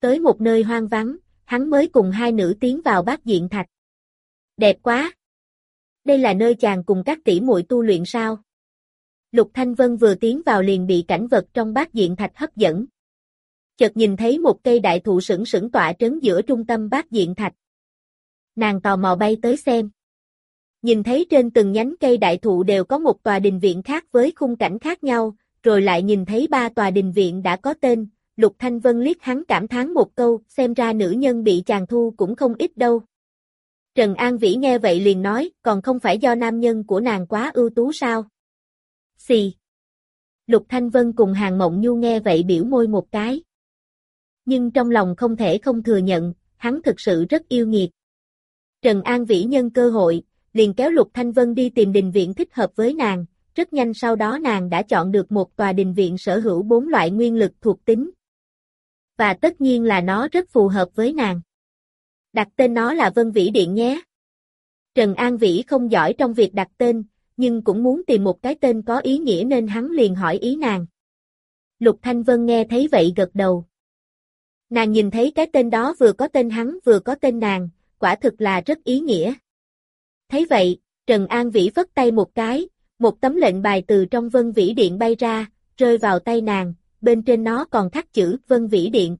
Tới một nơi hoang vắng, hắn mới cùng hai nữ tiến vào bát diện thạch. Đẹp quá! Đây là nơi chàng cùng các tỷ muội tu luyện sao? Lục Thanh Vân vừa tiến vào liền bị cảnh vật trong bát diện thạch hấp dẫn. Chợt nhìn thấy một cây đại thụ sững sững tọa trấn giữa trung tâm bát diện thạch. Nàng tò mò bay tới xem. Nhìn thấy trên từng nhánh cây đại thụ đều có một tòa đình viện khác với khung cảnh khác nhau, rồi lại nhìn thấy ba tòa đình viện đã có tên, Lục Thanh Vân liếc hắn cảm thán một câu, xem ra nữ nhân bị chàng thu cũng không ít đâu. Trần An Vĩ nghe vậy liền nói, còn không phải do nam nhân của nàng quá ưu tú sao? Xì. Lục Thanh Vân cùng Hàng Mộng Nhu nghe vậy biểu môi một cái. Nhưng trong lòng không thể không thừa nhận, hắn thực sự rất yêu nghiệt. Trần An Vĩ nhân cơ hội, liền kéo Lục Thanh Vân đi tìm đình viện thích hợp với nàng, rất nhanh sau đó nàng đã chọn được một tòa đình viện sở hữu bốn loại nguyên lực thuộc tính. Và tất nhiên là nó rất phù hợp với nàng. Đặt tên nó là Vân Vĩ Điện nhé. Trần An Vĩ không giỏi trong việc đặt tên, nhưng cũng muốn tìm một cái tên có ý nghĩa nên hắn liền hỏi ý nàng. Lục Thanh Vân nghe thấy vậy gật đầu. Nàng nhìn thấy cái tên đó vừa có tên hắn vừa có tên nàng, quả thực là rất ý nghĩa. Thấy vậy, Trần An Vĩ vất tay một cái, một tấm lệnh bài từ trong Vân Vĩ Điện bay ra, rơi vào tay nàng, bên trên nó còn khắc chữ Vân Vĩ Điện.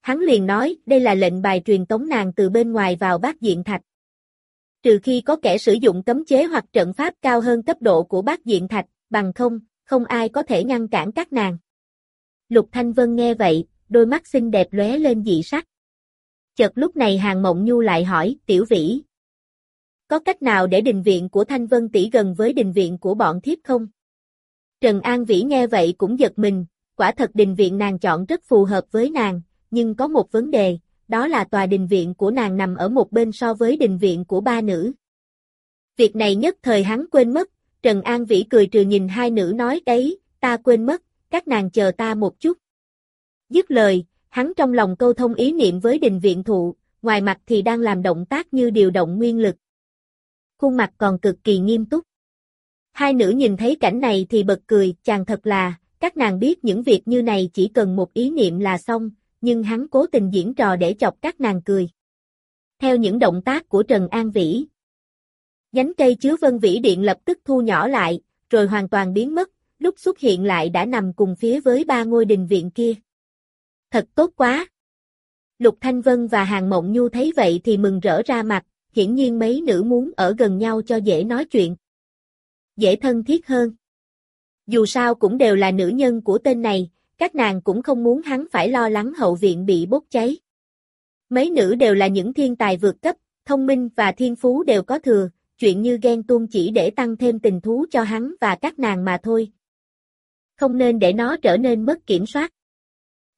Hắn liền nói, đây là lệnh bài truyền tống nàng từ bên ngoài vào bát diện thạch. Trừ khi có kẻ sử dụng cấm chế hoặc trận pháp cao hơn cấp độ của bác diện thạch, bằng không, không ai có thể ngăn cản các nàng. Lục Thanh Vân nghe vậy, đôi mắt xinh đẹp lóe lên dị sắc. Chợt lúc này Hàng Mộng Nhu lại hỏi, tiểu vĩ. Có cách nào để đình viện của Thanh Vân tỷ gần với đình viện của bọn thiếp không? Trần An Vĩ nghe vậy cũng giật mình, quả thật đình viện nàng chọn rất phù hợp với nàng, nhưng có một vấn đề, đó là tòa đình viện của nàng nằm ở một bên so với đình viện của ba nữ. Việc này nhất thời hắn quên mất, Trần An Vĩ cười trừ nhìn hai nữ nói đấy, ta quên mất, các nàng chờ ta một chút. Dứt lời, hắn trong lòng câu thông ý niệm với đình viện thụ, ngoài mặt thì đang làm động tác như điều động nguyên lực. Khuôn mặt còn cực kỳ nghiêm túc. Hai nữ nhìn thấy cảnh này thì bật cười, chàng thật là, các nàng biết những việc như này chỉ cần một ý niệm là xong, nhưng hắn cố tình diễn trò để chọc các nàng cười. Theo những động tác của Trần An Vĩ, nhánh cây chứa vân vĩ điện lập tức thu nhỏ lại, rồi hoàn toàn biến mất, lúc xuất hiện lại đã nằm cùng phía với ba ngôi đình viện kia. Thật tốt quá! Lục Thanh Vân và Hàng Mộng Nhu thấy vậy thì mừng rỡ ra mặt, hiển nhiên mấy nữ muốn ở gần nhau cho dễ nói chuyện. Dễ thân thiết hơn. Dù sao cũng đều là nữ nhân của tên này, các nàng cũng không muốn hắn phải lo lắng hậu viện bị bốc cháy. Mấy nữ đều là những thiên tài vượt cấp, thông minh và thiên phú đều có thừa, chuyện như ghen tuông chỉ để tăng thêm tình thú cho hắn và các nàng mà thôi. Không nên để nó trở nên mất kiểm soát.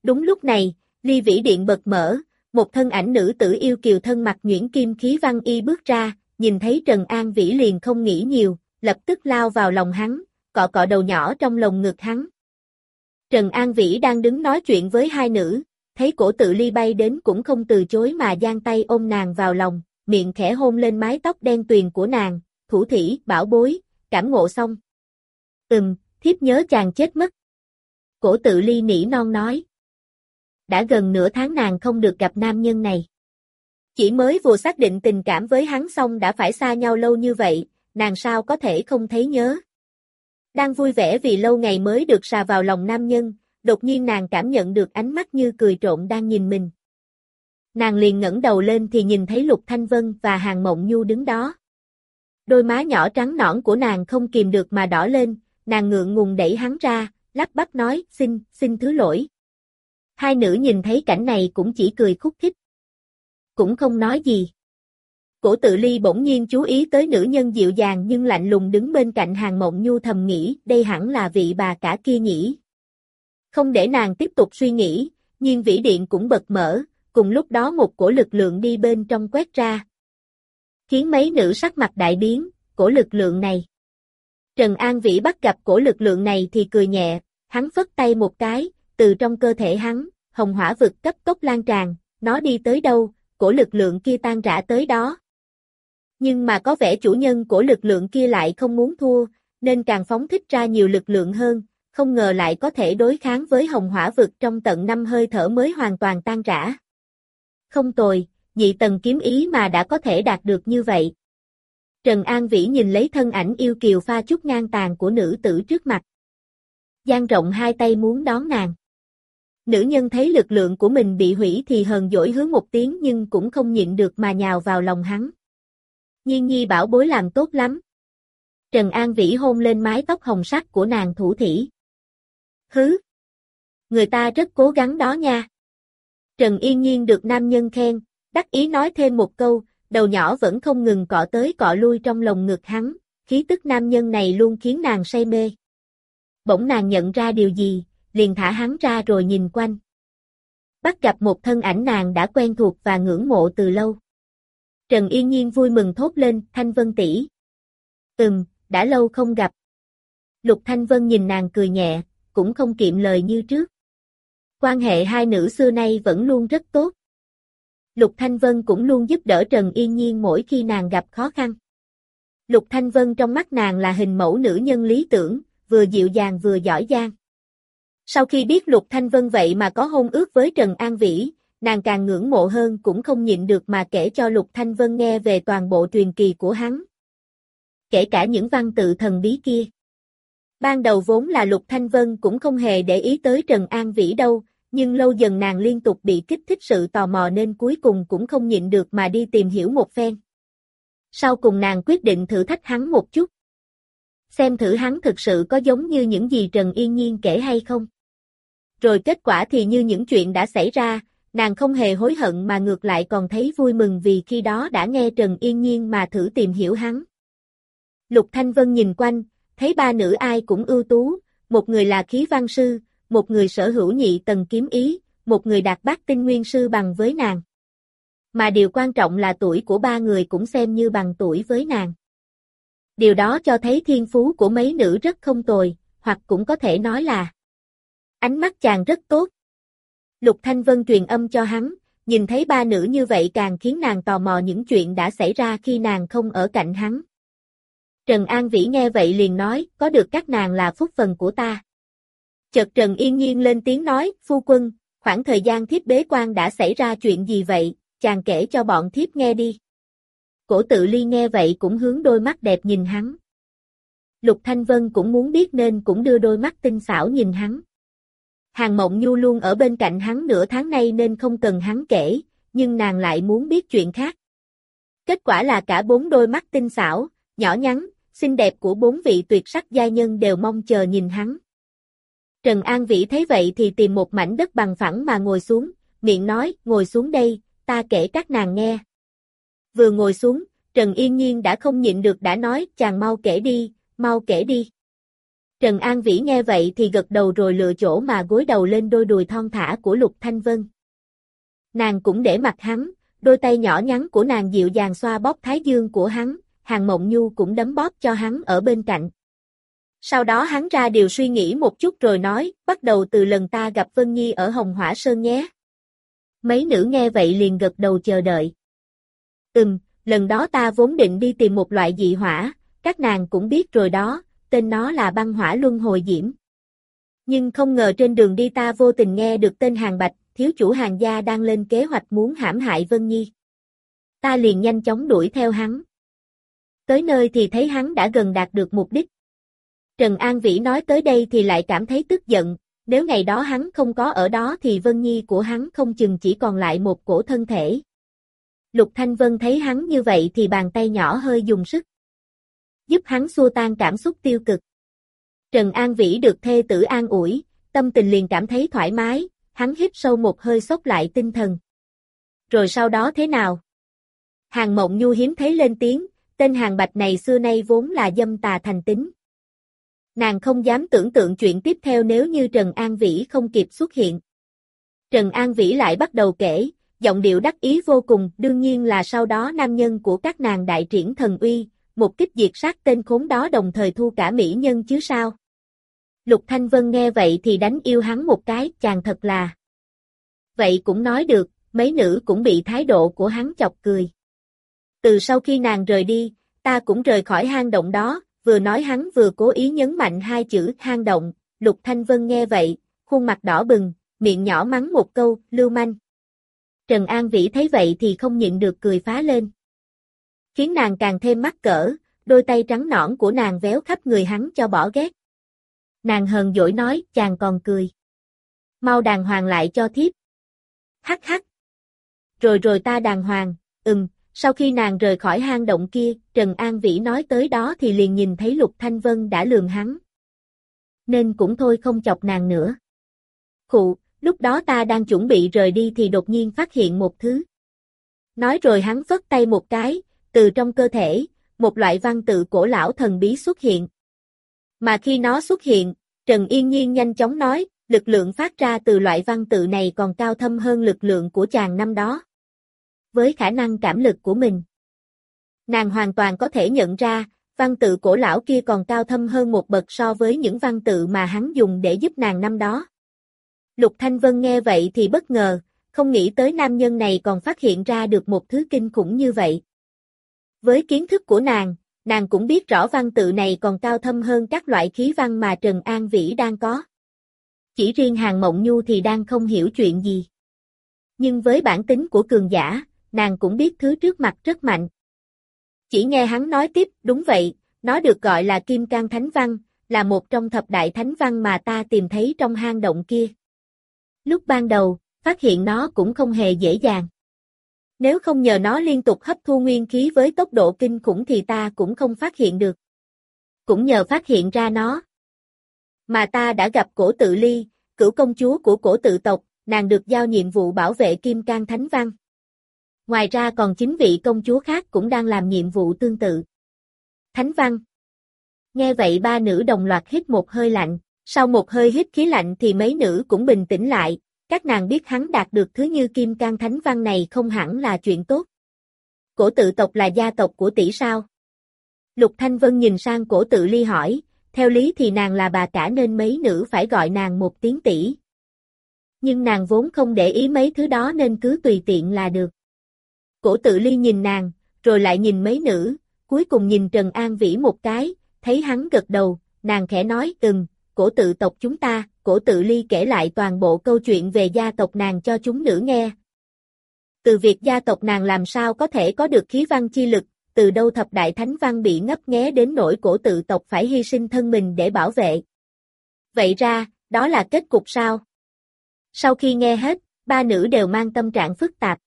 Đúng lúc này, ly vĩ điện bật mở, một thân ảnh nữ tử yêu kiều thân mặt nhuyễn kim khí văn y bước ra, nhìn thấy Trần An Vĩ liền không nghĩ nhiều, lập tức lao vào lòng hắn, cọ cọ đầu nhỏ trong lồng ngực hắn. Trần An Vĩ đang đứng nói chuyện với hai nữ, thấy cổ tự ly bay đến cũng không từ chối mà giang tay ôm nàng vào lòng, miệng khẽ hôn lên mái tóc đen tuyền của nàng, thủ thỉ, bảo bối, cảm ngộ xong. Ừm, thiếp nhớ chàng chết mất. Cổ tự ly nỉ non nói. Đã gần nửa tháng nàng không được gặp nam nhân này. Chỉ mới vừa xác định tình cảm với hắn xong đã phải xa nhau lâu như vậy, nàng sao có thể không thấy nhớ. Đang vui vẻ vì lâu ngày mới được xà vào lòng nam nhân, đột nhiên nàng cảm nhận được ánh mắt như cười trộn đang nhìn mình. Nàng liền ngẩng đầu lên thì nhìn thấy Lục Thanh Vân và Hàng Mộng Nhu đứng đó. Đôi má nhỏ trắng nõn của nàng không kìm được mà đỏ lên, nàng ngượng ngùng đẩy hắn ra, lắp bắp nói, xin, xin thứ lỗi. Hai nữ nhìn thấy cảnh này cũng chỉ cười khúc khích. Cũng không nói gì. Cổ tự ly bỗng nhiên chú ý tới nữ nhân dịu dàng nhưng lạnh lùng đứng bên cạnh hàng mộng nhu thầm nghĩ đây hẳn là vị bà cả kia nhỉ. Không để nàng tiếp tục suy nghĩ, nhưng vĩ điện cũng bật mở, cùng lúc đó một cổ lực lượng đi bên trong quét ra. Khiến mấy nữ sắc mặt đại biến, cổ lực lượng này. Trần An Vĩ bắt gặp cổ lực lượng này thì cười nhẹ, hắn phất tay một cái, từ trong cơ thể hắn, hồng hỏa vực cấp tốc lan tràn, nó đi tới đâu, cổ lực lượng kia tan rã tới đó. Nhưng mà có vẻ chủ nhân của lực lượng kia lại không muốn thua, nên càng phóng thích ra nhiều lực lượng hơn, không ngờ lại có thể đối kháng với hồng hỏa vực trong tận năm hơi thở mới hoàn toàn tan rã. Không tồi, nhị tầng kiếm ý mà đã có thể đạt được như vậy. Trần An Vĩ nhìn lấy thân ảnh yêu kiều pha chút ngang tàn của nữ tử trước mặt. Giang rộng hai tay muốn đón nàng. Nữ nhân thấy lực lượng của mình bị hủy thì hờn dỗi hứa một tiếng nhưng cũng không nhịn được mà nhào vào lòng hắn. Nhiên nhi bảo bối làm tốt lắm. Trần An Vĩ hôn lên mái tóc hồng sắc của nàng thủ thỉ. Hứ! Người ta rất cố gắng đó nha. Trần Yên Nhiên được nam nhân khen, đắc ý nói thêm một câu, đầu nhỏ vẫn không ngừng cọ tới cọ lui trong lồng ngực hắn, khí tức nam nhân này luôn khiến nàng say mê. Bỗng nàng nhận ra điều gì, liền thả hắn ra rồi nhìn quanh. Bắt gặp một thân ảnh nàng đã quen thuộc và ngưỡng mộ từ lâu. Trần Yên Nhiên vui mừng thốt lên, Thanh Vân tỷ. Ừm, đã lâu không gặp. Lục Thanh Vân nhìn nàng cười nhẹ, cũng không kiệm lời như trước. Quan hệ hai nữ xưa nay vẫn luôn rất tốt. Lục Thanh Vân cũng luôn giúp đỡ Trần Yên Nhiên mỗi khi nàng gặp khó khăn. Lục Thanh Vân trong mắt nàng là hình mẫu nữ nhân lý tưởng, vừa dịu dàng vừa giỏi giang. Sau khi biết Lục Thanh Vân vậy mà có hôn ước với Trần An Vĩ, nàng càng ngưỡng mộ hơn cũng không nhịn được mà kể cho Lục Thanh Vân nghe về toàn bộ truyền kỳ của hắn. Kể cả những văn tự thần bí kia. Ban đầu vốn là Lục Thanh Vân cũng không hề để ý tới Trần An Vĩ đâu, nhưng lâu dần nàng liên tục bị kích thích sự tò mò nên cuối cùng cũng không nhịn được mà đi tìm hiểu một phen. Sau cùng nàng quyết định thử thách hắn một chút. Xem thử hắn thực sự có giống như những gì Trần Yên Nhiên kể hay không. Rồi kết quả thì như những chuyện đã xảy ra, nàng không hề hối hận mà ngược lại còn thấy vui mừng vì khi đó đã nghe Trần Yên Nhiên mà thử tìm hiểu hắn. Lục Thanh Vân nhìn quanh, thấy ba nữ ai cũng ưu tú, một người là khí văn sư, một người sở hữu nhị tầng kiếm ý, một người đạt bát tinh nguyên sư bằng với nàng. Mà điều quan trọng là tuổi của ba người cũng xem như bằng tuổi với nàng. Điều đó cho thấy thiên phú của mấy nữ rất không tồi, hoặc cũng có thể nói là ánh mắt chàng rất tốt. Lục Thanh Vân truyền âm cho hắn, nhìn thấy ba nữ như vậy càng khiến nàng tò mò những chuyện đã xảy ra khi nàng không ở cạnh hắn. Trần An Vĩ nghe vậy liền nói, có được các nàng là phúc phần của ta. Chợt Trần Yên Nhiên lên tiếng nói, phu quân, khoảng thời gian thiếp bế quan đã xảy ra chuyện gì vậy, chàng kể cho bọn thiếp nghe đi. Cổ tự ly nghe vậy cũng hướng đôi mắt đẹp nhìn hắn. Lục Thanh Vân cũng muốn biết nên cũng đưa đôi mắt tinh xảo nhìn hắn. Hàng Mộng Nhu luôn ở bên cạnh hắn nửa tháng nay nên không cần hắn kể, nhưng nàng lại muốn biết chuyện khác. Kết quả là cả bốn đôi mắt tinh xảo, nhỏ nhắn, xinh đẹp của bốn vị tuyệt sắc gia nhân đều mong chờ nhìn hắn. Trần An Vĩ thấy vậy thì tìm một mảnh đất bằng phẳng mà ngồi xuống, miệng nói, ngồi xuống đây, ta kể các nàng nghe. Vừa ngồi xuống, Trần Yên Nhiên đã không nhịn được đã nói, chàng mau kể đi, mau kể đi. Trần An Vĩ nghe vậy thì gật đầu rồi lựa chỗ mà gối đầu lên đôi đùi thon thả của Lục Thanh Vân. Nàng cũng để mặt hắn, đôi tay nhỏ nhắn của nàng dịu dàng xoa bóp thái dương của hắn, hàng mộng nhu cũng đấm bóp cho hắn ở bên cạnh. Sau đó hắn ra điều suy nghĩ một chút rồi nói, bắt đầu từ lần ta gặp Vân Nhi ở Hồng Hỏa Sơn nhé. Mấy nữ nghe vậy liền gật đầu chờ đợi. Ừm, lần đó ta vốn định đi tìm một loại dị hỏa, các nàng cũng biết rồi đó, tên nó là băng hỏa luân hồi diễm. Nhưng không ngờ trên đường đi ta vô tình nghe được tên hàng bạch, thiếu chủ hàng gia đang lên kế hoạch muốn hãm hại Vân Nhi. Ta liền nhanh chóng đuổi theo hắn. Tới nơi thì thấy hắn đã gần đạt được mục đích. Trần An Vĩ nói tới đây thì lại cảm thấy tức giận, nếu ngày đó hắn không có ở đó thì Vân Nhi của hắn không chừng chỉ còn lại một cổ thân thể. Lục Thanh Vân thấy hắn như vậy thì bàn tay nhỏ hơi dùng sức. Giúp hắn xua tan cảm xúc tiêu cực. Trần An Vĩ được thê tử an ủi, tâm tình liền cảm thấy thoải mái, hắn hít sâu một hơi sốc lại tinh thần. Rồi sau đó thế nào? Hàng Mộng Nhu hiếm thấy lên tiếng, tên Hàng Bạch này xưa nay vốn là dâm tà thành tính. Nàng không dám tưởng tượng chuyện tiếp theo nếu như Trần An Vĩ không kịp xuất hiện. Trần An Vĩ lại bắt đầu kể, giọng điệu đắc ý vô cùng, đương nhiên là sau đó nam nhân của các nàng đại triển thần uy, một kích diệt sát tên khốn đó đồng thời thu cả mỹ nhân chứ sao. Lục Thanh Vân nghe vậy thì đánh yêu hắn một cái, chàng thật là. Vậy cũng nói được, mấy nữ cũng bị thái độ của hắn chọc cười. Từ sau khi nàng rời đi, ta cũng rời khỏi hang động đó, vừa nói hắn vừa cố ý nhấn mạnh hai chữ hang động, Lục Thanh Vân nghe vậy, khuôn mặt đỏ bừng, miệng nhỏ mắng một câu, lưu manh. Trần An Vĩ thấy vậy thì không nhịn được cười phá lên. Khiến nàng càng thêm mắc cỡ, đôi tay trắng nõn của nàng véo khắp người hắn cho bỏ ghét. Nàng hờn dỗi nói, chàng còn cười. Mau đàng hoàng lại cho thiếp. Hắc hắc. Rồi rồi ta đàng hoàng, ừm, sau khi nàng rời khỏi hang động kia, Trần An Vĩ nói tới đó thì liền nhìn thấy Lục Thanh Vân đã lường hắn. Nên cũng thôi không chọc nàng nữa. Khụ, lúc đó ta đang chuẩn bị rời đi thì đột nhiên phát hiện một thứ. Nói rồi hắn phất tay một cái, từ trong cơ thể, một loại văn tự cổ lão thần bí xuất hiện. Mà khi nó xuất hiện, Trần Yên Nhiên nhanh chóng nói, lực lượng phát ra từ loại văn tự này còn cao thâm hơn lực lượng của chàng năm đó. Với khả năng cảm lực của mình, nàng hoàn toàn có thể nhận ra, văn tự cổ lão kia còn cao thâm hơn một bậc so với những văn tự mà hắn dùng để giúp nàng năm đó. Lục Thanh Vân nghe vậy thì bất ngờ, không nghĩ tới nam nhân này còn phát hiện ra được một thứ kinh khủng như vậy. Với kiến thức của nàng, nàng cũng biết rõ văn tự này còn cao thâm hơn các loại khí văn mà Trần An Vĩ đang có. Chỉ riêng hàng mộng nhu thì đang không hiểu chuyện gì. Nhưng với bản tính của cường giả, nàng cũng biết thứ trước mặt rất mạnh. Chỉ nghe hắn nói tiếp, đúng vậy, nó được gọi là Kim Cang Thánh Văn, là một trong thập đại thánh văn mà ta tìm thấy trong hang động kia. Lúc ban đầu, phát hiện nó cũng không hề dễ dàng. Nếu không nhờ nó liên tục hấp thu nguyên khí với tốc độ kinh khủng thì ta cũng không phát hiện được. Cũng nhờ phát hiện ra nó. Mà ta đã gặp cổ tự ly, cửu công chúa của cổ tự tộc, nàng được giao nhiệm vụ bảo vệ Kim Cang Thánh Văn. Ngoài ra còn chính vị công chúa khác cũng đang làm nhiệm vụ tương tự. Thánh Văn Nghe vậy ba nữ đồng loạt hít một hơi lạnh, sau một hơi hít khí lạnh thì mấy nữ cũng bình tĩnh lại, các nàng biết hắn đạt được thứ như kim can thánh văn này không hẳn là chuyện tốt. Cổ tự tộc là gia tộc của tỷ sao? Lục Thanh Vân nhìn sang cổ tự ly hỏi, theo lý thì nàng là bà cả nên mấy nữ phải gọi nàng một tiếng tỷ. Nhưng nàng vốn không để ý mấy thứ đó nên cứ tùy tiện là được. Cổ tự ly nhìn nàng, rồi lại nhìn mấy nữ, cuối cùng nhìn Trần An Vĩ một cái, thấy hắn gật đầu, nàng khẽ nói, ừm, cổ tự tộc chúng ta, cổ tự ly kể lại toàn bộ câu chuyện về gia tộc nàng cho chúng nữ nghe. Từ việc gia tộc nàng làm sao có thể có được khí văn chi lực, từ đâu thập đại thánh văn bị ngấp nghé đến nỗi cổ tự tộc phải hy sinh thân mình để bảo vệ. Vậy ra, đó là kết cục sao? Sau khi nghe hết, ba nữ đều mang tâm trạng phức tạp.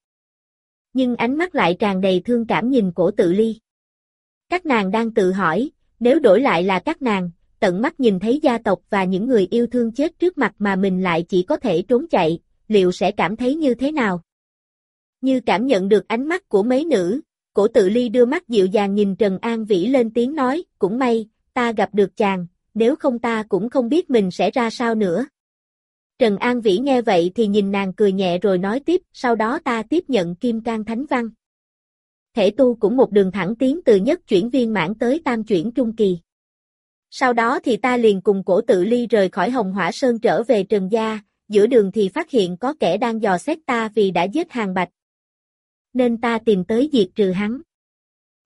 Nhưng ánh mắt lại tràn đầy thương cảm nhìn cổ tự ly. Các nàng đang tự hỏi, nếu đổi lại là các nàng, tận mắt nhìn thấy gia tộc và những người yêu thương chết trước mặt mà mình lại chỉ có thể trốn chạy, liệu sẽ cảm thấy như thế nào? Như cảm nhận được ánh mắt của mấy nữ, cổ tự ly đưa mắt dịu dàng nhìn Trần An Vĩ lên tiếng nói, cũng may, ta gặp được chàng, nếu không ta cũng không biết mình sẽ ra sao nữa. Trần An Vĩ nghe vậy thì nhìn nàng cười nhẹ rồi nói tiếp, sau đó ta tiếp nhận Kim Cang Thánh Văn. Thể tu cũng một đường thẳng tiến từ nhất chuyển viên mãn tới tam chuyển trung kỳ. Sau đó thì ta liền cùng cổ tự ly rời khỏi Hồng Hỏa Sơn trở về Trần Gia, giữa đường thì phát hiện có kẻ đang dò xét ta vì đã giết hàng bạch. Nên ta tìm tới diệt trừ hắn.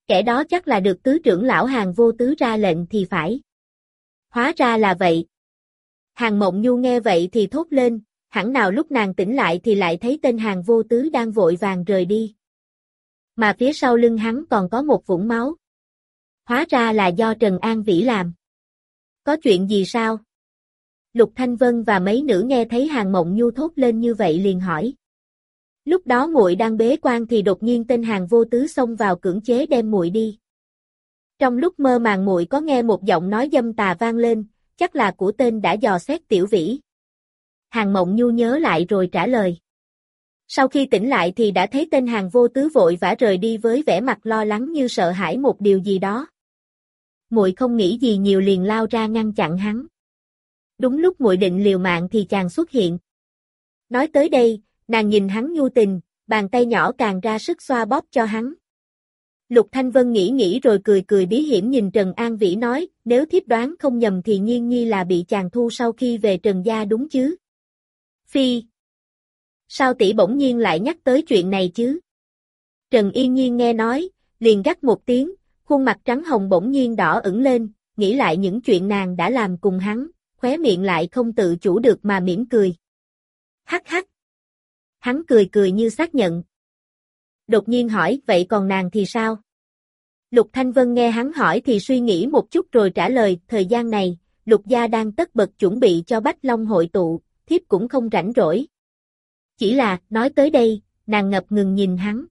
Kẻ đó chắc là được tứ trưởng lão hàng vô tứ ra lệnh thì phải. Hóa ra là vậy. Hàng mộng nhu nghe vậy thì thốt lên, hẳn nào lúc nàng tỉnh lại thì lại thấy tên hàng vô tứ đang vội vàng rời đi. Mà phía sau lưng hắn còn có một vũng máu. Hóa ra là do Trần An Vĩ làm. Có chuyện gì sao? Lục Thanh Vân và mấy nữ nghe thấy hàng mộng nhu thốt lên như vậy liền hỏi. Lúc đó muội đang bế quan thì đột nhiên tên hàng vô tứ xông vào cưỡng chế đem muội đi. Trong lúc mơ màng muội có nghe một giọng nói dâm tà vang lên, chắc là của tên đã dò xét tiểu vĩ. Hàng mộng nhu nhớ lại rồi trả lời. Sau khi tỉnh lại thì đã thấy tên hàng vô tứ vội vã rời đi với vẻ mặt lo lắng như sợ hãi một điều gì đó. Muội không nghĩ gì nhiều liền lao ra ngăn chặn hắn. Đúng lúc muội định liều mạng thì chàng xuất hiện. Nói tới đây, nàng nhìn hắn nhu tình, bàn tay nhỏ càng ra sức xoa bóp cho hắn. Lục Thanh Vân nghĩ nghĩ rồi cười cười bí hiểm nhìn Trần An Vĩ nói, nếu thiếp đoán không nhầm thì nhiên nhi là bị chàng thu sau khi về Trần Gia đúng chứ? Phi! Sao tỷ bỗng nhiên lại nhắc tới chuyện này chứ? Trần Yên Nhiên nghe nói, liền gắt một tiếng, khuôn mặt trắng hồng bỗng nhiên đỏ ửng lên, nghĩ lại những chuyện nàng đã làm cùng hắn, khóe miệng lại không tự chủ được mà mỉm cười. Hắc hắc! Hắn cười cười như xác nhận. Đột nhiên hỏi, vậy còn nàng thì sao? Lục Thanh Vân nghe hắn hỏi thì suy nghĩ một chút rồi trả lời, thời gian này, Lục Gia đang tất bật chuẩn bị cho Bách Long hội tụ, thiếp cũng không rảnh rỗi. Chỉ là, nói tới đây, nàng ngập ngừng nhìn hắn.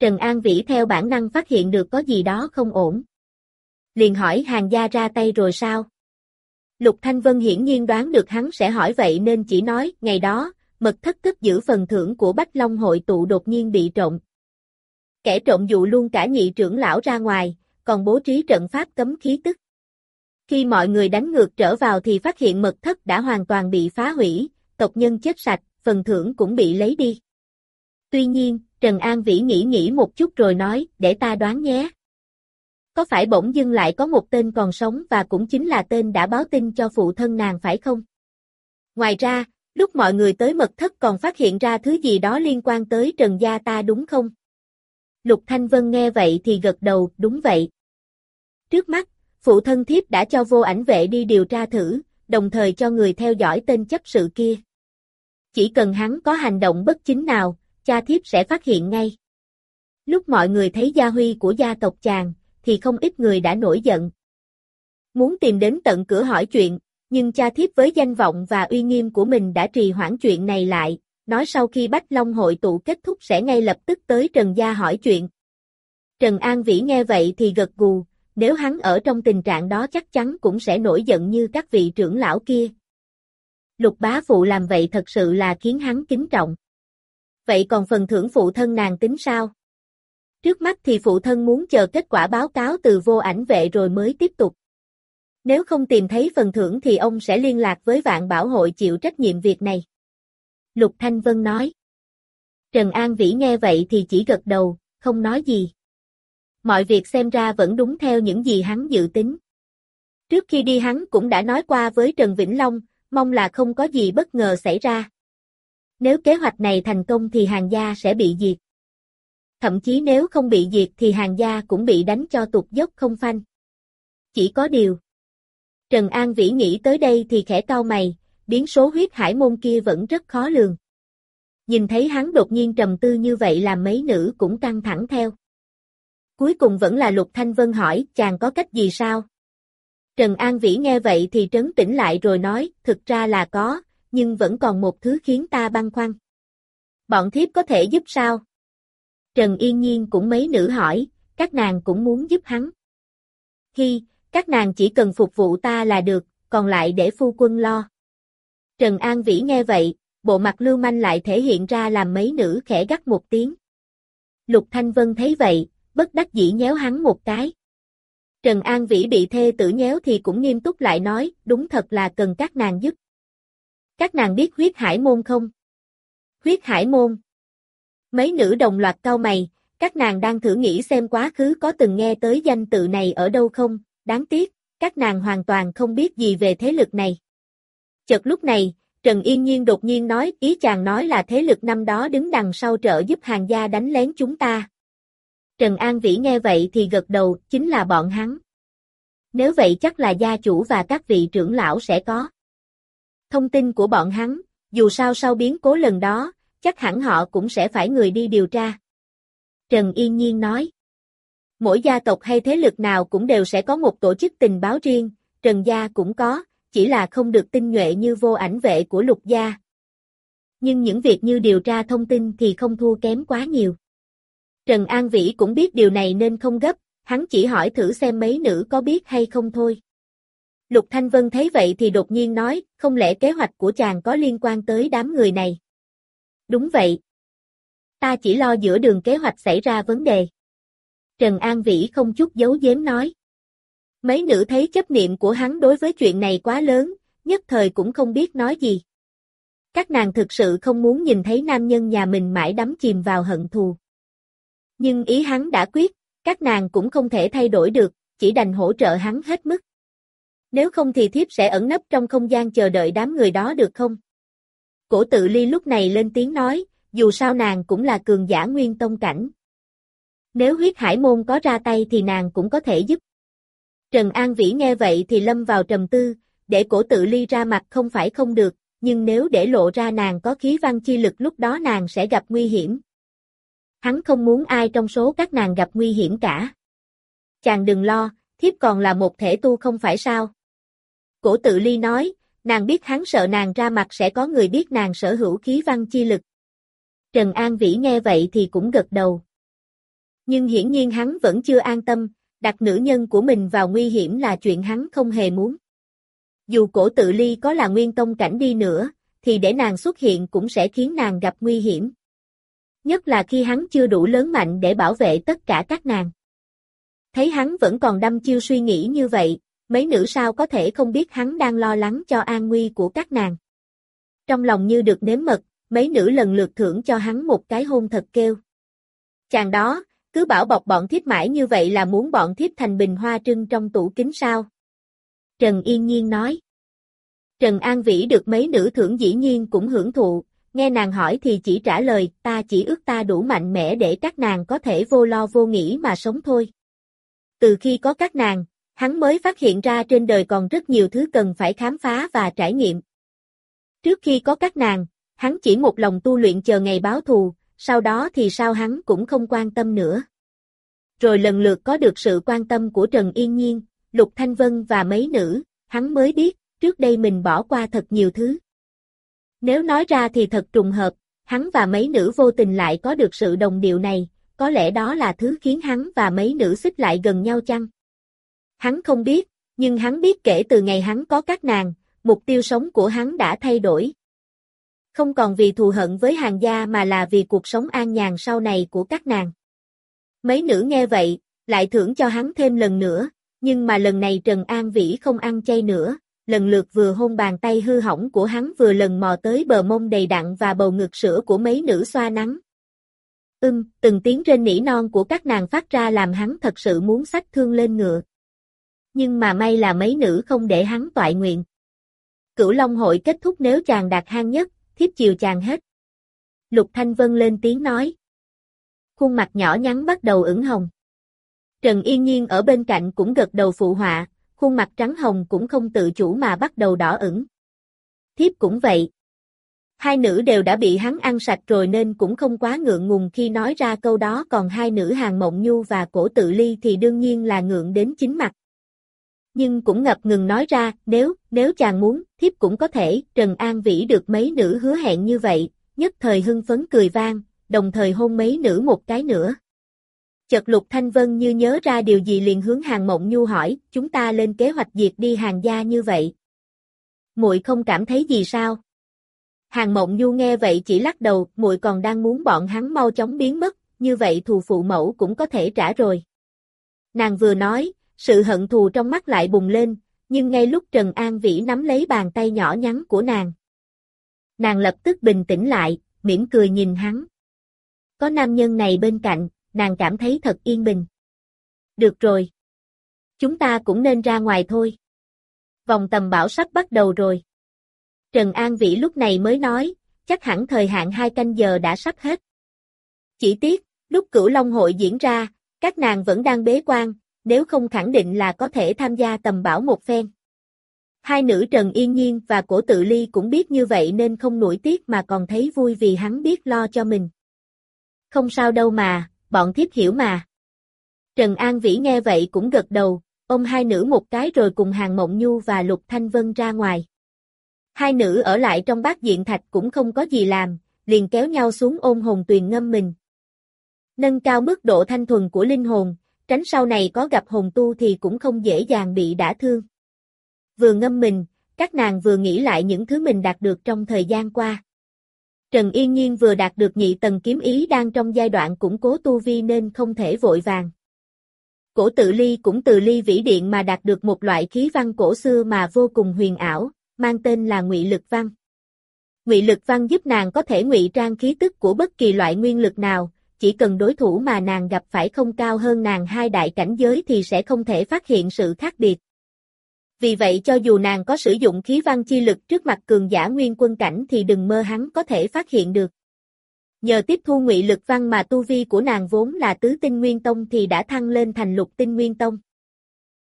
Trần An Vĩ theo bản năng phát hiện được có gì đó không ổn. Liền hỏi hàng gia ra tay rồi sao? Lục Thanh Vân hiển nhiên đoán được hắn sẽ hỏi vậy nên chỉ nói, ngày đó, mật thất cất giữ phần thưởng của Bách Long hội tụ đột nhiên bị trộm. Kẻ trộm dụ luôn cả nhị trưởng lão ra ngoài, còn bố trí trận pháp cấm khí tức. Khi mọi người đánh ngược trở vào thì phát hiện mật thất đã hoàn toàn bị phá hủy, tộc nhân chết sạch, phần thưởng cũng bị lấy đi. Tuy nhiên, Trần An Vĩ nghĩ nghĩ một chút rồi nói, để ta đoán nhé. Có phải bỗng dưng lại có một tên còn sống và cũng chính là tên đã báo tin cho phụ thân nàng phải không? Ngoài ra, lúc mọi người tới mật thất còn phát hiện ra thứ gì đó liên quan tới Trần Gia ta đúng không? Lục Thanh Vân nghe vậy thì gật đầu, đúng vậy. Trước mắt, phụ thân thiếp đã cho vô ảnh vệ đi điều tra thử, đồng thời cho người theo dõi tên chấp sự kia. Chỉ cần hắn có hành động bất chính nào, cha thiếp sẽ phát hiện ngay. Lúc mọi người thấy gia huy của gia tộc chàng, thì không ít người đã nổi giận. Muốn tìm đến tận cửa hỏi chuyện, nhưng cha thiếp với danh vọng và uy nghiêm của mình đã trì hoãn chuyện này lại, nói sau khi Bách Long hội tụ kết thúc sẽ ngay lập tức tới Trần Gia hỏi chuyện. Trần An Vĩ nghe vậy thì gật gù, nếu hắn ở trong tình trạng đó chắc chắn cũng sẽ nổi giận như các vị trưởng lão kia. Lục bá phụ làm vậy thật sự là khiến hắn kính trọng. Vậy còn phần thưởng phụ thân nàng tính sao? Trước mắt thì phụ thân muốn chờ kết quả báo cáo từ vô ảnh vệ rồi mới tiếp tục. Nếu không tìm thấy phần thưởng thì ông sẽ liên lạc với vạn bảo hội chịu trách nhiệm việc này. Lục Thanh Vân nói. Trần An Vĩ nghe vậy thì chỉ gật đầu, không nói gì. Mọi việc xem ra vẫn đúng theo những gì hắn dự tính. Trước khi đi hắn cũng đã nói qua với Trần Vĩnh Long, mong là không có gì bất ngờ xảy ra. Nếu kế hoạch này thành công thì hàng gia sẽ bị diệt. Thậm chí nếu không bị diệt thì hàng gia cũng bị đánh cho tụt dốc không phanh. Chỉ có điều. Trần An Vĩ nghĩ tới đây thì khẽ cau mày, biến số huyết hải môn kia vẫn rất khó lường. Nhìn thấy hắn đột nhiên trầm tư như vậy làm mấy nữ cũng căng thẳng theo. Cuối cùng vẫn là Lục Thanh Vân hỏi, chàng có cách gì sao? Trần An Vĩ nghe vậy thì trấn tĩnh lại rồi nói, thực ra là có, nhưng vẫn còn một thứ khiến ta băn khoăn. Bọn thiếp có thể giúp sao? Trần Yên Nhiên cũng mấy nữ hỏi, các nàng cũng muốn giúp hắn. Khi, các nàng chỉ cần phục vụ ta là được, còn lại để phu quân lo. Trần An Vĩ nghe vậy, bộ mặt lưu manh lại thể hiện ra làm mấy nữ khẽ gắt một tiếng. Lục Thanh Vân thấy vậy, bất đắc dĩ nhéo hắn một cái. Trần An Vĩ bị thê tử nhéo thì cũng nghiêm túc lại nói, đúng thật là cần các nàng giúp. Các nàng biết huyết hải môn không? Huyết hải môn. Mấy nữ đồng loạt cau mày, các nàng đang thử nghĩ xem quá khứ có từng nghe tới danh tự này ở đâu không, đáng tiếc, các nàng hoàn toàn không biết gì về thế lực này. Chợt lúc này, Trần Yên Nhiên đột nhiên nói, ý chàng nói là thế lực năm đó đứng đằng sau trợ giúp hàng gia đánh lén chúng ta. Trần An Vĩ nghe vậy thì gật đầu, chính là bọn hắn. Nếu vậy chắc là gia chủ và các vị trưởng lão sẽ có. Thông tin của bọn hắn, dù sao sau biến cố lần đó, chắc hẳn họ cũng sẽ phải người đi điều tra. Trần Yên Nhiên nói. Mỗi gia tộc hay thế lực nào cũng đều sẽ có một tổ chức tình báo riêng, Trần Gia cũng có, chỉ là không được tinh nhuệ như vô ảnh vệ của lục gia. Nhưng những việc như điều tra thông tin thì không thua kém quá nhiều. Trần An Vĩ cũng biết điều này nên không gấp, hắn chỉ hỏi thử xem mấy nữ có biết hay không thôi. Lục Thanh Vân thấy vậy thì đột nhiên nói, không lẽ kế hoạch của chàng có liên quan tới đám người này? Đúng vậy. Ta chỉ lo giữa đường kế hoạch xảy ra vấn đề. Trần An Vĩ không chút giấu giếm nói. Mấy nữ thấy chấp niệm của hắn đối với chuyện này quá lớn, nhất thời cũng không biết nói gì. Các nàng thực sự không muốn nhìn thấy nam nhân nhà mình mãi đắm chìm vào hận thù. Nhưng ý hắn đã quyết, các nàng cũng không thể thay đổi được, chỉ đành hỗ trợ hắn hết mức. Nếu không thì thiếp sẽ ẩn nấp trong không gian chờ đợi đám người đó được không? Cổ tự ly lúc này lên tiếng nói, dù sao nàng cũng là cường giả nguyên tông cảnh. Nếu huyết hải môn có ra tay thì nàng cũng có thể giúp. Trần An Vĩ nghe vậy thì lâm vào trầm tư, để cổ tự ly ra mặt không phải không được, nhưng nếu để lộ ra nàng có khí văn chi lực lúc đó nàng sẽ gặp nguy hiểm. Hắn không muốn ai trong số các nàng gặp nguy hiểm cả. Chàng đừng lo, thiếp còn là một thể tu không phải sao. Cổ tự ly nói, nàng biết hắn sợ nàng ra mặt sẽ có người biết nàng sở hữu khí văn chi lực. Trần An Vĩ nghe vậy thì cũng gật đầu. Nhưng hiển nhiên hắn vẫn chưa an tâm, đặt nữ nhân của mình vào nguy hiểm là chuyện hắn không hề muốn. Dù cổ tự ly có là nguyên tông cảnh đi nữa, thì để nàng xuất hiện cũng sẽ khiến nàng gặp nguy hiểm. Nhất là khi hắn chưa đủ lớn mạnh để bảo vệ tất cả các nàng. Thấy hắn vẫn còn đâm chiêu suy nghĩ như vậy, mấy nữ sao có thể không biết hắn đang lo lắng cho an nguy của các nàng. Trong lòng như được nếm mật, mấy nữ lần lượt thưởng cho hắn một cái hôn thật kêu. Chàng đó, cứ bảo bọc bọn thiếp mãi như vậy là muốn bọn thiếp thành bình hoa trưng trong tủ kính sao. Trần Yên Nhiên nói. Trần An Vĩ được mấy nữ thưởng dĩ nhiên cũng hưởng thụ, nghe nàng hỏi thì chỉ trả lời ta chỉ ước ta đủ mạnh mẽ để các nàng có thể vô lo vô nghĩ mà sống thôi. Từ khi có các nàng, hắn mới phát hiện ra trên đời còn rất nhiều thứ cần phải khám phá và trải nghiệm. Trước khi có các nàng, hắn chỉ một lòng tu luyện chờ ngày báo thù, sau đó thì sao hắn cũng không quan tâm nữa. Rồi lần lượt có được sự quan tâm của Trần Yên Nhiên, Lục Thanh Vân và mấy nữ, hắn mới biết, trước đây mình bỏ qua thật nhiều thứ. Nếu nói ra thì thật trùng hợp, hắn và mấy nữ vô tình lại có được sự đồng điệu này, có lẽ đó là thứ khiến hắn và mấy nữ xích lại gần nhau chăng? Hắn không biết, nhưng hắn biết kể từ ngày hắn có các nàng, mục tiêu sống của hắn đã thay đổi. Không còn vì thù hận với hàng gia mà là vì cuộc sống an nhàn sau này của các nàng. Mấy nữ nghe vậy, lại thưởng cho hắn thêm lần nữa, nhưng mà lần này Trần An Vĩ không ăn chay nữa, lần lượt vừa hôn bàn tay hư hỏng của hắn vừa lần mò tới bờ mông đầy đặn và bầu ngực sữa của mấy nữ xoa nắng. Ưm, từng tiếng trên nỉ non của các nàng phát ra làm hắn thật sự muốn sách thương lên ngựa. Nhưng mà may là mấy nữ không để hắn toại nguyện. Cửu Long hội kết thúc nếu chàng đạt hang nhất, thiếp chiều chàng hết. Lục Thanh Vân lên tiếng nói. Khuôn mặt nhỏ nhắn bắt đầu ửng hồng. Trần Yên Nhiên ở bên cạnh cũng gật đầu phụ họa, khuôn mặt trắng hồng cũng không tự chủ mà bắt đầu đỏ ửng. Thiếp cũng vậy. Hai nữ đều đã bị hắn ăn sạch rồi nên cũng không quá ngượng ngùng khi nói ra câu đó còn hai nữ hàng mộng nhu và cổ tự ly thì đương nhiên là ngượng đến chính mặt. Nhưng cũng ngập ngừng nói ra, nếu, nếu chàng muốn, thiếp cũng có thể, Trần An Vĩ được mấy nữ hứa hẹn như vậy, nhất thời hưng phấn cười vang, đồng thời hôn mấy nữ một cái nữa. Chợt Lục Thanh Vân như nhớ ra điều gì liền hướng Hàng Mộng Nhu hỏi, chúng ta lên kế hoạch diệt đi hàng gia như vậy. Muội không cảm thấy gì sao? Hàng Mộng Nhu nghe vậy chỉ lắc đầu, muội còn đang muốn bọn hắn mau chóng biến mất, như vậy thù phụ mẫu cũng có thể trả rồi. Nàng vừa nói, sự hận thù trong mắt lại bùng lên, nhưng ngay lúc Trần An Vĩ nắm lấy bàn tay nhỏ nhắn của nàng. Nàng lập tức bình tĩnh lại, mỉm cười nhìn hắn. Có nam nhân này bên cạnh, nàng cảm thấy thật yên bình. Được rồi. Chúng ta cũng nên ra ngoài thôi. Vòng tầm bảo sắp bắt đầu rồi. Trần An Vĩ lúc này mới nói, chắc hẳn thời hạn hai canh giờ đã sắp hết. Chỉ tiếc, lúc cửu Long hội diễn ra, các nàng vẫn đang bế quan, nếu không khẳng định là có thể tham gia tầm bảo một phen. Hai nữ Trần Yên Nhiên và Cổ Tự Ly cũng biết như vậy nên không nổi tiếc mà còn thấy vui vì hắn biết lo cho mình. Không sao đâu mà, bọn thiếp hiểu mà. Trần An Vĩ nghe vậy cũng gật đầu, ôm hai nữ một cái rồi cùng Hàng Mộng Nhu và Lục Thanh Vân ra ngoài. Hai nữ ở lại trong bát diện thạch cũng không có gì làm, liền kéo nhau xuống ôm hồn tuyền ngâm mình. Nâng cao mức độ thanh thuần của linh hồn, tránh sau này có gặp hồn tu thì cũng không dễ dàng bị đả thương. Vừa ngâm mình, các nàng vừa nghĩ lại những thứ mình đạt được trong thời gian qua. Trần Yên Nhiên vừa đạt được nhị tầng kiếm ý đang trong giai đoạn củng cố tu vi nên không thể vội vàng. Cổ tự ly cũng từ ly vĩ điện mà đạt được một loại khí văn cổ xưa mà vô cùng huyền ảo, mang tên là ngụy lực văn. Ngụy lực văn giúp nàng có thể ngụy trang khí tức của bất kỳ loại nguyên lực nào, chỉ cần đối thủ mà nàng gặp phải không cao hơn nàng hai đại cảnh giới thì sẽ không thể phát hiện sự khác biệt. Vì vậy cho dù nàng có sử dụng khí văn chi lực trước mặt cường giả nguyên quân cảnh thì đừng mơ hắn có thể phát hiện được. Nhờ tiếp thu ngụy lực văn mà tu vi của nàng vốn là tứ tinh nguyên tông thì đã thăng lên thành lục tinh nguyên tông.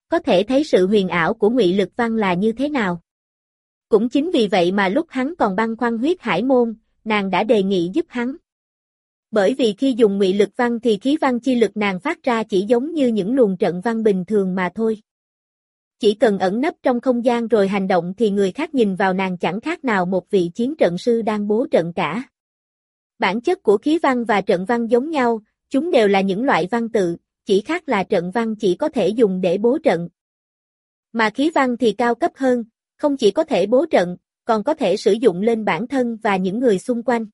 Có thể thấy sự huyền ảo của ngụy lực văn là như thế nào. Cũng chính vì vậy mà lúc hắn còn băng khoăn huyết hải môn, nàng đã đề nghị giúp hắn. Bởi vì khi dùng ngụy lực văn thì khí văn chi lực nàng phát ra chỉ giống như những luồng trận văn bình thường mà thôi. Chỉ cần ẩn nấp trong không gian rồi hành động thì người khác nhìn vào nàng chẳng khác nào một vị chiến trận sư đang bố trận cả. Bản chất của khí văn và trận văn giống nhau, chúng đều là những loại văn tự, chỉ khác là trận văn chỉ có thể dùng để bố trận. Mà khí văn thì cao cấp hơn, không chỉ có thể bố trận, còn có thể sử dụng lên bản thân và những người xung quanh.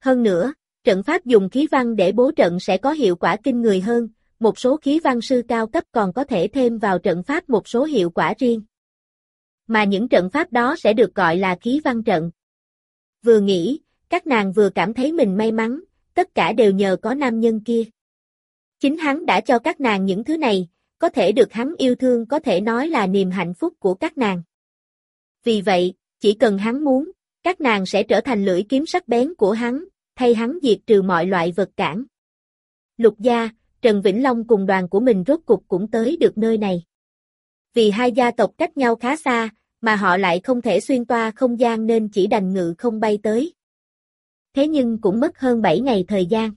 Hơn nữa, trận pháp dùng khí văn để bố trận sẽ có hiệu quả kinh người hơn, một số khí văn sư cao cấp còn có thể thêm vào trận pháp một số hiệu quả riêng. Mà những trận pháp đó sẽ được gọi là khí văn trận. Vừa nghĩ, các nàng vừa cảm thấy mình may mắn, tất cả đều nhờ có nam nhân kia. Chính hắn đã cho các nàng những thứ này, có thể được hắn yêu thương có thể nói là niềm hạnh phúc của các nàng. Vì vậy, chỉ cần hắn muốn, các nàng sẽ trở thành lưỡi kiếm sắc bén của hắn, thay hắn diệt trừ mọi loại vật cản. Lục gia, Trần Vĩnh Long cùng đoàn của mình rốt cục cũng tới được nơi này. Vì hai gia tộc cách nhau khá xa, mà họ lại không thể xuyên toa không gian nên chỉ đành ngự không bay tới. Thế nhưng cũng mất hơn 7 ngày thời gian.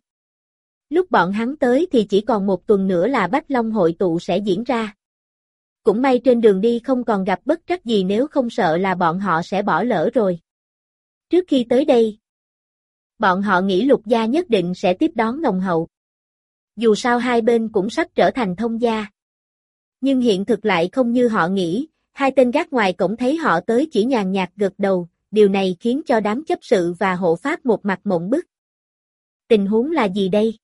Lúc bọn hắn tới thì chỉ còn một tuần nữa là Bách Long hội tụ sẽ diễn ra. Cũng may trên đường đi không còn gặp bất trắc gì nếu không sợ là bọn họ sẽ bỏ lỡ rồi. Trước khi tới đây, bọn họ nghĩ lục gia nhất định sẽ tiếp đón nồng hậu. Dù sao hai bên cũng sắp trở thành thông gia. Nhưng hiện thực lại không như họ nghĩ, hai tên gác ngoài cổng thấy họ tới chỉ nhàn nhạt gật đầu, điều này khiến cho đám chấp sự và hộ pháp một mặt mộng bức. Tình huống là gì đây?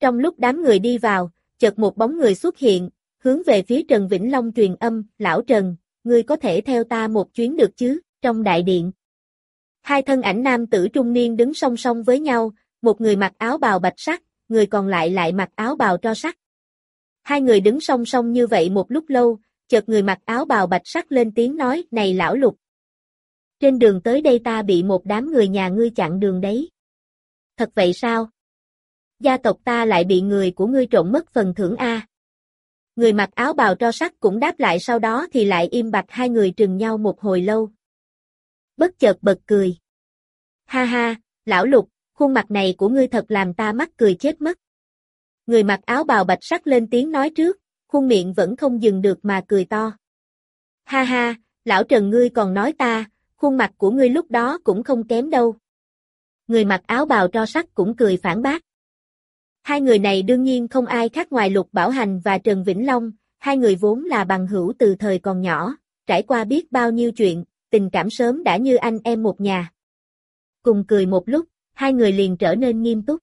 Trong lúc đám người đi vào, chợt một bóng người xuất hiện, hướng về phía Trần Vĩnh Long truyền âm, lão Trần, ngươi có thể theo ta một chuyến được chứ, trong đại điện. Hai thân ảnh nam tử trung niên đứng song song với nhau, một người mặc áo bào bạch sắc, người còn lại lại mặc áo bào tro sắc. Hai người đứng song song như vậy một lúc lâu, chợt người mặc áo bào bạch sắc lên tiếng nói, này lão lục. Trên đường tới đây ta bị một đám người nhà ngươi chặn đường đấy. Thật vậy sao? Gia tộc ta lại bị người của ngươi trộn mất phần thưởng A. Người mặc áo bào tro sắc cũng đáp lại sau đó thì lại im bặt hai người trừng nhau một hồi lâu. Bất chợt bật cười. Ha ha, lão lục, khuôn mặt này của ngươi thật làm ta mắc cười chết mất. Người mặc áo bào bạch sắc lên tiếng nói trước, khuôn miệng vẫn không dừng được mà cười to. Ha ha, lão Trần ngươi còn nói ta, khuôn mặt của ngươi lúc đó cũng không kém đâu. Người mặc áo bào tro sắc cũng cười phản bác. Hai người này đương nhiên không ai khác ngoài Lục Bảo Hành và Trần Vĩnh Long, hai người vốn là bằng hữu từ thời còn nhỏ, trải qua biết bao nhiêu chuyện, tình cảm sớm đã như anh em một nhà. Cùng cười một lúc, hai người liền trở nên nghiêm túc.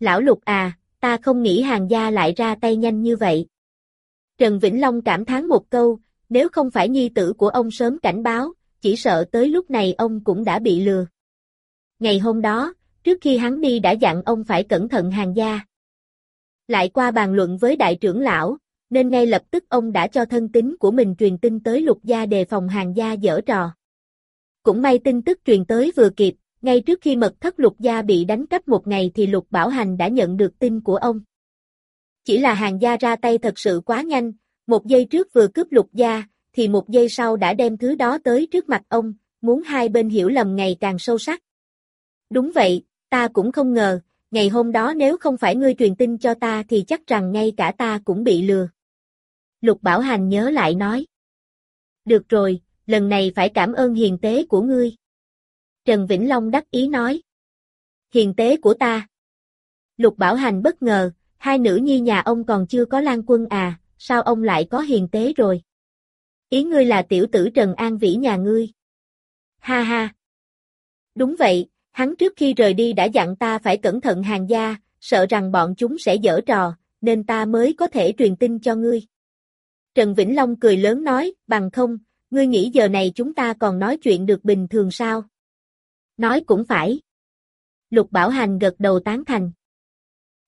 Lão Lục à, ta không nghĩ hàng gia lại ra tay nhanh như vậy. Trần Vĩnh Long cảm thán một câu, nếu không phải nhi tử của ông sớm cảnh báo, chỉ sợ tới lúc này ông cũng đã bị lừa. Ngày hôm đó, trước khi hắn đi đã dặn ông phải cẩn thận hàng gia. Lại qua bàn luận với đại trưởng lão, nên ngay lập tức ông đã cho thân tín của mình truyền tin tới lục gia đề phòng hàng gia dở trò. Cũng may tin tức truyền tới vừa kịp, ngay trước khi mật thất lục gia bị đánh cắp một ngày thì lục bảo hành đã nhận được tin của ông. Chỉ là hàng gia ra tay thật sự quá nhanh, một giây trước vừa cướp lục gia, thì một giây sau đã đem thứ đó tới trước mặt ông, muốn hai bên hiểu lầm ngày càng sâu sắc. Đúng vậy, ta cũng không ngờ, ngày hôm đó nếu không phải ngươi truyền tin cho ta thì chắc rằng ngay cả ta cũng bị lừa. Lục Bảo Hành nhớ lại nói. Được rồi, lần này phải cảm ơn hiền tế của ngươi. Trần Vĩnh Long đắc ý nói. Hiền tế của ta. Lục Bảo Hành bất ngờ, hai nữ nhi nhà ông còn chưa có lan quân à, sao ông lại có hiền tế rồi? Ý ngươi là tiểu tử Trần An Vĩ nhà ngươi. Ha ha. Đúng vậy, hắn trước khi rời đi đã dặn ta phải cẩn thận hàng gia, sợ rằng bọn chúng sẽ dở trò, nên ta mới có thể truyền tin cho ngươi. Trần Vĩnh Long cười lớn nói, bằng không, ngươi nghĩ giờ này chúng ta còn nói chuyện được bình thường sao? Nói cũng phải. Lục Bảo Hành gật đầu tán thành.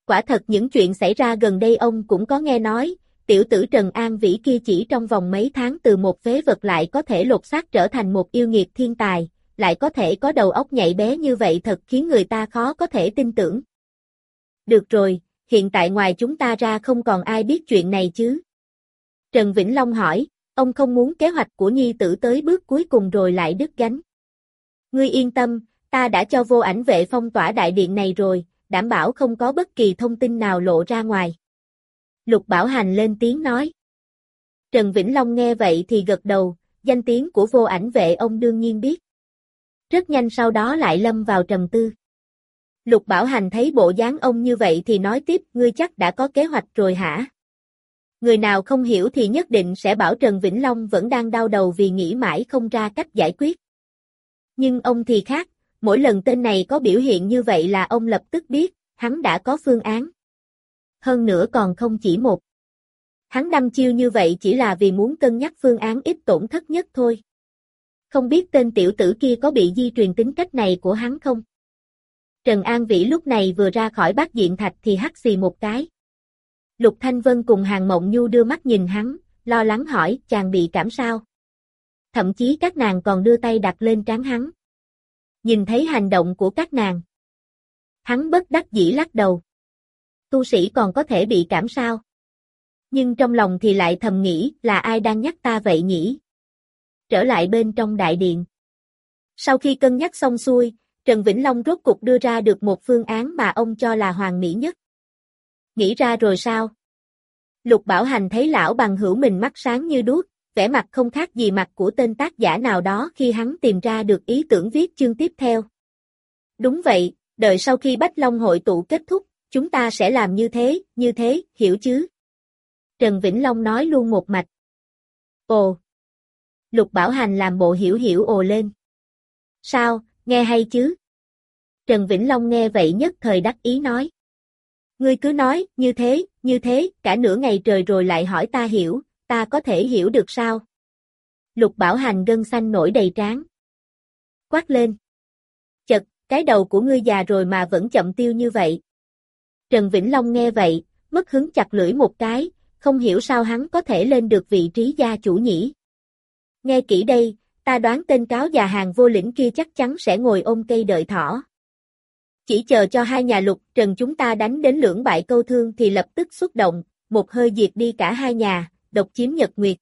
Quả thật những chuyện xảy ra gần đây ông cũng có nghe nói, tiểu tử Trần An Vĩ kia chỉ trong vòng mấy tháng từ một phế vật lại có thể lột xác trở thành một yêu nghiệt thiên tài, lại có thể có đầu óc nhạy bé như vậy thật khiến người ta khó có thể tin tưởng. Được rồi, hiện tại ngoài chúng ta ra không còn ai biết chuyện này chứ. Trần Vĩnh Long hỏi, ông không muốn kế hoạch của nhi tử tới bước cuối cùng rồi lại đứt gánh. Ngươi yên tâm, ta đã cho vô ảnh vệ phong tỏa đại điện này rồi, đảm bảo không có bất kỳ thông tin nào lộ ra ngoài. Lục Bảo Hành lên tiếng nói. Trần Vĩnh Long nghe vậy thì gật đầu, danh tiếng của vô ảnh vệ ông đương nhiên biết. Rất nhanh sau đó lại lâm vào trầm tư. Lục Bảo Hành thấy bộ dáng ông như vậy thì nói tiếp, ngươi chắc đã có kế hoạch rồi hả? Người nào không hiểu thì nhất định sẽ bảo Trần Vĩnh Long vẫn đang đau đầu vì nghĩ mãi không ra cách giải quyết. Nhưng ông thì khác, mỗi lần tên này có biểu hiện như vậy là ông lập tức biết, hắn đã có phương án. Hơn nữa còn không chỉ một. Hắn đâm chiêu như vậy chỉ là vì muốn cân nhắc phương án ít tổn thất nhất thôi. Không biết tên tiểu tử kia có bị di truyền tính cách này của hắn không? Trần An Vĩ lúc này vừa ra khỏi bát diện thạch thì hắt xì một cái. Lục Thanh Vân cùng Hàng Mộng Nhu đưa mắt nhìn hắn, lo lắng hỏi chàng bị cảm sao. Thậm chí các nàng còn đưa tay đặt lên trán hắn. Nhìn thấy hành động của các nàng. Hắn bất đắc dĩ lắc đầu. Tu sĩ còn có thể bị cảm sao? Nhưng trong lòng thì lại thầm nghĩ là ai đang nhắc ta vậy nhỉ? Trở lại bên trong đại điện. Sau khi cân nhắc xong xuôi, Trần Vĩnh Long rốt cục đưa ra được một phương án mà ông cho là hoàn mỹ nhất. Nghĩ ra rồi sao? Lục Bảo Hành thấy lão bằng hữu mình mắt sáng như đuốc, vẻ mặt không khác gì mặt của tên tác giả nào đó khi hắn tìm ra được ý tưởng viết chương tiếp theo. Đúng vậy, đợi sau khi Bách Long hội tụ kết thúc, chúng ta sẽ làm như thế, như thế, hiểu chứ? Trần Vĩnh Long nói luôn một mạch. Ồ! Lục Bảo Hành làm bộ hiểu hiểu ồ lên. Sao, nghe hay chứ? Trần Vĩnh Long nghe vậy nhất thời đắc ý nói. Ngươi cứ nói, như thế, như thế, cả nửa ngày trời rồi lại hỏi ta hiểu, ta có thể hiểu được sao? Lục Bảo Hành gân xanh nổi đầy trán. Quát lên. Chật, cái đầu của ngươi già rồi mà vẫn chậm tiêu như vậy. Trần Vĩnh Long nghe vậy, mất hứng chặt lưỡi một cái, không hiểu sao hắn có thể lên được vị trí gia chủ nhỉ. Nghe kỹ đây, ta đoán tên cáo già hàng vô lĩnh kia chắc chắn sẽ ngồi ôm cây đợi thỏ. Chỉ chờ cho hai nhà lục trần chúng ta đánh đến lưỡng bại câu thương thì lập tức xuất động, một hơi diệt đi cả hai nhà, độc chiếm nhật nguyệt.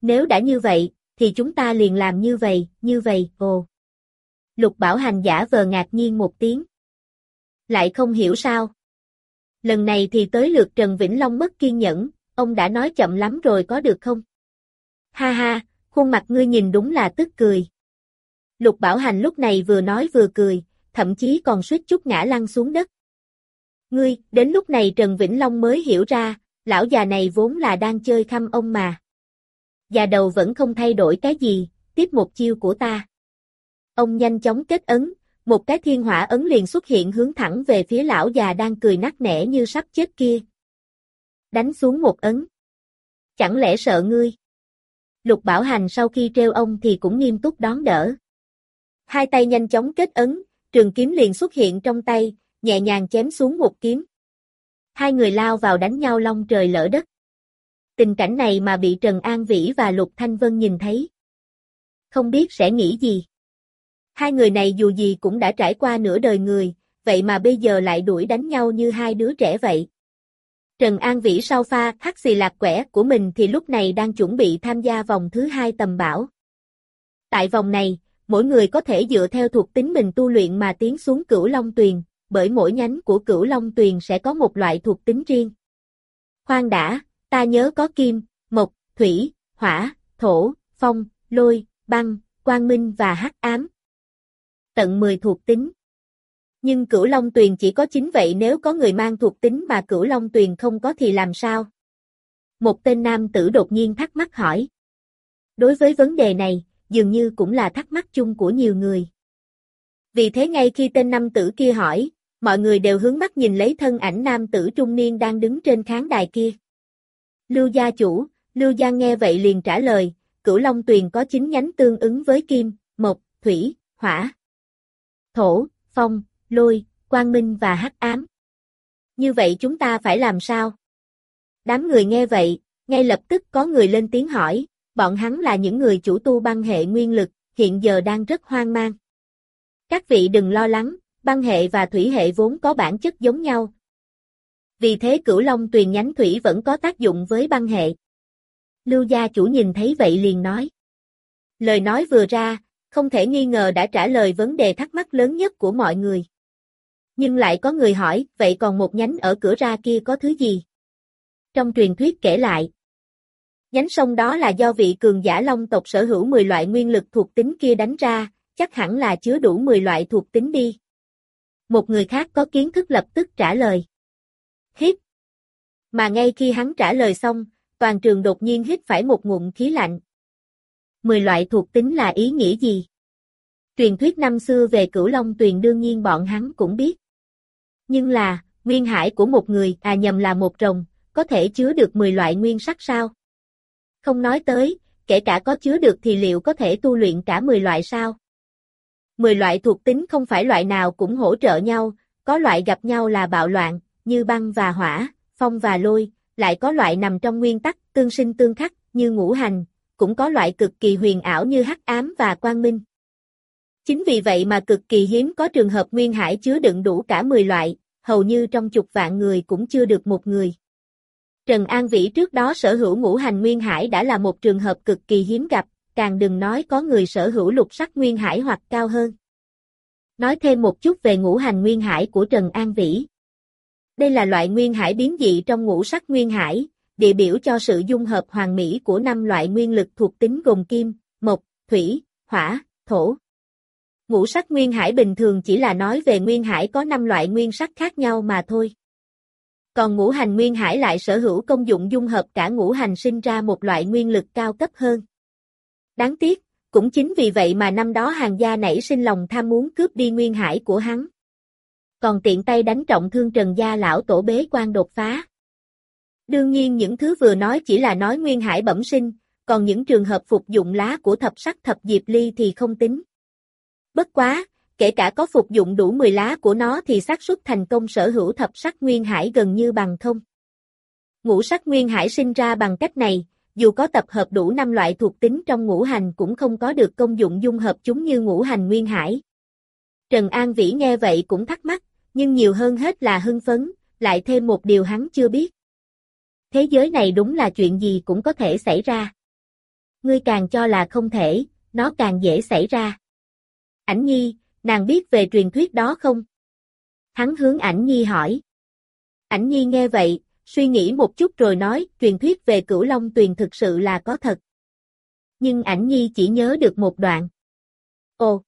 Nếu đã như vậy, thì chúng ta liền làm như vậy, như vậy, ồ. Lục bảo hành giả vờ ngạc nhiên một tiếng. Lại không hiểu sao. Lần này thì tới lượt Trần Vĩnh Long mất kiên nhẫn, ông đã nói chậm lắm rồi có được không? Ha ha, khuôn mặt ngươi nhìn đúng là tức cười. Lục Bảo Hành lúc này vừa nói vừa cười, thậm chí còn suýt chút ngã lăn xuống đất. Ngươi, đến lúc này Trần Vĩnh Long mới hiểu ra, lão già này vốn là đang chơi khăm ông mà. Già đầu vẫn không thay đổi cái gì, tiếp một chiêu của ta. Ông nhanh chóng kết ấn, một cái thiên hỏa ấn liền xuất hiện hướng thẳng về phía lão già đang cười nắc nẻ như sắp chết kia. Đánh xuống một ấn. Chẳng lẽ sợ ngươi? Lục Bảo Hành sau khi treo ông thì cũng nghiêm túc đón đỡ. Hai tay nhanh chóng kết ấn, trường kiếm liền xuất hiện trong tay, nhẹ nhàng chém xuống một kiếm. Hai người lao vào đánh nhau long trời lỡ đất. Tình cảnh này mà bị Trần An Vĩ và Lục Thanh Vân nhìn thấy. Không biết sẽ nghĩ gì. Hai người này dù gì cũng đã trải qua nửa đời người, vậy mà bây giờ lại đuổi đánh nhau như hai đứa trẻ vậy. Trần An Vĩ sau pha hắc xì lạc quẻ của mình thì lúc này đang chuẩn bị tham gia vòng thứ hai tầm bảo. Tại vòng này, mỗi người có thể dựa theo thuộc tính mình tu luyện mà tiến xuống cửu long tuyền, bởi mỗi nhánh của cửu long tuyền sẽ có một loại thuộc tính riêng. Khoan đã, ta nhớ có kim, mộc, thủy, hỏa, thổ, phong, lôi, băng, quang minh và hắc ám. Tận 10 thuộc tính. Nhưng cửu long tuyền chỉ có 9 vậy nếu có người mang thuộc tính mà cửu long tuyền không có thì làm sao? Một tên nam tử đột nhiên thắc mắc hỏi. Đối với vấn đề này, dường như cũng là thắc mắc chung của nhiều người. Vì thế ngay khi tên nam tử kia hỏi, mọi người đều hướng mắt nhìn lấy thân ảnh nam tử trung niên đang đứng trên khán đài kia. Lưu gia chủ, Lưu gia nghe vậy liền trả lời, cửu long tuyền có chín nhánh tương ứng với kim, mộc, thủy, hỏa, thổ, phong, lôi, quang minh và hắc ám. Như vậy chúng ta phải làm sao? Đám người nghe vậy, ngay lập tức có người lên tiếng hỏi, bọn hắn là những người chủ tu băng hệ nguyên lực, hiện giờ đang rất hoang mang. Các vị đừng lo lắng, băng hệ và thủy hệ vốn có bản chất giống nhau. Vì thế cửu long tuyền nhánh thủy vẫn có tác dụng với băng hệ. Lưu gia chủ nhìn thấy vậy liền nói. Lời nói vừa ra, không thể nghi ngờ đã trả lời vấn đề thắc mắc lớn nhất của mọi người. Nhưng lại có người hỏi, vậy còn một nhánh ở cửa ra kia có thứ gì? Trong truyền thuyết kể lại, nhánh sông đó là do vị cường giả long tộc sở hữu 10 loại nguyên lực thuộc tính kia đánh ra, chắc hẳn là chứa đủ 10 loại thuộc tính đi. Một người khác có kiến thức lập tức trả lời. Hít. Mà ngay khi hắn trả lời xong, toàn trường đột nhiên hít phải một ngụm khí lạnh. 10 loại thuộc tính là ý nghĩa gì? Truyền thuyết năm xưa về cửu long tuyền đương nhiên bọn hắn cũng biết. Nhưng là, nguyên hải của một người, à nhầm là một rồng, có thể chứa được 10 loại nguyên sắc sao? Không nói tới, kể cả có chứa được thì liệu có thể tu luyện cả 10 loại sao? 10 loại thuộc tính không phải loại nào cũng hỗ trợ nhau, có loại gặp nhau là bạo loạn, như băng và hỏa, phong và lôi, lại có loại nằm trong nguyên tắc, tương sinh tương khắc, như ngũ hành, cũng có loại cực kỳ huyền ảo như hắc ám và quang minh. Chính vì vậy mà cực kỳ hiếm có trường hợp nguyên hải chứa đựng đủ cả 10 loại, hầu như trong chục vạn người cũng chưa được một người. Trần An Vĩ trước đó sở hữu ngũ hành nguyên hải đã là một trường hợp cực kỳ hiếm gặp, càng đừng nói có người sở hữu lục sắc nguyên hải hoặc cao hơn. Nói thêm một chút về ngũ hành nguyên hải của Trần An Vĩ. Đây là loại nguyên hải biến dị trong ngũ sắc nguyên hải, địa biểu cho sự dung hợp hoàn mỹ của năm loại nguyên lực thuộc tính gồm kim, mộc, thủy, hỏa, thổ. Ngũ sắc nguyên hải bình thường chỉ là nói về nguyên hải có 5 loại nguyên sắc khác nhau mà thôi. Còn ngũ hành nguyên hải lại sở hữu công dụng dung hợp cả ngũ hành sinh ra một loại nguyên lực cao cấp hơn. Đáng tiếc, cũng chính vì vậy mà năm đó hàng gia nảy sinh lòng tham muốn cướp đi nguyên hải của hắn. Còn tiện tay đánh trọng thương trần gia lão tổ bế quan đột phá. Đương nhiên những thứ vừa nói chỉ là nói nguyên hải bẩm sinh, còn những trường hợp phục dụng lá của thập sắc thập diệp ly thì không tính. Bất quá, kể cả có phục dụng đủ 10 lá của nó thì xác suất thành công sở hữu thập sắc nguyên hải gần như bằng không. Ngũ sắc nguyên hải sinh ra bằng cách này, dù có tập hợp đủ 5 loại thuộc tính trong ngũ hành cũng không có được công dụng dung hợp chúng như ngũ hành nguyên hải. Trần An Vĩ nghe vậy cũng thắc mắc, nhưng nhiều hơn hết là hưng phấn, lại thêm một điều hắn chưa biết. Thế giới này đúng là chuyện gì cũng có thể xảy ra. Ngươi càng cho là không thể, nó càng dễ xảy ra. Ảnh Nhi, nàng biết về truyền thuyết đó không? Hắn hướng Ảnh Nhi hỏi. Ảnh Nhi nghe vậy, suy nghĩ một chút rồi nói, truyền thuyết về cửu long tuyền thực sự là có thật. Nhưng Ảnh Nhi chỉ nhớ được một đoạn. Ồ!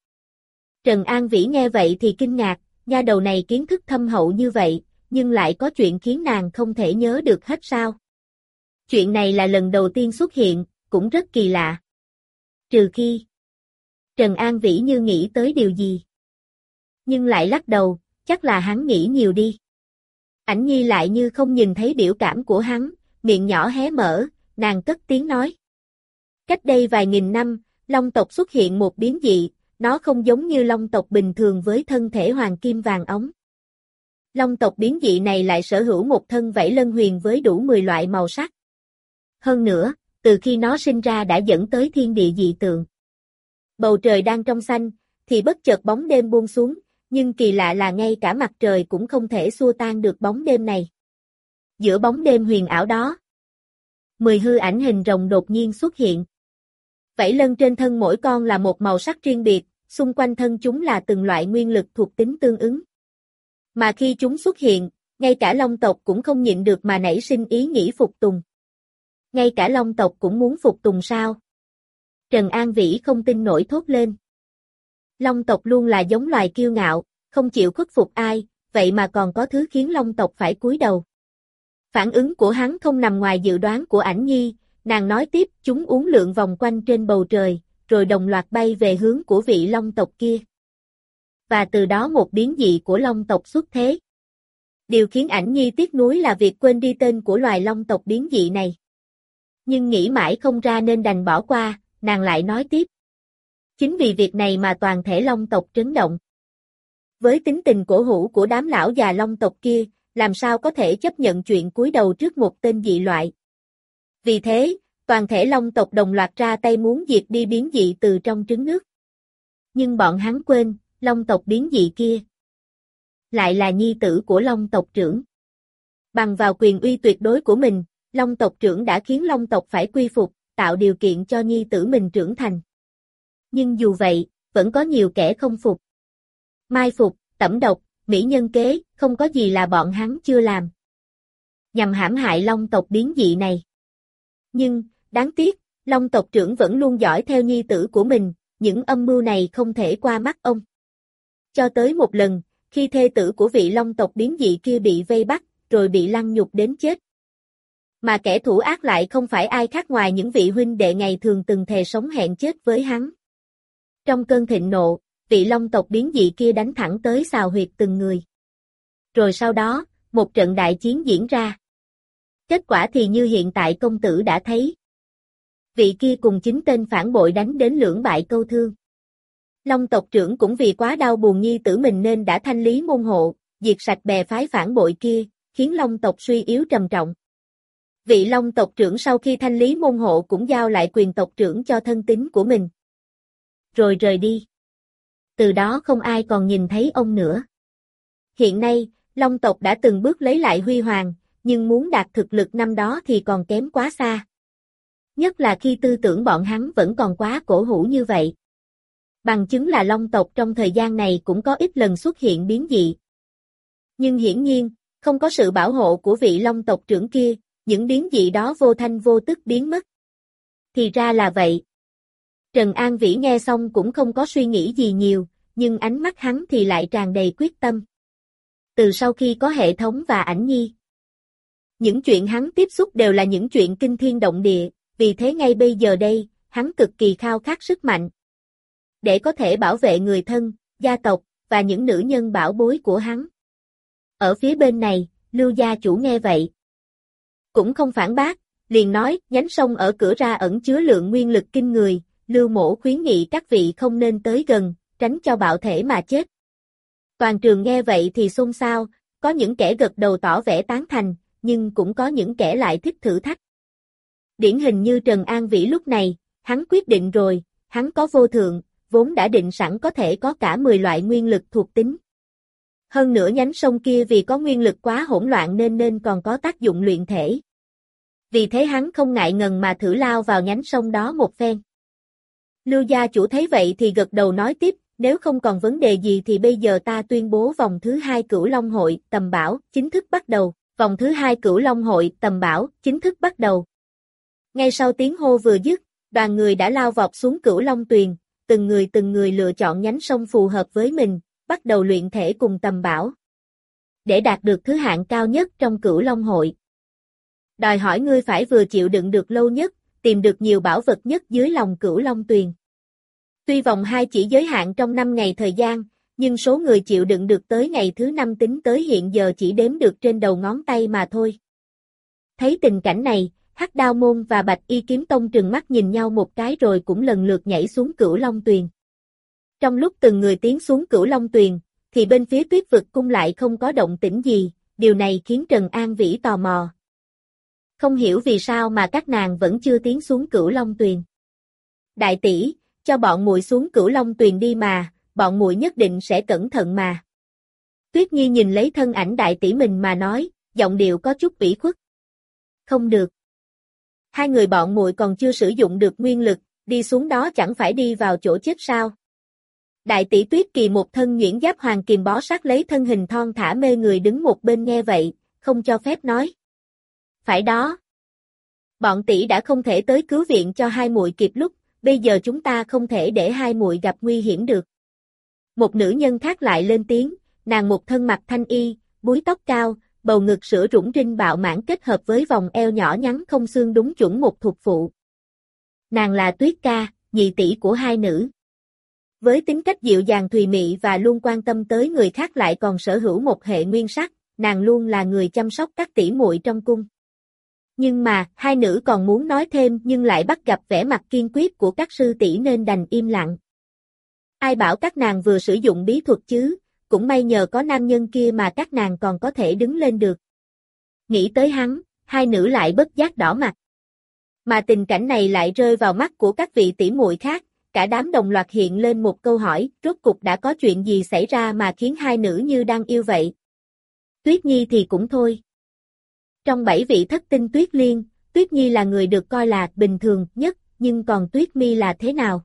Trần An Vĩ nghe vậy thì kinh ngạc, nha đầu này kiến thức thâm hậu như vậy, nhưng lại có chuyện khiến nàng không thể nhớ được hết sao. Chuyện này là lần đầu tiên xuất hiện, cũng rất kỳ lạ. Trừ khi Trần An Vĩ như nghĩ tới điều gì. Nhưng lại lắc đầu, chắc là hắn nghĩ nhiều đi. Ảnh nhi lại như không nhìn thấy biểu cảm của hắn, miệng nhỏ hé mở, nàng cất tiếng nói. Cách đây vài nghìn năm, Long tộc xuất hiện một biến dị, nó không giống như Long tộc bình thường với thân thể hoàng kim vàng ống. Long tộc biến dị này lại sở hữu một thân vảy lân huyền với đủ 10 loại màu sắc. Hơn nữa, từ khi nó sinh ra đã dẫn tới thiên địa dị tượng. Bầu trời đang trong xanh, thì bất chợt bóng đêm buông xuống, nhưng kỳ lạ là ngay cả mặt trời cũng không thể xua tan được bóng đêm này. Giữa bóng đêm huyền ảo đó, mười hư ảnh hình rồng đột nhiên xuất hiện. Vảy lân trên thân mỗi con là một màu sắc riêng biệt, xung quanh thân chúng là từng loại nguyên lực thuộc tính tương ứng. Mà khi chúng xuất hiện, ngay cả Long tộc cũng không nhịn được mà nảy sinh ý nghĩ phục tùng. Ngay cả Long tộc cũng muốn phục tùng sao? Trần An Vĩ không tin nổi thốt lên. Long tộc luôn là giống loài kiêu ngạo, không chịu khuất phục ai, vậy mà còn có thứ khiến Long tộc phải cúi đầu. Phản ứng của hắn không nằm ngoài dự đoán của ảnh nhi, nàng nói tiếp chúng uống lượng vòng quanh trên bầu trời, rồi đồng loạt bay về hướng của vị Long tộc kia. Và từ đó một biến dị của long tộc xuất thế. Điều khiến ảnh nhi tiếc nuối là việc quên đi tên của loài long tộc biến dị này. Nhưng nghĩ mãi không ra nên đành bỏ qua, nàng lại nói tiếp. Chính vì việc này mà toàn thể long tộc trấn động. Với tính tình cổ hủ của đám lão già long tộc kia, làm sao có thể chấp nhận chuyện cúi đầu trước một tên dị loại. Vì thế, toàn thể long tộc đồng loạt ra tay muốn diệt đi biến dị từ trong trứng nước. Nhưng bọn hắn quên, long tộc biến dị kia. Lại là nhi tử của long tộc trưởng. Bằng vào quyền uy tuyệt đối của mình, long tộc trưởng đã khiến long tộc phải quy phục, tạo điều kiện cho nhi tử mình trưởng thành. Nhưng dù vậy, vẫn có nhiều kẻ không phục. Mai phục, tẩm độc, mỹ nhân kế, không có gì là bọn hắn chưa làm. Nhằm hãm hại long tộc biến dị này. Nhưng, đáng tiếc, long tộc trưởng vẫn luôn dõi theo nhi tử của mình, những âm mưu này không thể qua mắt ông. Cho tới một lần, khi thê tử của vị long tộc biến dị kia bị vây bắt, rồi bị lăng nhục đến chết. Mà kẻ thủ ác lại không phải ai khác ngoài những vị huynh đệ ngày thường từng thề sống hẹn chết với hắn. Trong cơn thịnh nộ, vị long tộc biến dị kia đánh thẳng tới xào huyệt từng người. Rồi sau đó, một trận đại chiến diễn ra. Kết quả thì như hiện tại công tử đã thấy. Vị kia cùng chính tên phản bội đánh đến lưỡng bại câu thương. Long tộc trưởng cũng vì quá đau buồn nhi tử mình nên đã thanh lý môn hộ, diệt sạch bè phái phản bội kia, khiến Long tộc suy yếu trầm trọng. Vị Long tộc trưởng sau khi thanh lý môn hộ cũng giao lại quyền tộc trưởng cho thân tín của mình. Rồi rời đi. Từ đó không ai còn nhìn thấy ông nữa. Hiện nay, Long tộc đã từng bước lấy lại huy hoàng, nhưng muốn đạt thực lực năm đó thì còn kém quá xa. Nhất là khi tư tưởng bọn hắn vẫn còn quá cổ hủ như vậy. Bằng chứng là Long tộc trong thời gian này cũng có ít lần xuất hiện biến dị. Nhưng hiển nhiên, không có sự bảo hộ của vị Long tộc trưởng kia, những biến dị đó vô thanh vô tức biến mất. Thì ra là vậy. Trần An Vĩ nghe xong cũng không có suy nghĩ gì nhiều, nhưng ánh mắt hắn thì lại tràn đầy quyết tâm. Từ sau khi có hệ thống và ảnh nhi, những chuyện hắn tiếp xúc đều là những chuyện kinh thiên động địa, vì thế ngay bây giờ đây, hắn cực kỳ khao khát sức mạnh. Để có thể bảo vệ người thân, gia tộc, và những nữ nhân bảo bối của hắn. Ở phía bên này, Lưu gia chủ nghe vậy. Cũng không phản bác, liền nói, nhánh sông ở cửa ra ẩn chứa lượng nguyên lực kinh người, Lưu mổ khuyến nghị các vị không nên tới gần, tránh cho bạo thể mà chết. Toàn trường nghe vậy thì xôn xao, có những kẻ gật đầu tỏ vẻ tán thành, nhưng cũng có những kẻ lại thích thử thách. Điển hình như Trần An Vĩ lúc này, hắn quyết định rồi, hắn có vô thượng, vốn đã định sẵn có thể có cả 10 loại nguyên lực thuộc tính. Hơn nữa nhánh sông kia vì có nguyên lực quá hỗn loạn nên nên còn có tác dụng luyện thể. Vì thế hắn không ngại ngần mà thử lao vào nhánh sông đó một phen. Lưu gia chủ thấy vậy thì gật đầu nói tiếp, nếu không còn vấn đề gì thì bây giờ ta tuyên bố vòng thứ hai cửu Long hội tầm bảo chính thức bắt đầu. Vòng thứ hai cửu Long hội tầm bảo chính thức bắt đầu. Ngay sau tiếng hô vừa dứt, đoàn người đã lao vọt xuống cửu Long tuyền, từng người từng người lựa chọn nhánh sông phù hợp với mình, bắt đầu luyện thể cùng tầm bảo. Để đạt được thứ hạng cao nhất trong cửu Long hội. Đòi hỏi ngươi phải vừa chịu đựng được lâu nhất, tìm được nhiều bảo vật nhất dưới lòng cửu Long tuyền. Tuy vòng 2 chỉ giới hạn trong 5 ngày thời gian, nhưng số người chịu đựng được tới ngày thứ 5 tính tới hiện giờ chỉ đếm được trên đầu ngón tay mà thôi. Thấy tình cảnh này, Hắc Đao Môn và Bạch Y Kiếm Tông trừng mắt nhìn nhau một cái rồi cũng lần lượt nhảy xuống cửu Long Tuyền. Trong lúc từng người tiến xuống cửu Long Tuyền, thì bên phía tuyết vực cung lại không có động tĩnh gì, điều này khiến Trần An Vĩ tò mò. Không hiểu vì sao mà các nàng vẫn chưa tiến xuống cửu Long Tuyền. Đại tỷ, cho bọn muội xuống cửu Long Tuyền đi mà, bọn muội nhất định sẽ cẩn thận mà. Tuyết Nhi nhìn lấy thân ảnh đại tỷ mình mà nói, giọng điệu có chút ủy khuất. Không được. Hai người bọn muội còn chưa sử dụng được nguyên lực, đi xuống đó chẳng phải đi vào chỗ chết sao. Đại tỷ Tuyết Kỳ một thân nhuyễn giáp hoàng kiềm bó sát lấy thân hình thon thả mê người đứng một bên nghe vậy, không cho phép nói. Phải đó. Bọn tỷ đã không thể tới cứu viện cho hai muội kịp lúc, bây giờ chúng ta không thể để hai muội gặp nguy hiểm được. Một nữ nhân khác lại lên tiếng, nàng một thân mặt thanh y, búi tóc cao, bầu ngực sữa rủng rinh bạo mãn kết hợp với vòng eo nhỏ nhắn không xương đúng chuẩn một thuộc phụ. Nàng là Tuyết Ca, nhị tỷ của hai nữ. Với tính cách dịu dàng thùy mị và luôn quan tâm tới người khác lại còn sở hữu một hệ nguyên sắc, nàng luôn là người chăm sóc các tỷ muội trong cung. Nhưng mà, hai nữ còn muốn nói thêm nhưng lại bắt gặp vẻ mặt kiên quyết của các sư tỷ nên đành im lặng. Ai bảo các nàng vừa sử dụng bí thuật chứ, cũng may nhờ có nam nhân kia mà các nàng còn có thể đứng lên được. Nghĩ tới hắn, hai nữ lại bất giác đỏ mặt. Mà tình cảnh này lại rơi vào mắt của các vị tỷ muội khác, cả đám đồng loạt hiện lên một câu hỏi, rốt cục đã có chuyện gì xảy ra mà khiến hai nữ như đang yêu vậy. Tuyết Nhi thì cũng thôi. Trong bảy vị thất tinh Tuyết Liên, Tuyết Nhi là người được coi là bình thường nhất, nhưng còn Tuyết Mi là thế nào?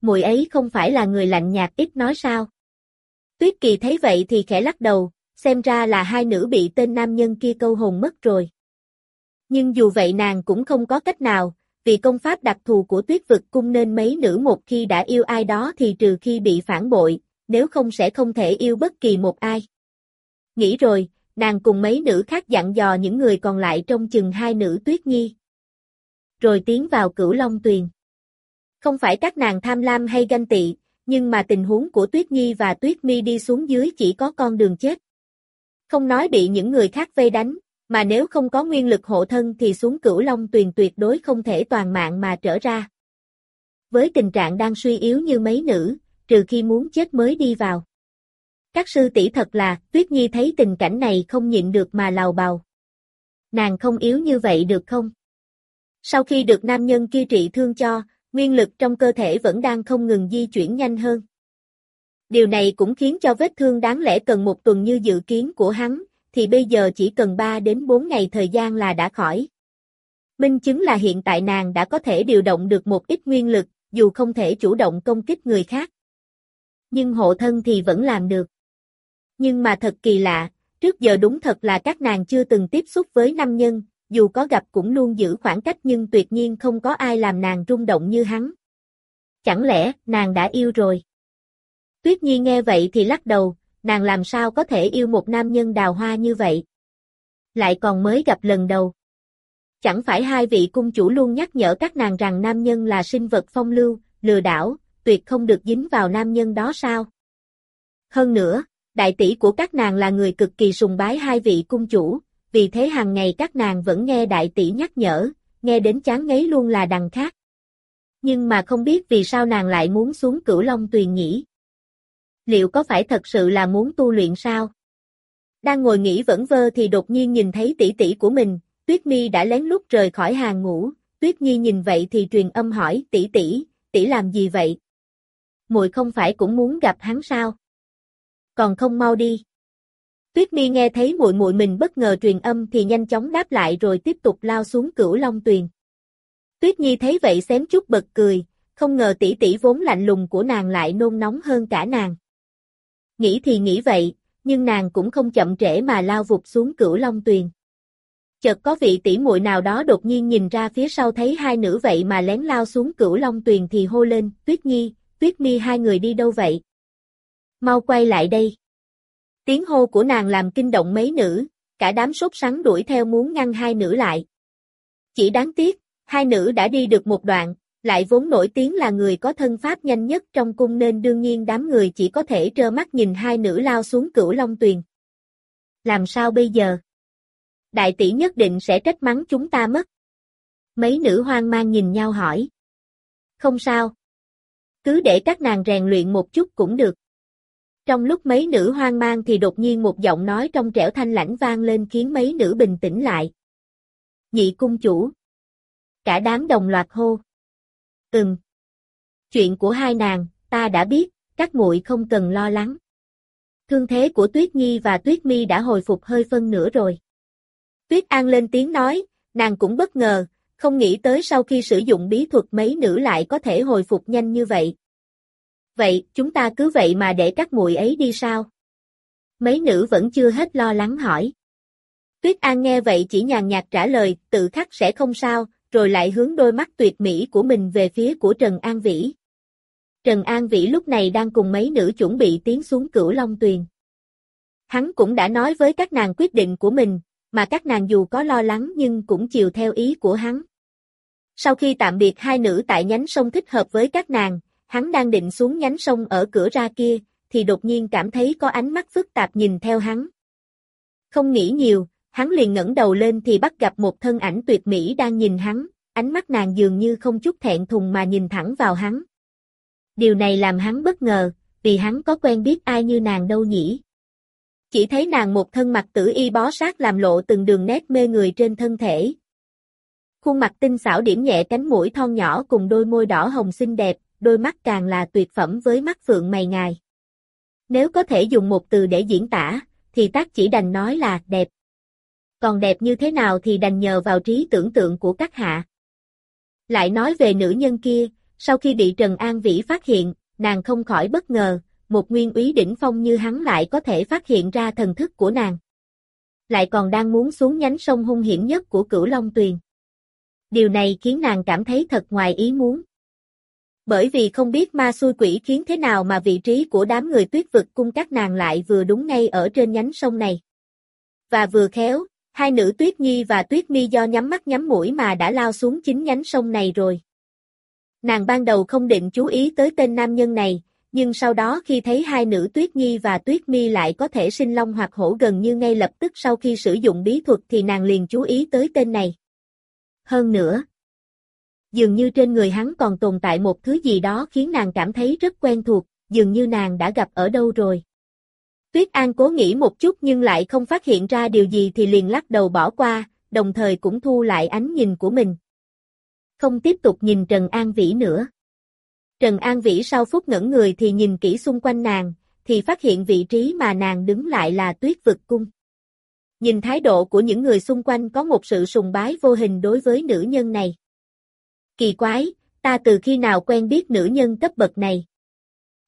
Mùi ấy không phải là người lạnh nhạt ít nói sao? Tuyết Kỳ thấy vậy thì khẽ lắc đầu, xem ra là hai nữ bị tên nam nhân kia câu hồn mất rồi. Nhưng dù vậy nàng cũng không có cách nào, vì công pháp đặc thù của tuyết vực cung nên mấy nữ một khi đã yêu ai đó thì trừ khi bị phản bội, nếu không sẽ không thể yêu bất kỳ một ai. Nghĩ rồi, nàng cùng mấy nữ khác dặn dò những người còn lại trong chừng hai nữ tuyết nhi. Rồi tiến vào cửu long tuyền. Không phải các nàng tham lam hay ganh tị, nhưng mà tình huống của Tuyết Nhi và Tuyết Mi đi xuống dưới chỉ có con đường chết. Không nói bị những người khác vây đánh, mà nếu không có nguyên lực hộ thân thì xuống cửu long tuyền tuyệt đối không thể toàn mạng mà trở ra. Với tình trạng đang suy yếu như mấy nữ, trừ khi muốn chết mới đi vào. Các sư tỷ thật là, Tuyết Nhi thấy tình cảnh này không nhịn được mà lào bào. Nàng không yếu như vậy được không? Sau khi được nam nhân kia trị thương cho, nguyên lực trong cơ thể vẫn đang không ngừng di chuyển nhanh hơn. Điều này cũng khiến cho vết thương đáng lẽ cần một tuần như dự kiến của hắn, thì bây giờ chỉ cần 3 đến 4 ngày thời gian là đã khỏi. Minh chứng là hiện tại nàng đã có thể điều động được một ít nguyên lực, dù không thể chủ động công kích người khác. Nhưng hộ thân thì vẫn làm được. Nhưng mà thật kỳ lạ, trước giờ đúng thật là các nàng chưa từng tiếp xúc với nam nhân, dù có gặp cũng luôn giữ khoảng cách nhưng tuyệt nhiên không có ai làm nàng rung động như hắn. Chẳng lẽ nàng đã yêu rồi? Tuyết Nhi nghe vậy thì lắc đầu, nàng làm sao có thể yêu một nam nhân đào hoa như vậy? Lại còn mới gặp lần đầu. Chẳng phải hai vị cung chủ luôn nhắc nhở các nàng rằng nam nhân là sinh vật phong lưu, lừa đảo, tuyệt không được dính vào nam nhân đó sao? Hơn nữa, đại tỷ của các nàng là người cực kỳ sùng bái hai vị cung chủ, vì thế hàng ngày các nàng vẫn nghe đại tỷ nhắc nhở, nghe đến chán ngấy luôn là đằng khác. Nhưng mà không biết vì sao nàng lại muốn xuống cửu long tuyền nhỉ? Liệu có phải thật sự là muốn tu luyện sao? Đang ngồi nghĩ vẫn vơ thì đột nhiên nhìn thấy tỷ tỷ của mình, Tuyết Mi đã lén lút rời khỏi hàng ngủ, Tuyết Nhi nhìn vậy thì truyền âm hỏi, tỷ tỷ, tỷ làm gì vậy? Muội không phải cũng muốn gặp hắn sao? Còn không mau đi. Tuyết Mi nghe thấy muội muội mình bất ngờ truyền âm thì nhanh chóng đáp lại rồi tiếp tục lao xuống cửu long tuyền. Tuyết Nhi thấy vậy xém chút bật cười, không ngờ tỷ tỷ vốn lạnh lùng của nàng lại nôn nóng hơn cả nàng. Nghĩ thì nghĩ vậy, nhưng nàng cũng không chậm trễ mà lao vụt xuống cửu long tuyền. Chợt có vị tỷ muội nào đó đột nhiên nhìn ra phía sau thấy hai nữ vậy mà lén lao xuống cửu long tuyền thì hô lên, Tuyết Nhi, Tuyết Mi hai người đi đâu vậy? Mau quay lại đây. Tiếng hô của nàng làm kinh động mấy nữ, cả đám sốt sắng đuổi theo muốn ngăn hai nữ lại. Chỉ đáng tiếc, hai nữ đã đi được một đoạn, lại vốn nổi tiếng là người có thân pháp nhanh nhất trong cung nên đương nhiên đám người chỉ có thể trơ mắt nhìn hai nữ lao xuống cửu long tuyền. Làm sao bây giờ? Đại tỷ nhất định sẽ trách mắng chúng ta mất. Mấy nữ hoang mang nhìn nhau hỏi. Không sao. Cứ để các nàng rèn luyện một chút cũng được. Trong lúc mấy nữ hoang mang thì đột nhiên một giọng nói trong trẻo thanh lãnh vang lên khiến mấy nữ bình tĩnh lại. Nhị cung chủ. Cả đám đồng loạt hô. Ừm. Chuyện của hai nàng, ta đã biết, các muội không cần lo lắng. Thương thế của Tuyết Nhi và Tuyết Mi đã hồi phục hơi phân nửa rồi. Tuyết An lên tiếng nói, nàng cũng bất ngờ, không nghĩ tới sau khi sử dụng bí thuật mấy nữ lại có thể hồi phục nhanh như vậy. Vậy, chúng ta cứ vậy mà để các muội ấy đi sao? Mấy nữ vẫn chưa hết lo lắng hỏi. Tuyết An nghe vậy chỉ nhàn nhạt trả lời, tự khắc sẽ không sao, rồi lại hướng đôi mắt tuyệt mỹ của mình về phía của Trần An Vĩ. Trần An Vĩ lúc này đang cùng mấy nữ chuẩn bị tiến xuống cửu Long Tuyền. Hắn cũng đã nói với các nàng quyết định của mình, mà các nàng dù có lo lắng nhưng cũng chiều theo ý của hắn. Sau khi tạm biệt hai nữ tại nhánh sông thích hợp với các nàng, hắn đang định xuống nhánh sông ở cửa ra kia, thì đột nhiên cảm thấy có ánh mắt phức tạp nhìn theo hắn. Không nghĩ nhiều, hắn liền ngẩng đầu lên thì bắt gặp một thân ảnh tuyệt mỹ đang nhìn hắn, ánh mắt nàng dường như không chút thẹn thùng mà nhìn thẳng vào hắn. Điều này làm hắn bất ngờ, vì hắn có quen biết ai như nàng đâu nhỉ. Chỉ thấy nàng một thân mặt tử y bó sát làm lộ từng đường nét mê người trên thân thể. Khuôn mặt tinh xảo điểm nhẹ cánh mũi thon nhỏ cùng đôi môi đỏ hồng xinh đẹp, đôi mắt càng là tuyệt phẩm với mắt phượng mày ngài. Nếu có thể dùng một từ để diễn tả, thì tác chỉ đành nói là đẹp. Còn đẹp như thế nào thì đành nhờ vào trí tưởng tượng của các hạ. Lại nói về nữ nhân kia, sau khi bị Trần An Vĩ phát hiện, nàng không khỏi bất ngờ, một nguyên úy đỉnh phong như hắn lại có thể phát hiện ra thần thức của nàng. Lại còn đang muốn xuống nhánh sông hung hiểm nhất của cửu Long Tuyền. Điều này khiến nàng cảm thấy thật ngoài ý muốn. Bởi vì không biết ma xui quỷ khiến thế nào mà vị trí của đám người tuyết vực cung các nàng lại vừa đúng ngay ở trên nhánh sông này. Và vừa khéo, hai nữ tuyết nhi và tuyết mi do nhắm mắt nhắm mũi mà đã lao xuống chính nhánh sông này rồi. Nàng ban đầu không định chú ý tới tên nam nhân này, nhưng sau đó khi thấy hai nữ Tuyết Nhi và Tuyết Mi lại có thể sinh long hoặc hổ gần như ngay lập tức sau khi sử dụng bí thuật thì nàng liền chú ý tới tên này. Hơn nữa, dường như trên người hắn còn tồn tại một thứ gì đó khiến nàng cảm thấy rất quen thuộc, dường như nàng đã gặp ở đâu rồi. Tuyết An cố nghĩ một chút nhưng lại không phát hiện ra điều gì thì liền lắc đầu bỏ qua, đồng thời cũng thu lại ánh nhìn của mình. Không tiếp tục nhìn Trần An Vĩ nữa. Trần An Vĩ sau phút ngẩn người thì nhìn kỹ xung quanh nàng, thì phát hiện vị trí mà nàng đứng lại là tuyết vực cung. Nhìn thái độ của những người xung quanh có một sự sùng bái vô hình đối với nữ nhân này. Kỳ quái, ta từ khi nào quen biết nữ nhân cấp bậc này?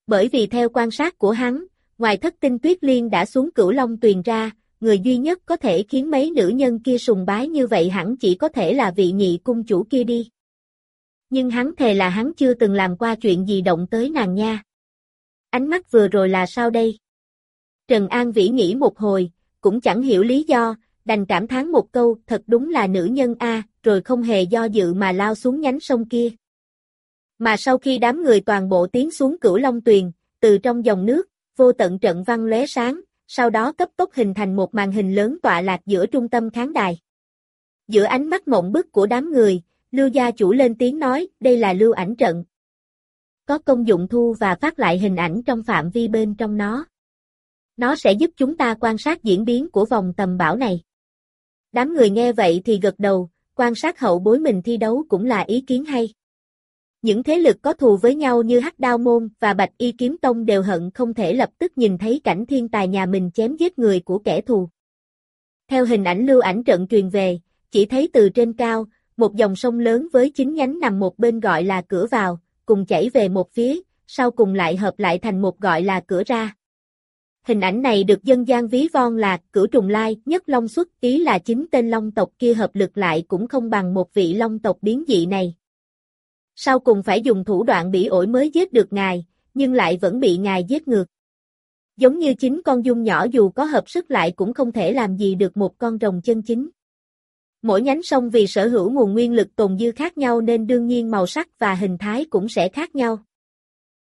Bởi vì theo quan sát của hắn, ngoài thất tinh tuyết liên đã xuống cửu long tuyền ra, người duy nhất có thể khiến mấy nữ nhân kia sùng bái như vậy hẳn chỉ có thể là vị nhị cung chủ kia đi nhưng hắn thề là hắn chưa từng làm qua chuyện gì động tới nàng nha. Ánh mắt vừa rồi là sao đây? Trần An Vĩ nghĩ một hồi, cũng chẳng hiểu lý do, đành cảm thán một câu, thật đúng là nữ nhân A, rồi không hề do dự mà lao xuống nhánh sông kia. Mà sau khi đám người toàn bộ tiến xuống cửu Long Tuyền, từ trong dòng nước, vô tận trận văn lóe sáng, sau đó cấp tốc hình thành một màn hình lớn tọa lạc giữa trung tâm khán đài. Giữa ánh mắt mộng bức của đám người, Lưu gia chủ lên tiếng nói, đây là lưu ảnh trận. Có công dụng thu và phát lại hình ảnh trong phạm vi bên trong nó. Nó sẽ giúp chúng ta quan sát diễn biến của vòng tầm bảo này. Đám người nghe vậy thì gật đầu, quan sát hậu bối mình thi đấu cũng là ý kiến hay. Những thế lực có thù với nhau như Hắc Đao Môn và Bạch Y Kiếm Tông đều hận không thể lập tức nhìn thấy cảnh thiên tài nhà mình chém giết người của kẻ thù. Theo hình ảnh lưu ảnh trận truyền về, chỉ thấy từ trên cao, một dòng sông lớn với chín nhánh nằm một bên gọi là cửa vào, cùng chảy về một phía, sau cùng lại hợp lại thành một gọi là cửa ra. Hình ảnh này được dân gian ví von là cửu trùng lai, nhất long xuất, ý là chính tên long tộc kia hợp lực lại cũng không bằng một vị long tộc biến dị này. Sau cùng phải dùng thủ đoạn bỉ ổi mới giết được ngài, nhưng lại vẫn bị ngài giết ngược. Giống như chính con dung nhỏ dù có hợp sức lại cũng không thể làm gì được một con rồng chân chính. Mỗi nhánh sông vì sở hữu nguồn nguyên lực tồn dư khác nhau nên đương nhiên màu sắc và hình thái cũng sẽ khác nhau.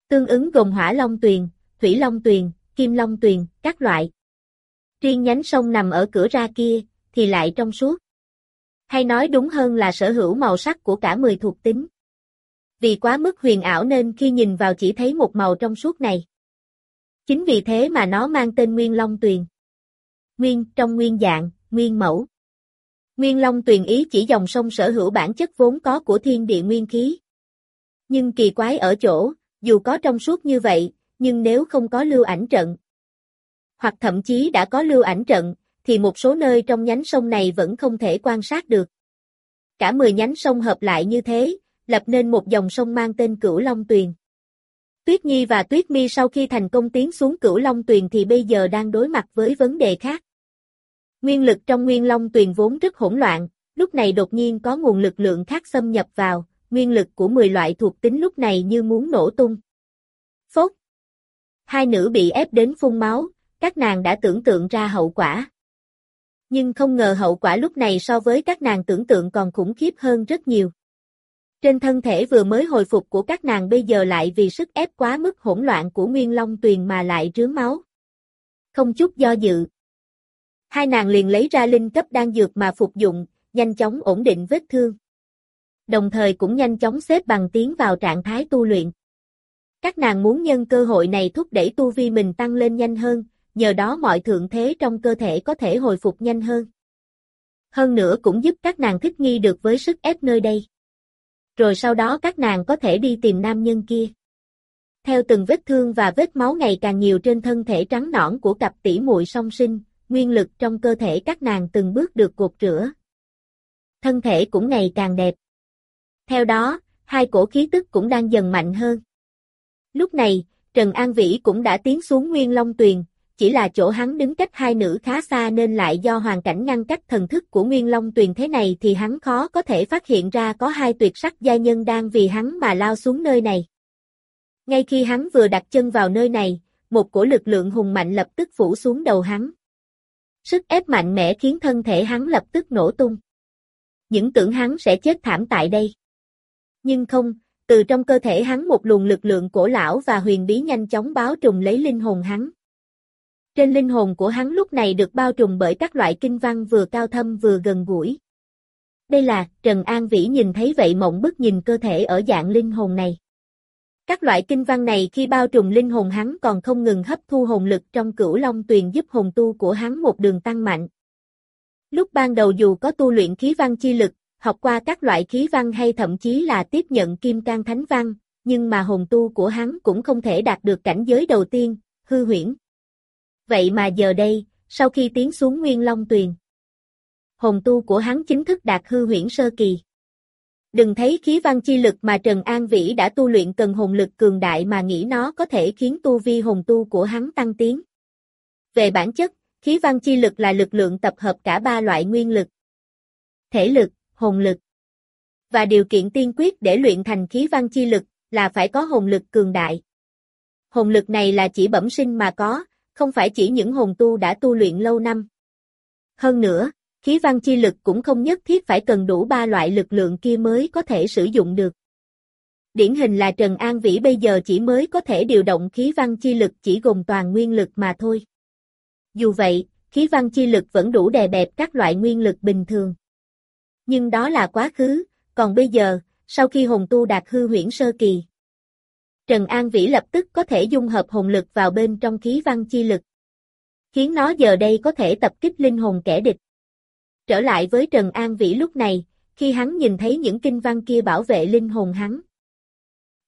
Tương ứng gồm hỏa long tuyền, thủy long tuyền, kim long tuyền, các loại. Riêng nhánh sông nằm ở cửa ra kia, thì lại trong suốt. Hay nói đúng hơn là sở hữu màu sắc của cả 10 thuộc tính. Vì quá mức huyền ảo nên khi nhìn vào chỉ thấy một màu trong suốt này. Chính vì thế mà nó mang tên Nguyên Long Tuyền. Nguyên trong nguyên dạng, nguyên mẫu. Nguyên Long tuyền ý chỉ dòng sông sở hữu bản chất vốn có của thiên địa nguyên khí. Nhưng kỳ quái ở chỗ, dù có trong suốt như vậy, nhưng nếu không có lưu ảnh trận, hoặc thậm chí đã có lưu ảnh trận, thì một số nơi trong nhánh sông này vẫn không thể quan sát được. Cả 10 nhánh sông hợp lại như thế, lập nên một dòng sông mang tên Cửu Long Tuyền. Tuyết Nhi và Tuyết Mi sau khi thành công tiến xuống Cửu Long Tuyền thì bây giờ đang đối mặt với vấn đề khác. Nguyên lực trong Nguyên Long Tuyền vốn rất hỗn loạn, lúc này đột nhiên có nguồn lực lượng khác xâm nhập vào, nguyên lực của 10 loại thuộc tính lúc này như muốn nổ tung. Phốt! Hai nữ bị ép đến phun máu, các nàng đã tưởng tượng ra hậu quả. Nhưng không ngờ hậu quả lúc này so với các nàng tưởng tượng còn khủng khiếp hơn rất nhiều. Trên thân thể vừa mới hồi phục của các nàng bây giờ lại vì sức ép quá mức hỗn loạn của Nguyên Long Tuyền mà lại rứa máu. Không chút do dự. Hai nàng liền lấy ra linh cấp đan dược mà phục dụng, nhanh chóng ổn định vết thương. Đồng thời cũng nhanh chóng xếp bằng tiến vào trạng thái tu luyện. Các nàng muốn nhân cơ hội này thúc đẩy tu vi mình tăng lên nhanh hơn, nhờ đó mọi thượng thế trong cơ thể có thể hồi phục nhanh hơn. Hơn nữa cũng giúp các nàng thích nghi được với sức ép nơi đây. Rồi sau đó các nàng có thể đi tìm nam nhân kia. Theo từng vết thương và vết máu ngày càng nhiều trên thân thể trắng nõn của cặp tỷ muội song sinh, nguyên lực trong cơ thể các nàng từng bước được cột rửa. Thân thể cũng ngày càng đẹp. Theo đó, hai cổ khí tức cũng đang dần mạnh hơn. Lúc này, Trần An Vĩ cũng đã tiến xuống Nguyên Long Tuyền, chỉ là chỗ hắn đứng cách hai nữ khá xa nên lại do hoàn cảnh ngăn cách thần thức của Nguyên Long Tuyền thế này thì hắn khó có thể phát hiện ra có hai tuyệt sắc gia nhân đang vì hắn mà lao xuống nơi này. Ngay khi hắn vừa đặt chân vào nơi này, một cổ lực lượng hùng mạnh lập tức phủ xuống đầu hắn. Sức ép mạnh mẽ khiến thân thể hắn lập tức nổ tung. Những tưởng hắn sẽ chết thảm tại đây. Nhưng không, từ trong cơ thể hắn một luồng lực lượng cổ lão và huyền bí nhanh chóng báo trùng lấy linh hồn hắn. Trên linh hồn của hắn lúc này được bao trùm bởi các loại kinh văn vừa cao thâm vừa gần gũi. Đây là, Trần An Vĩ nhìn thấy vậy mộng bức nhìn cơ thể ở dạng linh hồn này. Các loại kinh văn này khi bao trùm linh hồn hắn còn không ngừng hấp thu hồn lực trong cửu long tuyền giúp hồn tu của hắn một đường tăng mạnh. Lúc ban đầu dù có tu luyện khí văn chi lực, học qua các loại khí văn hay thậm chí là tiếp nhận kim can thánh văn, nhưng mà hồn tu của hắn cũng không thể đạt được cảnh giới đầu tiên, hư huyễn. Vậy mà giờ đây, sau khi tiến xuống Nguyên Long Tuyền, hồn tu của hắn chính thức đạt hư huyễn sơ kỳ. Đừng thấy khí văn chi lực mà Trần An Vĩ đã tu luyện cần hồn lực cường đại mà nghĩ nó có thể khiến tu vi hồn tu của hắn tăng tiến. Về bản chất, khí văn chi lực là lực lượng tập hợp cả ba loại nguyên lực. Thể lực, hồn lực. Và điều kiện tiên quyết để luyện thành khí văn chi lực là phải có hồn lực cường đại. Hồn lực này là chỉ bẩm sinh mà có, không phải chỉ những hồn tu đã tu luyện lâu năm. Hơn nữa, khí văn chi lực cũng không nhất thiết phải cần đủ ba loại lực lượng kia mới có thể sử dụng được. Điển hình là Trần An Vĩ bây giờ chỉ mới có thể điều động khí văn chi lực chỉ gồm toàn nguyên lực mà thôi. Dù vậy, khí văn chi lực vẫn đủ đè bẹp các loại nguyên lực bình thường. Nhưng đó là quá khứ, còn bây giờ, sau khi hồn tu đạt hư huyễn sơ kỳ, Trần An Vĩ lập tức có thể dung hợp hồn lực vào bên trong khí văn chi lực. Khiến nó giờ đây có thể tập kích linh hồn kẻ địch. Trở lại với Trần An Vĩ lúc này, khi hắn nhìn thấy những kinh văn kia bảo vệ linh hồn hắn.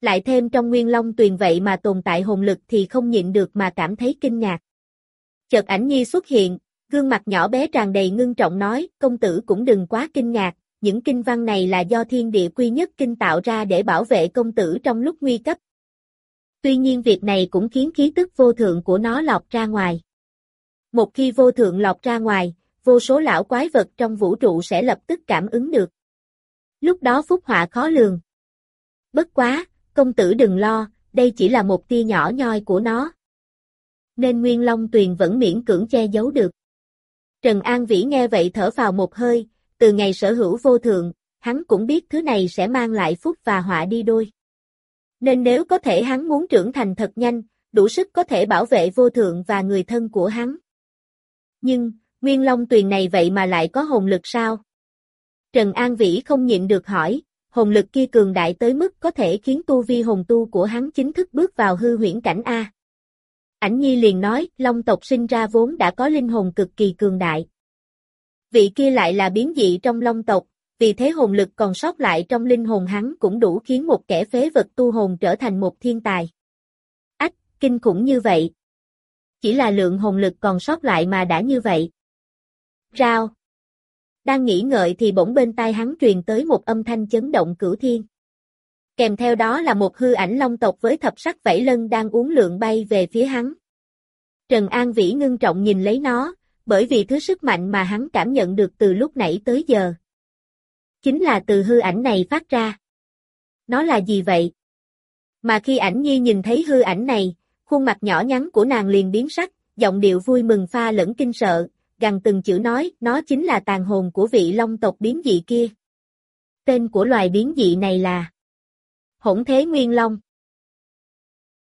Lại thêm trong nguyên long tuyền vậy mà tồn tại hồn lực thì không nhịn được mà cảm thấy kinh ngạc. Chợt ảnh nhi xuất hiện, gương mặt nhỏ bé tràn đầy ngưng trọng nói, công tử cũng đừng quá kinh ngạc, những kinh văn này là do thiên địa quy nhất kinh tạo ra để bảo vệ công tử trong lúc nguy cấp. Tuy nhiên việc này cũng khiến khí tức vô thượng của nó lọt ra ngoài. Một khi vô thượng lọt ra ngoài, vô số lão quái vật trong vũ trụ sẽ lập tức cảm ứng được. Lúc đó phúc họa khó lường. Bất quá, công tử đừng lo, đây chỉ là một tia nhỏ nhoi của nó. Nên Nguyên Long Tuyền vẫn miễn cưỡng che giấu được. Trần An Vĩ nghe vậy thở vào một hơi, từ ngày sở hữu vô thượng, hắn cũng biết thứ này sẽ mang lại phúc và họa đi đôi. Nên nếu có thể hắn muốn trưởng thành thật nhanh, đủ sức có thể bảo vệ vô thượng và người thân của hắn. Nhưng, Nguyên Long Tuyền này vậy mà lại có hồn lực sao? Trần An Vĩ không nhịn được hỏi, hồn lực kia cường đại tới mức có thể khiến tu vi hồn tu của hắn chính thức bước vào hư huyễn cảnh A. Ảnh Nhi liền nói, Long tộc sinh ra vốn đã có linh hồn cực kỳ cường đại. Vị kia lại là biến dị trong Long tộc, vì thế hồn lực còn sót lại trong linh hồn hắn cũng đủ khiến một kẻ phế vật tu hồn trở thành một thiên tài. Ách, kinh khủng như vậy. Chỉ là lượng hồn lực còn sót lại mà đã như vậy. Rao. Đang nghĩ ngợi thì bỗng bên tai hắn truyền tới một âm thanh chấn động cửu thiên. Kèm theo đó là một hư ảnh long tộc với thập sắc vảy lân đang uống lượng bay về phía hắn. Trần An Vĩ ngưng trọng nhìn lấy nó, bởi vì thứ sức mạnh mà hắn cảm nhận được từ lúc nãy tới giờ. Chính là từ hư ảnh này phát ra. Nó là gì vậy? Mà khi ảnh nhi nhìn thấy hư ảnh này, khuôn mặt nhỏ nhắn của nàng liền biến sắc, giọng điệu vui mừng pha lẫn kinh sợ, gần từng chữ nói, nó chính là tàn hồn của vị long tộc biến dị kia. tên của loài biến dị này là Hỗn Thế Nguyên Long.